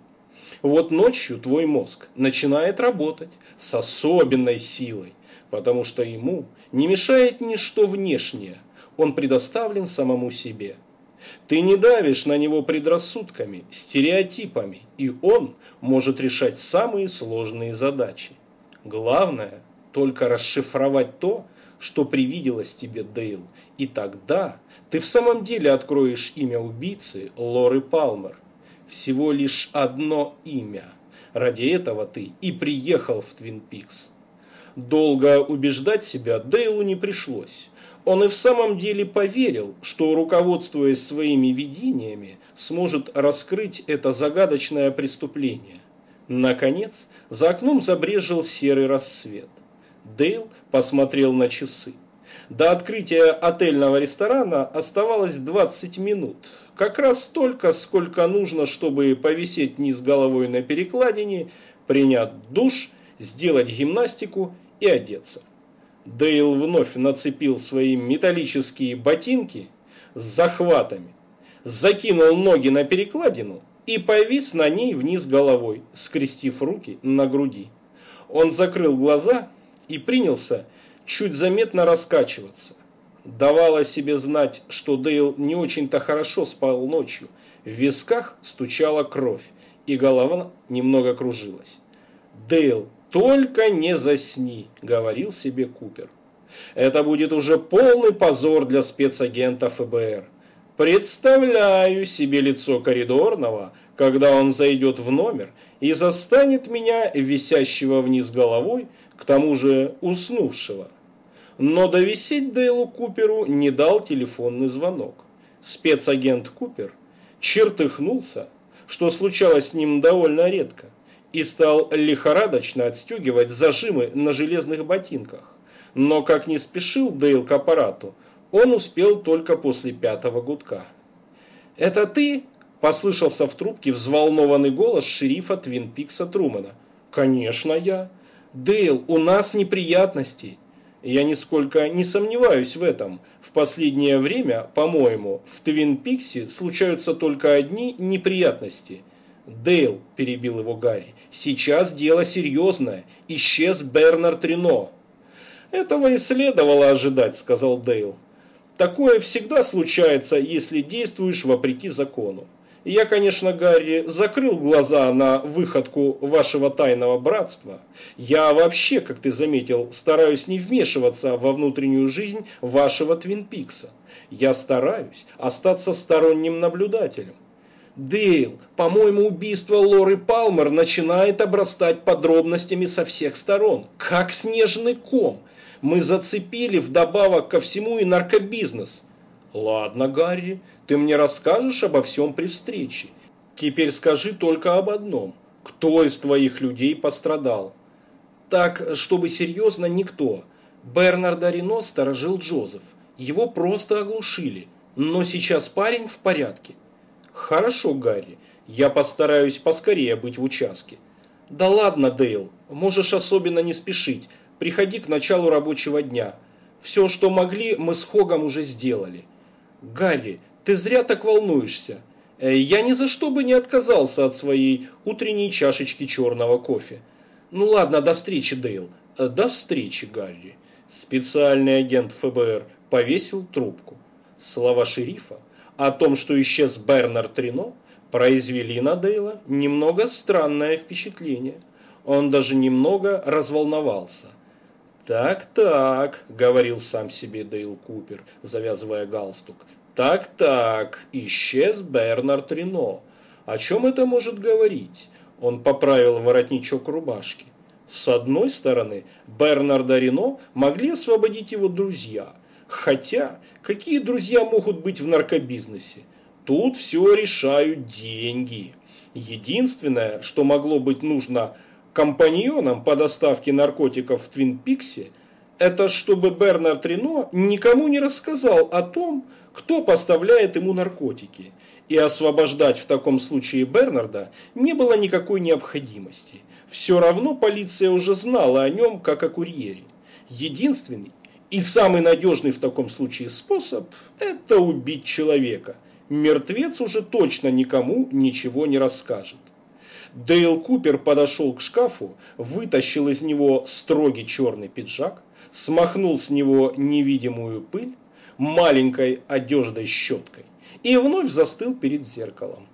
Вот ночью твой мозг начинает работать с особенной силой, потому что ему не мешает ничто внешнее, он предоставлен самому себе. Ты не давишь на него предрассудками, стереотипами, и он может решать самые сложные задачи. Главное только расшифровать то, что привиделось тебе, Дейл, и тогда ты в самом деле откроешь имя убийцы Лоры Палмер. Всего лишь одно имя. Ради этого ты и приехал в Твин Пикс. Долго убеждать себя Дейлу не пришлось. Он и в самом деле поверил, что, руководствуясь своими видениями, сможет раскрыть это загадочное преступление. Наконец, за окном забрежил серый рассвет. Дейл посмотрел на часы. До открытия отельного ресторана оставалось 20 минут. Как раз столько, сколько нужно, чтобы повисеть низ головой на перекладине, принять душ, сделать гимнастику и одеться. Дейл вновь нацепил свои металлические ботинки с захватами, закинул ноги на перекладину и повис на ней вниз головой, скрестив руки на груди. Он закрыл глаза и принялся чуть заметно раскачиваться. Давало себе знать, что Дейл не очень-то хорошо спал ночью. В висках стучала кровь, и голова немного кружилась. «Дейл, только не засни», — говорил себе Купер. «Это будет уже полный позор для спецагента ФБР. Представляю себе лицо коридорного, когда он зайдет в номер и застанет меня, висящего вниз головой, к тому же уснувшего. Но довисеть Дейлу Куперу не дал телефонный звонок. Спецагент Купер чертыхнулся, что случалось с ним довольно редко, и стал лихорадочно отстегивать зажимы на железных ботинках. Но как не спешил Дейл к аппарату, он успел только после пятого гудка. «Это ты?» – послышался в трубке взволнованный голос шерифа Твин Пикса Трумана. «Конечно я!» Дейл, у нас неприятности. Я нисколько не сомневаюсь в этом. В последнее время, по-моему, в Твин Пиксе случаются только одни неприятности. Дейл, перебил его Гарри, сейчас дело серьезное. Исчез Бернард Рено. Этого и следовало ожидать, сказал Дейл. Такое всегда случается, если действуешь вопреки закону. Я, конечно, Гарри, закрыл глаза на выходку вашего тайного братства. Я вообще, как ты заметил, стараюсь не вмешиваться во внутреннюю жизнь вашего Твин Пикса. Я стараюсь остаться сторонним наблюдателем. Дейл, по-моему, убийство Лоры Палмер начинает обрастать подробностями со всех сторон, как снежный ком. Мы зацепили вдобавок ко всему и наркобизнес. Ладно, Гарри, ты мне расскажешь обо всем при встрече. Теперь скажи только об одном. Кто из твоих людей пострадал? Так, чтобы серьезно, никто. Бернарда Рено сторожил Джозеф. Его просто оглушили. Но сейчас парень в порядке. Хорошо, Гарри. Я постараюсь поскорее быть в участке. Да ладно, Дейл. Можешь особенно не спешить. Приходи к началу рабочего дня. Все, что могли, мы с Хогом уже сделали. Гарри, ты зря так волнуешься. Я ни за что бы не отказался от своей утренней чашечки черного кофе. Ну ладно, до встречи, Дейл. Э, до встречи, Гарри. Специальный агент ФБР повесил трубку. Слова шерифа о том, что исчез Бернард Рено, произвели на Дейла немного странное впечатление. Он даже немного разволновался. «Так-так», — говорил сам себе Дейл Купер, завязывая галстук. «Так-так, исчез Бернард Рено. О чем это может говорить?» Он поправил воротничок рубашки. С одной стороны, Бернарда Рено могли освободить его друзья. Хотя, какие друзья могут быть в наркобизнесе? Тут все решают деньги. Единственное, что могло быть нужно компаньоном по доставке наркотиков в Твин Пиксе, это чтобы Бернард Рено никому не рассказал о том, кто поставляет ему наркотики. И освобождать в таком случае Бернарда не было никакой необходимости. Все равно полиция уже знала о нем, как о курьере. Единственный и самый надежный в таком случае способ – это убить человека. Мертвец уже точно никому ничего не расскажет. Дейл Купер подошел к шкафу, вытащил из него строгий черный пиджак, смахнул с него невидимую пыль маленькой одеждой щеткой и вновь застыл перед зеркалом.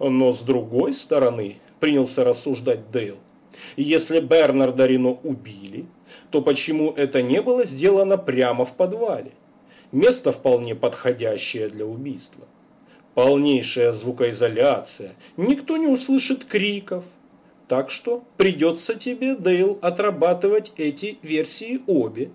Но с другой стороны, принялся рассуждать Дейл, если Бернарда Рино убили, то почему это не было сделано прямо в подвале? Место вполне подходящее для убийства полнейшая звукоизоляция, никто не услышит криков. Так что придется тебе, Дейл, отрабатывать эти версии обе.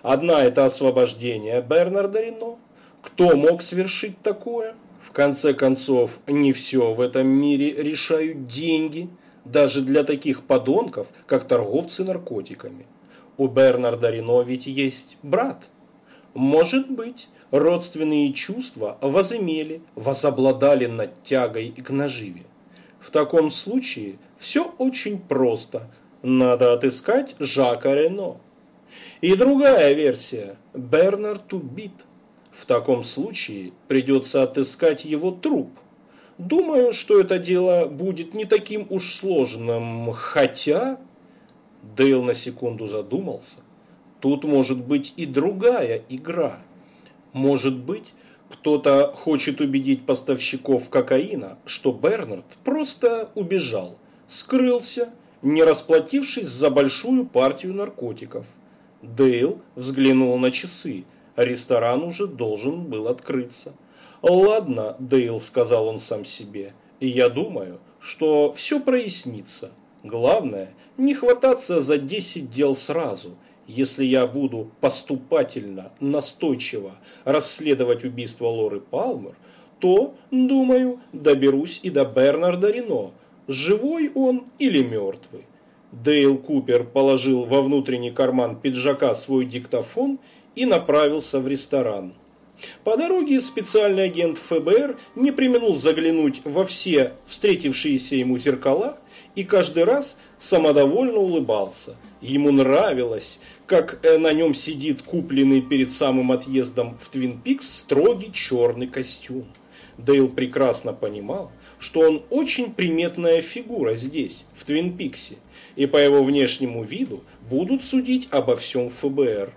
Одна – это освобождение Бернарда Рено. Кто мог совершить такое? В конце концов, не все в этом мире решают деньги, даже для таких подонков, как торговцы наркотиками. У Бернарда Рено ведь есть брат. Может быть, родственные чувства возымели, возобладали над тягой к наживе. В таком случае все очень просто. Надо отыскать Жака Рено. И другая версия – Бернард убит. В таком случае придется отыскать его труп. Думаю, что это дело будет не таким уж сложным, хотя... Дейл на секунду задумался. Тут может быть и другая игра – может быть, кто-то хочет убедить поставщиков кокаина, что Бернард просто убежал, скрылся, не расплатившись за большую партию наркотиков. Дейл взглянул на часы. Ресторан уже должен был открыться. «Ладно, Дейл», — сказал он сам себе, — «я думаю, что все прояснится. Главное, не хвататься за десять дел сразу» если я буду поступательно, настойчиво расследовать убийство Лоры Палмер, то, думаю, доберусь и до Бернарда Рено, живой он или мертвый. Дейл Купер положил во внутренний карман пиджака свой диктофон и направился в ресторан. По дороге специальный агент ФБР не применил заглянуть во все встретившиеся ему зеркала и каждый раз самодовольно улыбался. Ему нравилось, как э, на нем сидит купленный перед самым отъездом в Твин Пикс строгий черный костюм. Дейл прекрасно понимал, что он очень приметная фигура здесь, в Твин Пиксе, и по его внешнему виду будут судить обо всем ФБР.